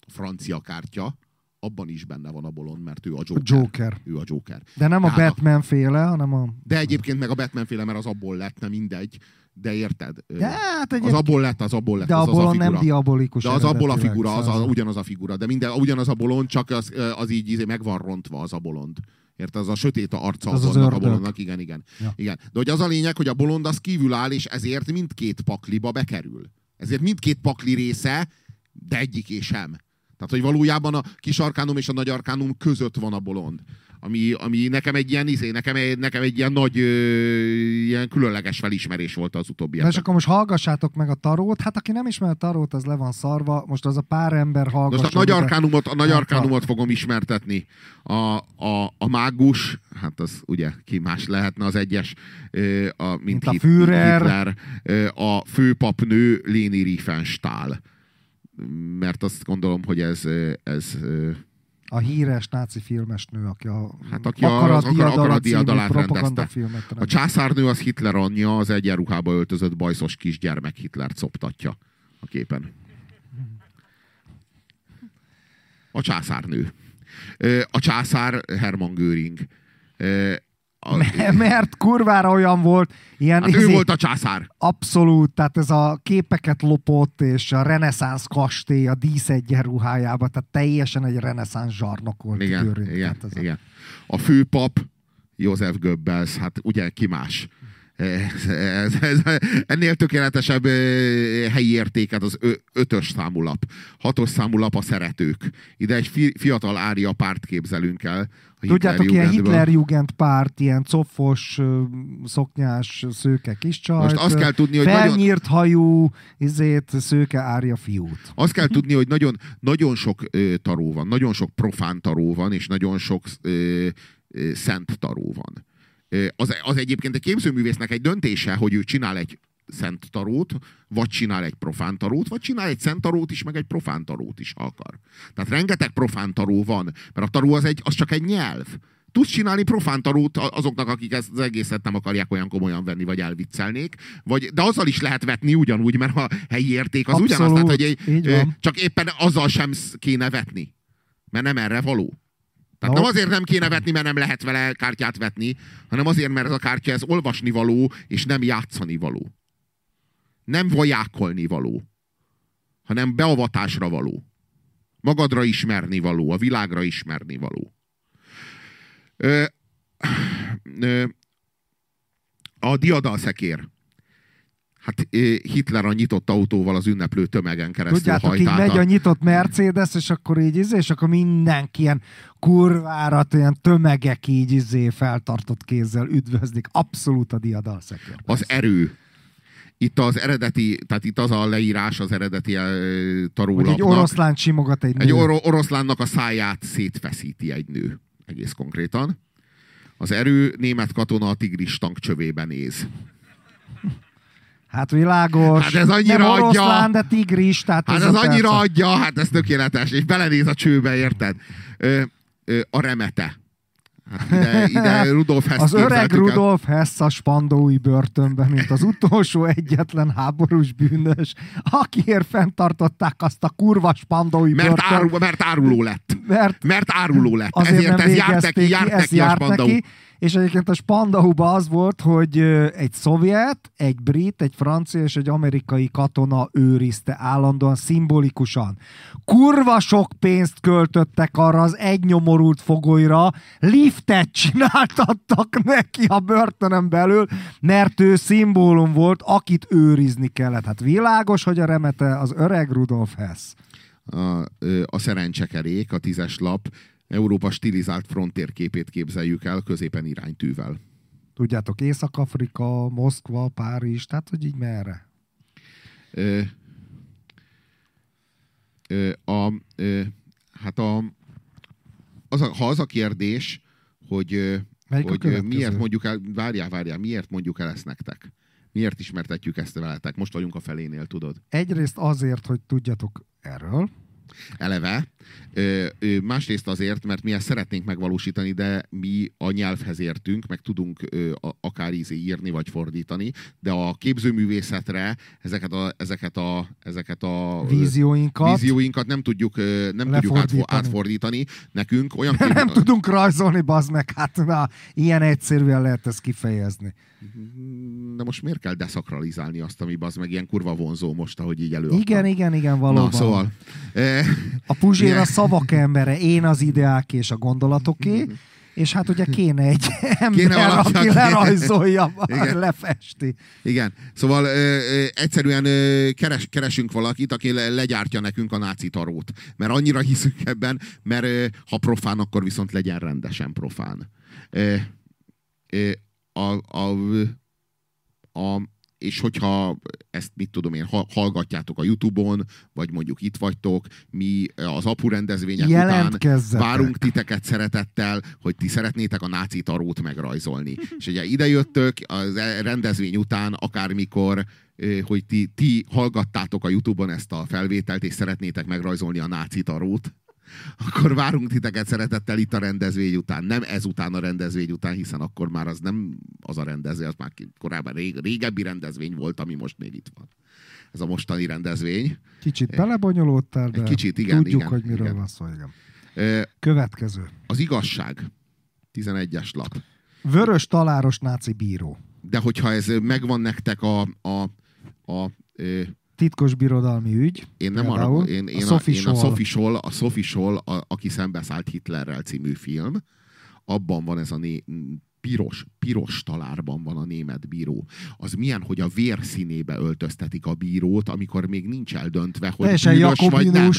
a francia kártya, abban is benne van a bolond, mert ő a Joker. Joker. Ő a Joker. De nem a Tehát a- Batman féle, hanem a... De egyébként meg a Batman féle, mert az abból lett, nem mindegy. De érted? De hát az egy... abból lett, az abból lett. De az, a az a bolond nem figura. diabolikus De az abból a figura, az a, szóval- ugyanaz a figura. De minden, ugyanaz a bolond, csak az, az így izé meg van rontva az a bolond. Érted? Az a sötét arca Az az annak a bolondnak. Igen, igen. Ja. igen. De hogy az a lényeg, hogy a bolond az kívül áll, és ezért mindkét pakliba bekerül. Ezért mindkét pakli része, de egyiké sem. Tehát, hogy valójában a kis arkánum és a nagy arkánum között van a bolond. Ami, ami nekem egy ilyen, izé, nekem, egy, nekem egy ilyen nagy, ö, ilyen különleges felismerés volt az utóbbi Na és akkor most hallgassátok meg a tarót. Hát aki nem ismer a tarót, az le van szarva. Most az a pár ember hallgassa. Most a nagy arkánumot, a nagy arkánumot fogom ismertetni. A, a, a mágus, hát az ugye ki más lehetne az egyes, ö, a, mint, Mint a Hit- Führer. Hitler, ö, a főpapnő Léni Riefenstahl. Mert azt gondolom, hogy ez, ez A híres náci filmesnő, aki a Hát, aki a- az Akara- Akara diadalát propagandafilmet a rendezte. császárnő az Hitler anyja, az egyenruhába öltözött bajszos kisgyermek Hitlert szoptatja a képen. A császárnő. A császár Hermann Göring. A, Mert kurvára olyan volt, ilyen hát ő izé- volt a császár. Abszolút, tehát ez a képeket lopott, és a reneszánsz kastély a díszegyenruhájába, tehát teljesen egy reneszánsz zsarnok volt. Igen, igen, Tehát ez a- igen. A főpap József Goebbels, hát ugye ki más? Ez, ez, ennél tökéletesebb helyi értéket az ö, ötös számú lap. Hatos számú lap a szeretők. Ide egy fi, fiatal ária párt képzelünk el. A Tudjátok, ilyen. Hitlerjugend párt, ilyen cofos, szoknyás, szőke kis csajt, Most azt kell tudni, hogy nagyon, felnyírt hajú, izét, szőke árja fiút. azt kell tudni, hogy nagyon, nagyon sok ö, taró van, nagyon sok profán taró van, és nagyon sok ö, ö, szent taró van. Az, az egyébként egy képzőművésznek egy döntése, hogy ő csinál egy szent tarót, vagy csinál egy profán tarót, vagy csinál egy szent tarót is, meg egy profán tarót is, ha akar. Tehát rengeteg profán taró van, mert a taró az, egy, az csak egy nyelv. Tudsz csinálni profán tarót azoknak, akik ezt az egészet nem akarják olyan komolyan venni, vagy elviccelnék, vagy, de azzal is lehet vetni ugyanúgy, mert a helyi érték az Abszolút, ugyanaz, tehát, hogy egy, csak éppen azzal sem kéne vetni, mert nem erre való. Tehát No. nem azért nem kéne vetni, mert nem lehet vele kártyát vetni, hanem azért, mert ez a kártya ez olvasni való, és nem játszani való. Nem vajákolni való, hanem beavatásra való. Magadra ismerni való, a világra ismerni való. Ö, ö, a diadalszekér. Hát Hitler a nyitott autóval az ünneplő tömegen keresztül Tudjátok, így hajtálta. megy a nyitott Mercedes, és akkor így izé, és akkor mindenki ilyen kurvárat, olyan tömegek így izé feltartott kézzel üdvözlik. Abszolút a diadalszekér. Az erő. Itt az eredeti, tehát itt az a leírás az eredeti eh, Hogy egy tarólapnak. oroszlán simogat egy, Egy nő. or- oroszlánnak a száját szétfeszíti egy nő. Egész konkrétan. Az erő német katona a tigris tank csövébe néz. Hát világos. Hát ez annyira Nem adja. oroszlán, de tigris. Tehát Hát ez ez annyira persze. adja, hát ez tökéletes, és belenéz a csőbe, érted? Ö, ö, a remete. Hát ide, ide Rudolf Hess Az öreg. Rudolf Hess a spandói börtönben, mint az utolsó egyetlen háborús bűnös, akiért fenntartották azt a kurva spandói Mert, börtönt. áru, mert áruló lett. mert Mert áruló lett. Ezért nem ez járt neki, ki, járt ez neki a járt neki, és egyébként a Spandauba az volt, hogy egy szovjet, egy brit, egy francia és egy amerikai katona őrizte állandóan, szimbolikusan. Kurva sok pénzt költöttek arra az egynyomorult fogolyra, liftet csináltattak neki a börtönön belül, mert ő szimbólum volt, akit őrizni kellett. Hát világos, hogy a remete az öreg Rudolf Hess. a, a szerencsekerék, a tízes lap, Európa stilizált frontérképét képzeljük el középen iránytűvel. Tudjátok, Észak-Afrika, Moszkva, Párizs, tehát hogy így merre? Ö, ö, a, ö, hát a, az a, ha az a kérdés, hogy, Melyik hogy miért mondjuk el, várjál, várjál, miért mondjuk el ezt nektek? Miért ismertetjük ezt veletek? Most vagyunk a felénél, tudod? Egyrészt azért, hogy tudjatok erről, eleve. Másrészt azért, mert mi ezt szeretnénk megvalósítani, de mi a nyelvhez értünk, meg tudunk akár ízé írni vagy fordítani, de a képzőművészetre ezeket a, ezeket a, ezeket a Vízióinkat. vízióinkat nem tudjuk, nem tudjuk átfordítani. Nekünk olyan Nem tudunk rajzolni, bazd meg, hát na, ilyen egyszerűen lehet ezt kifejezni. De most miért kell deszakralizálni azt, ami az meg ilyen kurva vonzó most, ahogy így előadtam? Igen, igen, igen, valóban. Na, szóval... A Puzsér Igen. a szavak embere, én az ideák és a gondolatoké, és hát ugye kéne egy ember, valaki, aki aki- lerajzolja, Igen. lefesti. igen, szóval ö, ö, egyszerűen ö, keres, keresünk valakit, aki le, legyártja nekünk a náci tarót. Mert annyira hiszünk ebben, mert ö, ha profán, akkor viszont legyen rendesen profán. Ö, ö, a, a, a, és hogyha ezt, mit tudom én, ha- hallgatjátok a Youtube-on, vagy mondjuk itt vagytok, mi az apu rendezvények után várunk titeket szeretettel, hogy ti szeretnétek a náci tarót megrajzolni. És ugye ide jöttök az e- rendezvény után, akármikor, hogy ti, ti hallgattátok a Youtube-on ezt a felvételt, és szeretnétek megrajzolni a náci tarót, akkor várunk titeket szeretettel itt a rendezvény után. Nem ezután a rendezvény után, hiszen akkor már az nem az a rendezvény, az már korábban rég, régebbi rendezvény volt, ami most még itt van. Ez a mostani rendezvény. Kicsit belebonyolódtál, de kicsit, igen, tudjuk, igen, hogy miről igen. van szó. Igen. Következő. Az igazság. 11-es lap. Vörös taláros náci bíró. De hogyha ez megvan nektek a, a, a ö, Titkos birodalmi ügy. én nem Például arra, én, a én, a, Sophie én a. Sophie Scholl, a Sophie Scholl, a, aki szembeszállt Hitlerrel című film, abban van ez a né, piros, piros talárban van a német bíró. Az milyen, hogy a vérszínébe öltöztetik a bírót, amikor még nincs eldöntve, hogy Teljesen bűnös vagy nem.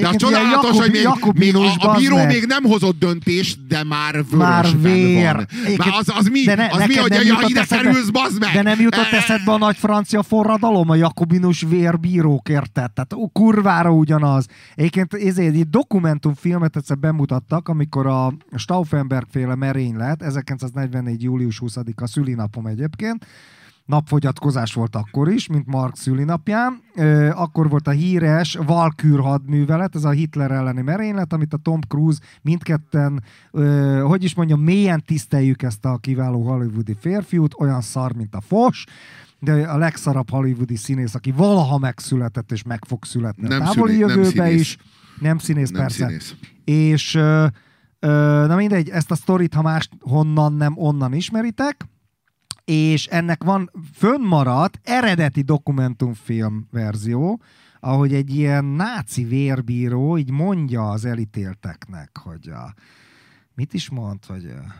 De a csodálatos, hogy még, még a, a bíró meg. még nem hozott döntést, de már vörösben Már vér. van. Már az, az mi? de ne- az mi, hogy nem ja, ide kerülsz, bazd meg! De nem jutott Eh, eszedbe a nagy francia forradalom, a jakobinus vérbírók, érted? Tehát ó, kurvára ugyanaz. Egyébként ezért egy dokumentumfilmet egyszer bemutattak, amikor a Stauffenberg féle merénylet, 1944. július 20-a szülinapom egyébként, napfogyatkozás volt akkor is, mint Mark szülinapján. Akkor volt a híres Valkür hadművelet, ez a Hitler elleni merénylet, amit a Tom Cruise mindketten, hogy is mondjam, mélyen tiszteljük ezt a kiváló hollywoodi férfiút, olyan szar, mint a Fos, de a legszarabb hollywoodi színész, aki valaha megszületett és meg fog születni Nem a távoli szüli- nem jövőbe színész. is. Nem színész, Nem persze. színész. És na mindegy, ezt a sztorit, ha más honnan nem onnan ismeritek, és ennek van fönnmaradt eredeti dokumentumfilm verzió, ahogy egy ilyen náci vérbíró így mondja az elítélteknek, hogy a, mit is mond, hogy a,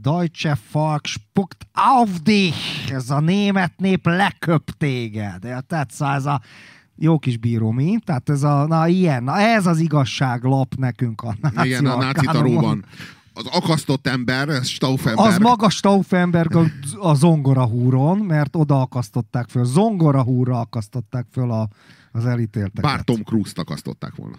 Deutsche Volk spuckt auf dich! Ez a német nép leköp téged. Érted? Szóval ez a jó kis bíró, mi? Tehát ez a, na ilyen, na ez az igazság lap nekünk a náci Igen, a náci taróban. Az akasztott ember, ez Stauffenberg. Az maga Stauffenberg a, a zongora húron, mert oda akasztották föl. Zongora húra akasztották föl a, az elítélteket. Bár Tom Cruise-t akasztották volna.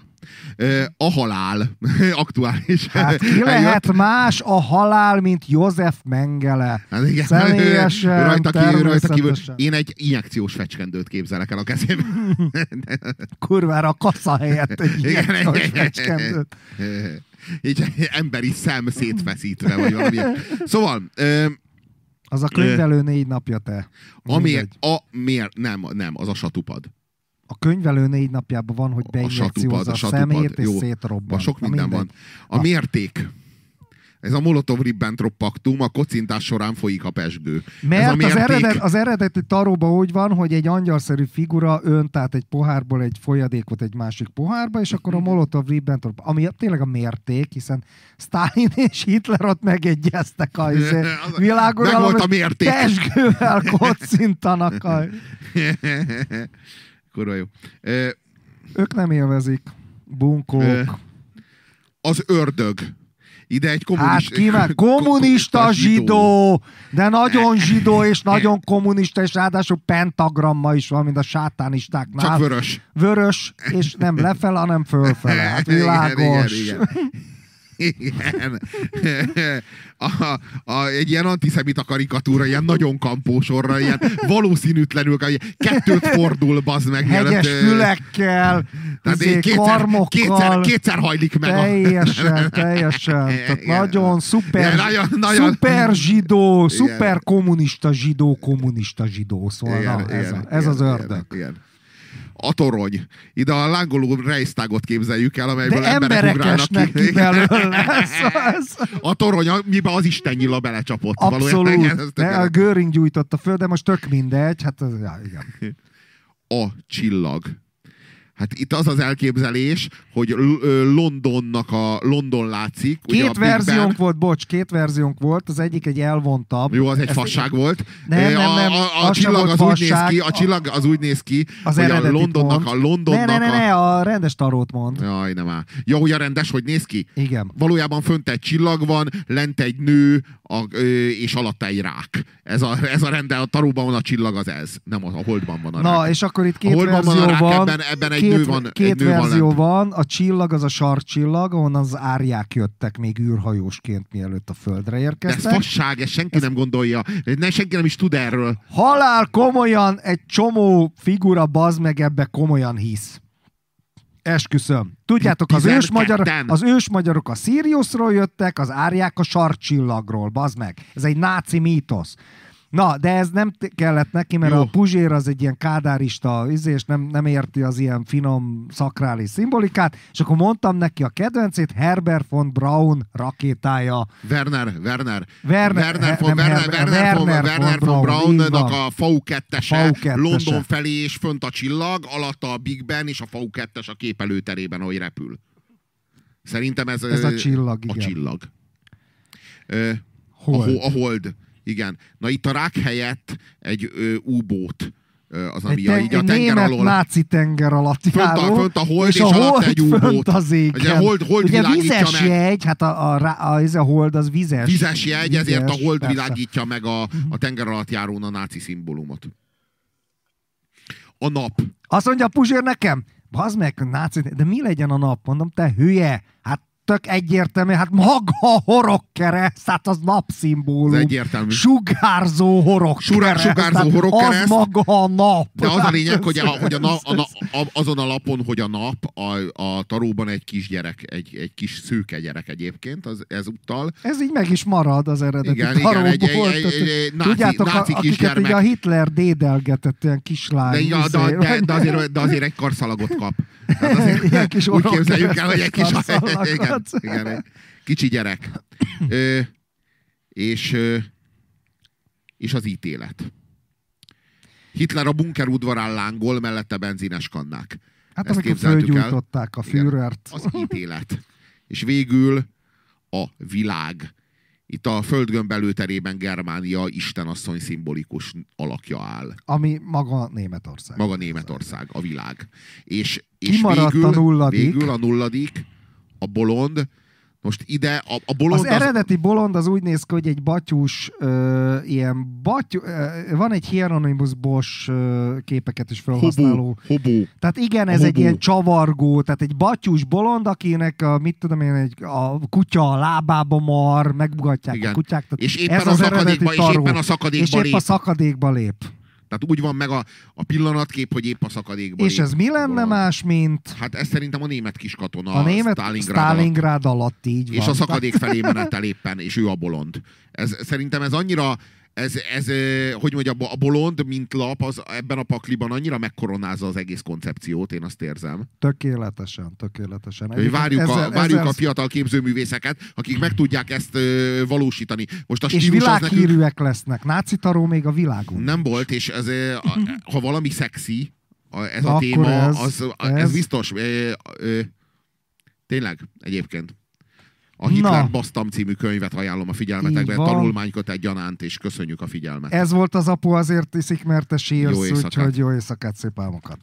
A halál aktuális. Hát ki lehet más a halál, mint József Mengele? Hát igen, Személyesen, rajta, kívül, rajta kívül. Én egy injekciós fecskendőt képzelek el a kezében. Kurvára a kassa helyett egy ilyen Igen, fecskendőt. Így emberi szem szétfeszítve, vagy valami. Szóval, ö, Az a könyvelő négy napja te. a miért, Mindegy. a miért, nem, nem, az a satupad. A könyvelő négy napjában van, hogy A beinjekciózza a, a satupad, szemét, és jó. szétrobban. Sok Na, minden mindegy. van. A A- mérték. Ez a Molotov-Ribbentrop paktum, a kocintás során folyik a pesgő. Ez a Mert az, mérték. eredet, az eredeti taróban úgy van, hogy egy angyalszerű figura önt át egy pohárból egy folyadékot egy másik pohárba, és akkor a Molotov Ribbentrop, ami tényleg a mérték, hiszen Stalin és Hitler ott megegyeztek a izé, világuralom, meg volt a mérték. Pesgővel kocintanak. A... Kurva jó. Ö, Ők nem élvezik. Bunkók. Ö, Az ördög. Ide egy Hát kommunista... ki már? Kommunista zsidó, de nagyon zsidó és nagyon kommunista, és ráadásul pentagramma is van, mint a sátánistáknál. Csak vörös. Vörös, és nem lefele, hanem fölfele. Hát világos. igen, igen. Igen. A, a, egy ilyen antiszemita karikatúra, ilyen nagyon kampósorra, ilyen valószínűtlenül, kettőt fordul, bazd meg. Hegyes mielőtt, fülekkel, tehát izé, kétszer, karmokkal. kétszer, kétszer hajlik meg. Teljesen, teljesen. Tehát Igen. nagyon szuper, Igen, nagyon- nagyon- szuper zsidó, Igen. szuper kommunista zsidó, kommunista zsidó. Szóval Igen, na, ez, igen, a, ez igen, az ördög. Igen, igen. A torony. Ide a lángoló Reichstagot képzeljük el, amelyből De emberek ugrálnak neki ki. belőle. Ez. A torony, amiben az Isten nyila belecsapott. Abszolút. De a Göring gyújtotta föl, de most tök mindegy. Hát ez, ja, igen. a csillag. Hát itt az az elképzelés, hogy Londonnak a London látszik. ugye a Két Big verziónk Ben. volt, bocs, két verziónk volt. Az egyik egy elvontabb. Jó, az egy Ezt- fasság volt. Nem, Ö, nem, a, nem, A, a, az csillag az úgy néz fasság. ki, a csillag az úgy néz ki, Az hogy a Londonnak, mond. a Londonnak Ne, ne, ne, a... ne, a rendes tarót mond. Jaj, nem áll. Ja, hogy a rendes, hogy néz ki? Igen. Valójában fönt egy csillag van, lent egy nő, a, és alatta egy rák. Ez a, ez a rende, a taróban van a csillag, az ez. Nem a holdban van a Na, rák. és akkor itt A két holdban van a verzió rák, ebben, ebben egy két, nő van. két nő van verzió lent. van. A csillag az a sarcsillag, ahonnan az árják jöttek még űrhajósként, mielőtt a földre De ez érkeztek. fasság, ez senki nem gondolja. Ne, senki nem is tud erről. Halál komolyan, egy csomó figura bazd meg ebbe komolyan hisz. Esküszöm. Tudjátok, az ős, magyar, 12-en. az ős magyarok a Siriusról jöttek, az árják a sarcsillagról, bazd meg. Ez egy náci mítosz. Na, de ez nem kellett neki, mert Jó. a Puzsér az egy ilyen kádárista izé, és nem, nem érti az ilyen finom szakrális szimbolikát, és akkor mondtam neki a kedvencét, Herbert von Braun rakétája. Werner, Werner. Werner- Werner, von, Werner, Herbert, Werner, von, Werner Werner von von Braun, így Braunnak a VU2-ese, VU2-ese. London felé, és fönt a csillag, alatta a Big Ben, és a VU2-es a kép előterében, ahogy repül. Szerintem ez... Ez a csillag, A igen. csillag. Ö, Hold. A, a hold. Igen. Na itt a rák helyett egy ö, ö, az, ami Egy, így a tenger alól. náci tenger alatt Fönt a- járó, fönt a hold, és, és a hold egy fönt az égen. Ugye hold- hold Ugye vizes meg. jegy, hát a, a, a, a, a, hold az vizes. Vizes jegy, ezért a Vizes, hold persze. világítja meg a, a tenger alatt járón a náci szimbólumot. A nap. Azt mondja a Puzsér nekem, bazd meg, náci, de mi legyen a nap? Mondom, te hülye, hát tök egyértelmű, hát maga a horogkereszt, hát az napszimbólum. Ez egyértelmű. Sugárzó horogkereszt. Surá- sugárzó hát horogkereszt. Az maga a nap. De az a lényeg, Hát hogy, a, ez- hogy a, na, a, na, a, azon a lapon, hogy a nap, a, a taróban egy kisgyerek, egy, egy kis szőke gyerek egyébként, az, ezúttal. Ez így meg is marad az eredeti Igen, igen, taróból. egy- egy- egy- egy- egy náci- Tudjátok, náci a, akiket kisgyermek. így a Hitler dédelgetett ilyen kislány. De, ja, de, izé, de, de, azért, de azért egy karszalagot kap. Tehát azért, Ilyen kis úgy képzeljük el, hogy egy kis karszalagot. Igen, igen, egy kicsi gyerek. Ö, és, ö, és az ítélet. Hitler a bunker udvarán lángol, mellette benzines kannák. Hát Ezt amikor képzeltük el. fölgyújtották a Igen. Führert. Az ítélet. És végül a világ. Itt a földgömb előterében Germánia istenasszony szimbolikus alakja áll. Ami maga Németország. Maga Németország, a világ. És, és Kimaradt végül, a nulladik. Végül a nulladik, a bolond. Most ide, a, a bolond Az eredeti bolond az úgy néz ki, hogy egy batyús, ö, ilyen batyú, ö, van egy Hieronymus Bosch ö, képeket is felhasználó. hobó, hobó. Tehát igen, ez egy hobó. ilyen csavargó, tehát egy batyús bolond, akinek a, mit tudom én, egy, a kutya a lábába mar, megbugatják Igen. a kutyák. Tehát És éppen, ez a az eredeti szakadékba, és éppen a és szakadékba épp lép. a szakadékba lép. Tehát úgy van meg a, a pillanatkép, hogy épp a szakadékba És ez mi lenne bolond. más, mint Hát ez szerintem a német kiskatona. a német Stalingrad alatt. Stalingrad alatt így És van. a szakadék felé menetel éppen, és ő a bolond. Ez, szerintem ez annyira, ez, ez, hogy mondja, a bolond, mint lap, az ebben a pakliban annyira megkoronázza az egész koncepciót, én azt érzem. Tökéletesen, tökéletesen. Hogy várjuk, a, Ezzel- várjuk ezzel- a fiatal képzőművészeket, akik meg tudják ezt ö, valósítani. Most a És az nekünk világhírűek lesznek. Náci taró még a világon. nem volt, és ez, a, ha valami szexi, a, ez a Akkor téma, ez- az, ez- ez biztos. Ö, ö, tényleg, egyébként. A Hitler Na. Basztam című könyvet ajánlom a Így figyelmetekbe, van. tanulmánykötet gyanánt, és köszönjük a figyelmet. Ez volt az apu azért iszik, mert sírsz, Jó éjszakát. úgyhogy jó éjszakát, szép álmokat.